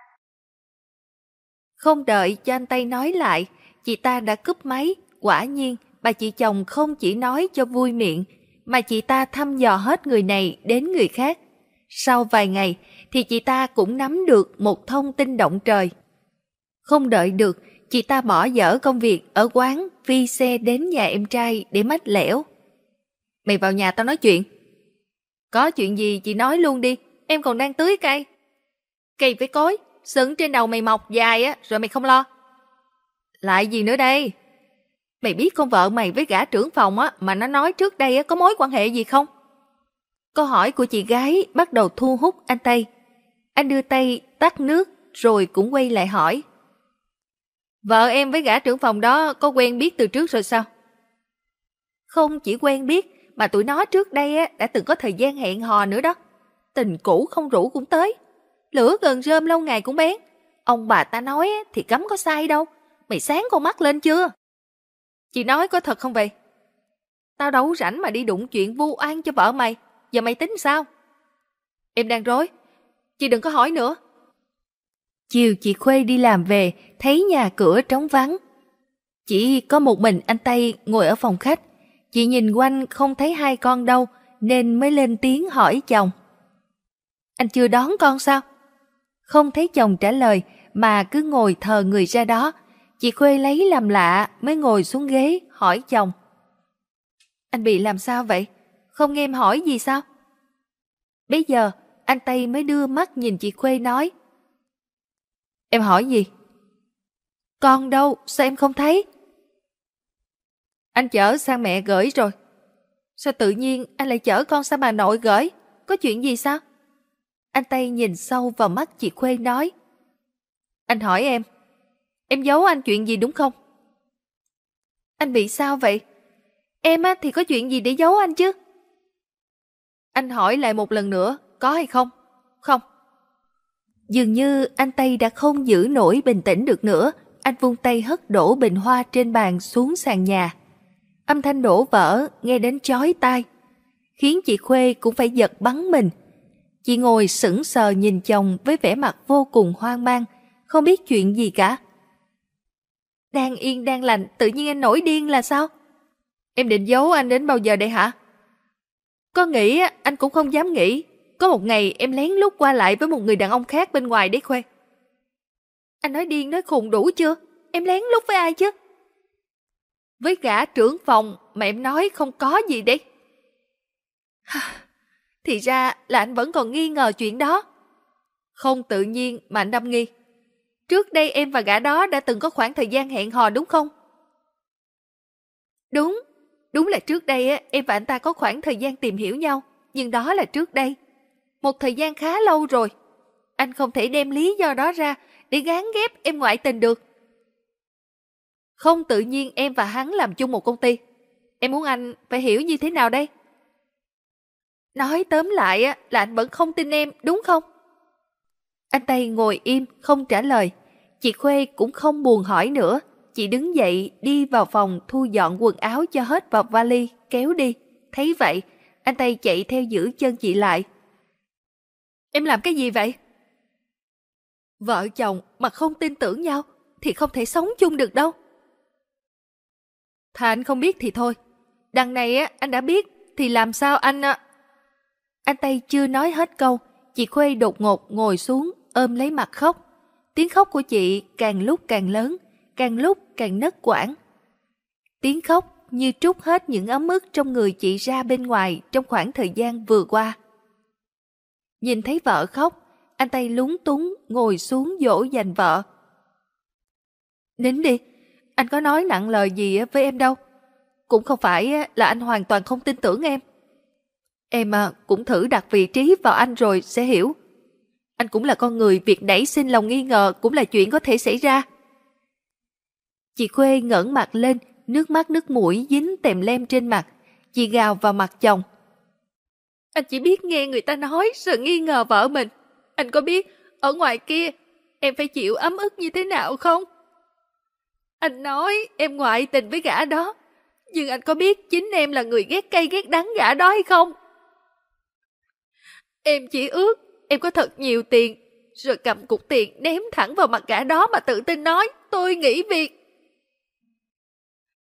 Không đợi cho anh tay nói lại, chị ta đã cúp máy. Quả nhiên, bà chị chồng không chỉ nói cho vui miệng, mà chị ta thăm dò hết người này đến người khác. Sau vài ngày thì chị ta cũng nắm được một thông tin động trời. Không đợi được, chị ta bỏ dở công việc ở quán phi xe đến nhà em trai để mách lẻo. Mày vào nhà tao nói chuyện. Có chuyện gì chị nói luôn đi, em còn đang tưới cây. Cây với cối, sừng trên đầu mày mọc dài á, rồi mày không lo. Lại gì nữa đây? Mày biết con vợ mày với gã trưởng phòng á mà nó nói trước đây á có mối quan hệ gì không? Câu hỏi của chị gái bắt đầu thu hút anh Tây. Anh đưa tay tắt nước rồi cũng quay lại hỏi. Vợ em với gã trưởng phòng đó có quen biết từ trước rồi sao? Không chỉ quen biết mà tụi nó trước đây á, đã từng có thời gian hẹn hò nữa đó. Tình cũ không rủ cũng tới. Lửa gần rơm lâu ngày cũng bén. Ông bà ta nói thì cấm có sai đâu. Mày sáng con mắt lên chưa? Chị nói có thật không vậy? Tao đâu rảnh mà đi đụng chuyện vu oan cho vợ mày. Giờ mày tính sao? Em đang rối. Chị đừng có hỏi nữa. Chiều chị Khuê đi làm về, thấy nhà cửa trống vắng. Chỉ có một mình anh Tây ngồi ở phòng khách. Chị nhìn quanh không thấy hai con đâu, nên mới lên tiếng hỏi chồng. Anh chưa đón con sao? Không thấy chồng trả lời, mà cứ ngồi thờ người ra đó. Chị Khuê lấy làm lạ mới ngồi xuống ghế hỏi chồng. Anh bị làm sao vậy? Không nghe em hỏi gì sao? Bây giờ, anh Tây mới đưa mắt nhìn chị Khuê nói. Em hỏi gì? Con đâu, sao em không thấy? Anh chở sang mẹ gửi rồi. Sao tự nhiên anh lại chở con sang bà nội gửi? Có chuyện gì sao? Anh Tây nhìn sâu vào mắt chị Khuê nói. Anh hỏi em, em giấu anh chuyện gì đúng không? Anh bị sao vậy? Em á thì có chuyện gì để giấu anh chứ? Anh hỏi lại một lần nữa, có hay không? Không. Dường như anh Tây đã không giữ nổi bình tĩnh được nữa, anh vung tay hất đổ bình hoa trên bàn xuống sàn nhà. Âm thanh đổ vỡ nghe đến chói tai, khiến chị Khuê cũng phải giật bắn mình. Chị ngồi sững sờ nhìn chồng với vẻ mặt vô cùng hoang mang, không biết chuyện gì cả. Đang yên đang lành, tự nhiên anh nổi điên là sao? Em định giấu anh đến bao giờ đây hả? Có nghĩ anh cũng không dám nghĩ có một ngày em lén lút qua lại với một người đàn ông khác bên ngoài đấy khoe. Anh nói điên nói khùng đủ chưa? Em lén lút với ai chứ? Với gã trưởng phòng mà em nói không có gì đấy. Thì ra là anh vẫn còn nghi ngờ chuyện đó. Không tự nhiên mà anh đâm nghi. Trước đây em và gã đó đã từng có khoảng thời gian hẹn hò đúng không? Đúng, đúng là trước đây em và anh ta có khoảng thời gian tìm hiểu nhau, nhưng đó là trước đây một thời gian khá lâu rồi. Anh không thể đem lý do đó ra để gán ghép em ngoại tình được. Không tự nhiên em và hắn làm chung một công ty. Em muốn anh phải hiểu như thế nào đây? Nói tóm lại là anh vẫn không tin em, đúng không? Anh Tây ngồi im, không trả lời. Chị Khuê cũng không buồn hỏi nữa. Chị đứng dậy, đi vào phòng thu dọn quần áo cho hết vào vali, kéo đi. Thấy vậy, anh Tây chạy theo giữ chân chị lại. Em làm cái gì vậy? Vợ chồng mà không tin tưởng nhau thì không thể sống chung được đâu. Thà anh không biết thì thôi. Đằng này á anh đã biết thì làm sao anh... À? Anh Tây chưa nói hết câu, chị Khuê đột ngột ngồi xuống ôm lấy mặt khóc. Tiếng khóc của chị càng lúc càng lớn, càng lúc càng nấc quãng. Tiếng khóc như trút hết những ấm ức trong người chị ra bên ngoài trong khoảng thời gian vừa qua. Nhìn thấy vợ khóc, anh tay lúng túng ngồi xuống dỗ dành vợ. Nín đi, anh có nói nặng lời gì với em đâu. Cũng không phải là anh hoàn toàn không tin tưởng em. Em à, cũng thử đặt vị trí vào anh rồi sẽ hiểu. Anh cũng là con người, việc nảy sinh lòng nghi ngờ cũng là chuyện có thể xảy ra. Chị Khuê ngẩng mặt lên, nước mắt nước mũi dính tèm lem trên mặt. Chị gào vào mặt chồng. Anh chỉ biết nghe người ta nói rồi nghi ngờ vợ mình. Anh có biết ở ngoài kia em phải chịu ấm ức như thế nào không? Anh nói em ngoại tình với gã đó. Nhưng anh có biết chính em là người ghét cay ghét đắng gã đó hay không? Em chỉ ước em có thật nhiều tiền, rồi cầm cục tiền ném thẳng vào mặt gã đó mà tự tin nói tôi nghỉ việc.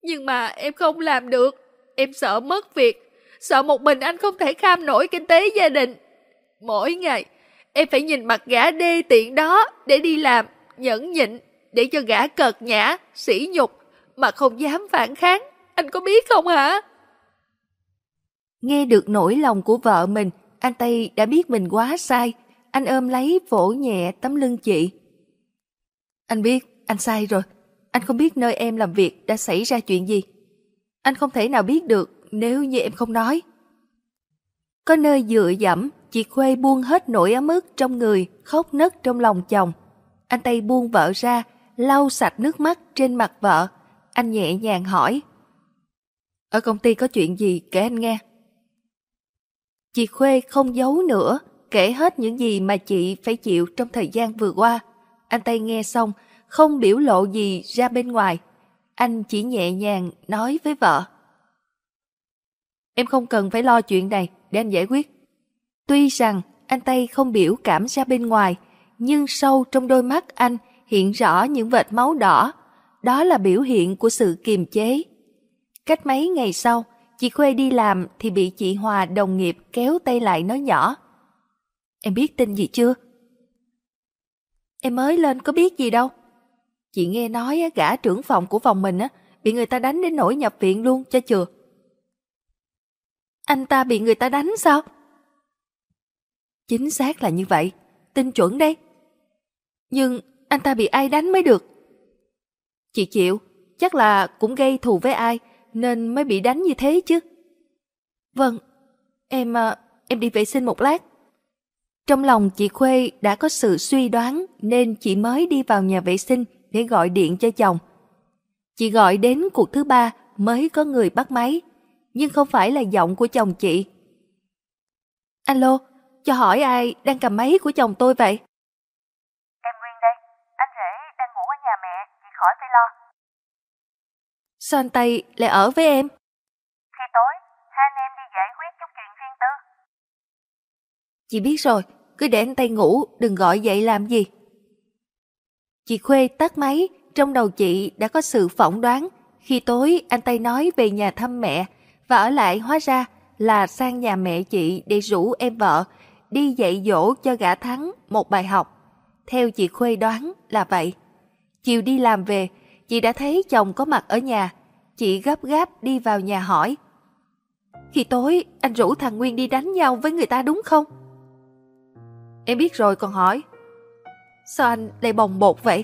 Nhưng mà em không làm được, em sợ mất việc, sợ một mình anh không thể kham nổi kinh tế gia đình. Mỗi ngày, em phải nhìn mặt gã đê tiện đó để đi làm, nhẫn nhịn, để cho gã cợt nhã, sỉ nhục, mà không dám phản kháng. Anh có biết không hả? Nghe được nỗi lòng của vợ mình, anh Tây đã biết mình quá sai. Anh ôm lấy vỗ nhẹ tấm lưng chị. Anh biết, anh sai rồi. Anh không biết nơi em làm việc đã xảy ra chuyện gì. Anh không thể nào biết được nếu như em không nói. Có nơi dựa dẫm, chị Khuê buông hết nỗi ấm ức trong người, khóc nấc trong lòng chồng. Anh Tây buông vợ ra, lau sạch nước mắt trên mặt vợ. Anh nhẹ nhàng hỏi. Ở công ty có chuyện gì kể anh nghe. Chị Khuê không giấu nữa, kể hết những gì mà chị phải chịu trong thời gian vừa qua. Anh Tây nghe xong, không biểu lộ gì ra bên ngoài. Anh chỉ nhẹ nhàng nói với vợ. Em không cần phải lo chuyện này để anh giải quyết. Tuy rằng anh Tây không biểu cảm ra bên ngoài, nhưng sâu trong đôi mắt anh hiện rõ những vệt máu đỏ. Đó là biểu hiện của sự kiềm chế. Cách mấy ngày sau, chị Khuê đi làm thì bị chị Hòa đồng nghiệp kéo tay lại nói nhỏ. Em biết tin gì chưa? Em mới lên có biết gì đâu. Chị nghe nói gã trưởng phòng của phòng mình á bị người ta đánh đến nỗi nhập viện luôn cho chừa. Anh ta bị người ta đánh sao? Chính xác là như vậy, tin chuẩn đấy. Nhưng anh ta bị ai đánh mới được? Chị chịu, chắc là cũng gây thù với ai nên mới bị đánh như thế chứ. Vâng, em à, em đi vệ sinh một lát. Trong lòng chị Khuê đã có sự suy đoán nên chị mới đi vào nhà vệ sinh để gọi điện cho chồng. Chị gọi đến cuộc thứ ba mới có người bắt máy, nhưng không phải là giọng của chồng chị. Alo, cho hỏi ai đang cầm máy của chồng tôi vậy? Em Nguyên đây, anh rể đang ngủ ở nhà mẹ, chị khỏi phải lo. Sao anh Tây lại ở với em? Khi tối, hai anh em đi giải quyết chút chuyện riêng tư. Chị biết rồi, cứ để anh Tây ngủ, đừng gọi dậy làm gì. Chị Khuê tắt máy, trong đầu chị đã có sự phỏng đoán. Khi tối anh Tây nói về nhà thăm mẹ và ở lại hóa ra là sang nhà mẹ chị để rủ em vợ đi dạy dỗ cho gã Thắng một bài học. Theo chị Khuê đoán là vậy. Chiều đi làm về, chị đã thấy chồng có mặt ở nhà. Chị gấp gáp đi vào nhà hỏi. Khi tối, anh rủ thằng Nguyên đi đánh nhau với người ta đúng không? Em biết rồi còn hỏi. Sao anh lại bồng bột vậy?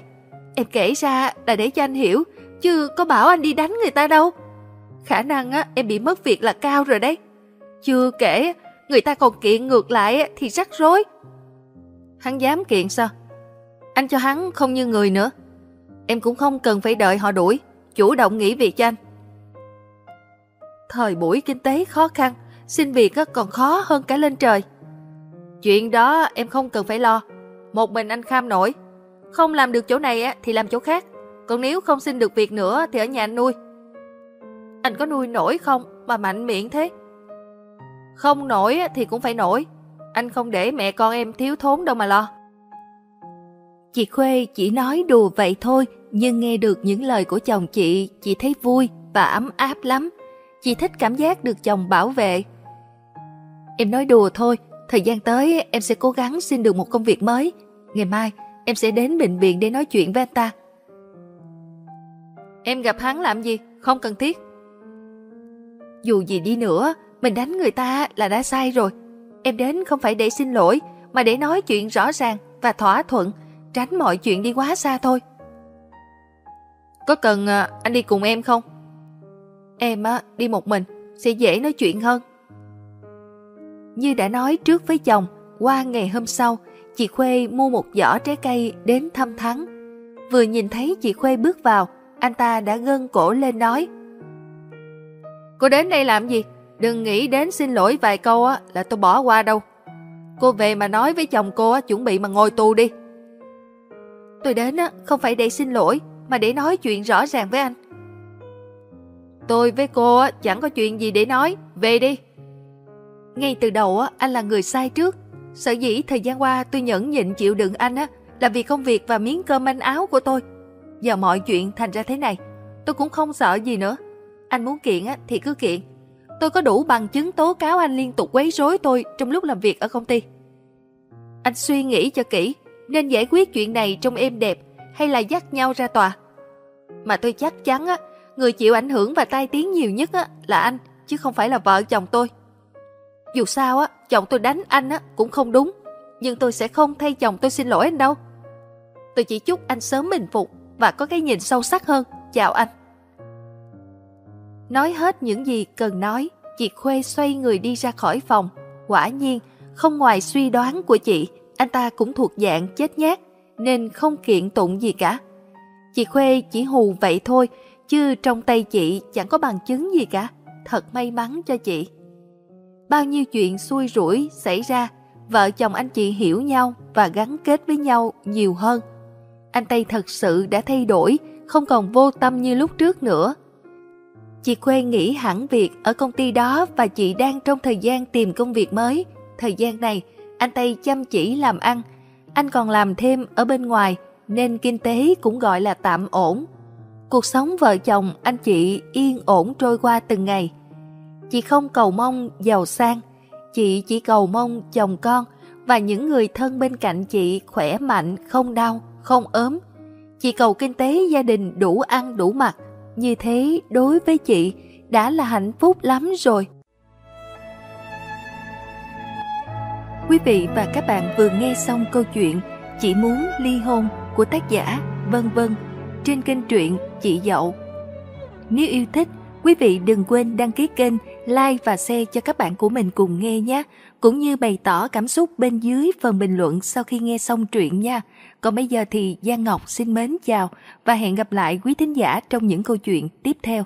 Em kể ra là để cho anh hiểu, chứ có bảo anh đi đánh người ta đâu. Khả năng á, em bị mất việc là cao rồi đấy. Chưa kể, người ta còn kiện ngược lại thì rắc rối. Hắn dám kiện sao? Anh cho hắn không như người nữa. Em cũng không cần phải đợi họ đuổi, chủ động nghỉ việc cho anh. Thời buổi kinh tế khó khăn, xin việc còn khó hơn cả lên trời. Chuyện đó em không cần phải lo, một mình anh kham nổi. Không làm được chỗ này thì làm chỗ khác, còn nếu không xin được việc nữa thì ở nhà anh nuôi. Anh có nuôi nổi không mà mạnh miệng thế? Không nổi thì cũng phải nổi, anh không để mẹ con em thiếu thốn đâu mà lo. Chị Khuê chỉ nói đùa vậy thôi, nhưng nghe được những lời của chồng chị, chị thấy vui và ấm áp lắm. Chị thích cảm giác được chồng bảo vệ. Em nói đùa thôi, thời gian tới em sẽ cố gắng xin được một công việc mới. Ngày mai em sẽ đến bệnh viện để nói chuyện với anh ta. Em gặp hắn làm gì? Không cần thiết. Dù gì đi nữa, mình đánh người ta là đã sai rồi. Em đến không phải để xin lỗi, mà để nói chuyện rõ ràng và thỏa thuận, tránh mọi chuyện đi quá xa thôi. Có cần à, anh đi cùng em không? Em á, đi một mình, sẽ dễ nói chuyện hơn. Như đã nói trước với chồng, qua ngày hôm sau, chị Khuê mua một giỏ trái cây đến thăm Thắng. Vừa nhìn thấy chị Khuê bước vào, anh ta đã gân cổ lên nói Cô đến đây làm gì? Đừng nghĩ đến xin lỗi vài câu á, là tôi bỏ qua đâu. Cô về mà nói với chồng cô á, chuẩn bị mà ngồi tù đi. Tôi đến á, không phải để xin lỗi, mà để nói chuyện rõ ràng với anh. Tôi với cô á, chẳng có chuyện gì để nói, về đi. Ngay từ đầu á, anh là người sai trước. Sở dĩ thời gian qua tôi nhẫn nhịn chịu đựng anh á, là vì công việc và miếng cơm manh áo của tôi. Giờ mọi chuyện thành ra thế này, tôi cũng không sợ gì nữa. Anh muốn kiện á, thì cứ kiện. Tôi có đủ bằng chứng tố cáo anh liên tục quấy rối tôi trong lúc làm việc ở công ty. Anh suy nghĩ cho kỹ, nên giải quyết chuyện này trong êm đẹp hay là dắt nhau ra tòa. Mà tôi chắc chắn á, người chịu ảnh hưởng và tai tiếng nhiều nhất á, là anh, chứ không phải là vợ chồng tôi. Dù sao á, chồng tôi đánh anh á, cũng không đúng, nhưng tôi sẽ không thay chồng tôi xin lỗi anh đâu. Tôi chỉ chúc anh sớm bình phục và có cái nhìn sâu sắc hơn. Chào anh. Nói hết những gì cần nói, chị Khuê xoay người đi ra khỏi phòng. Quả nhiên, không ngoài suy đoán của chị, anh ta cũng thuộc dạng chết nhát, nên không kiện tụng gì cả. Chị Khuê chỉ hù vậy thôi, chứ trong tay chị chẳng có bằng chứng gì cả. Thật may mắn cho chị. Bao nhiêu chuyện xui rủi xảy ra, vợ chồng anh chị hiểu nhau và gắn kết với nhau nhiều hơn. Anh Tây thật sự đã thay đổi, không còn vô tâm như lúc trước nữa. Chị Khuê nghỉ hẳn việc ở công ty đó và chị đang trong thời gian tìm công việc mới. Thời gian này, anh Tây chăm chỉ làm ăn. Anh còn làm thêm ở bên ngoài, nên kinh tế cũng gọi là tạm ổn. Cuộc sống vợ chồng anh chị yên ổn trôi qua từng ngày. Chị không cầu mong giàu sang, chị chỉ cầu mong chồng con và những người thân bên cạnh chị khỏe mạnh, không đau, không ốm. Chị cầu kinh tế gia đình đủ ăn đủ mặc, như thế đối với chị đã là hạnh phúc lắm rồi. Quý vị và các bạn vừa nghe xong câu chuyện Chị muốn ly hôn của tác giả Vân Vân trên kênh truyện Chị Dậu. Nếu yêu thích, quý vị đừng quên đăng ký kênh, like và share cho các bạn của mình cùng nghe nhé, cũng như bày tỏ cảm xúc bên dưới phần bình luận sau khi nghe xong truyện nha. Còn bây giờ thì Giang Ngọc xin mến chào và hẹn gặp lại quý thính giả trong những câu chuyện tiếp theo.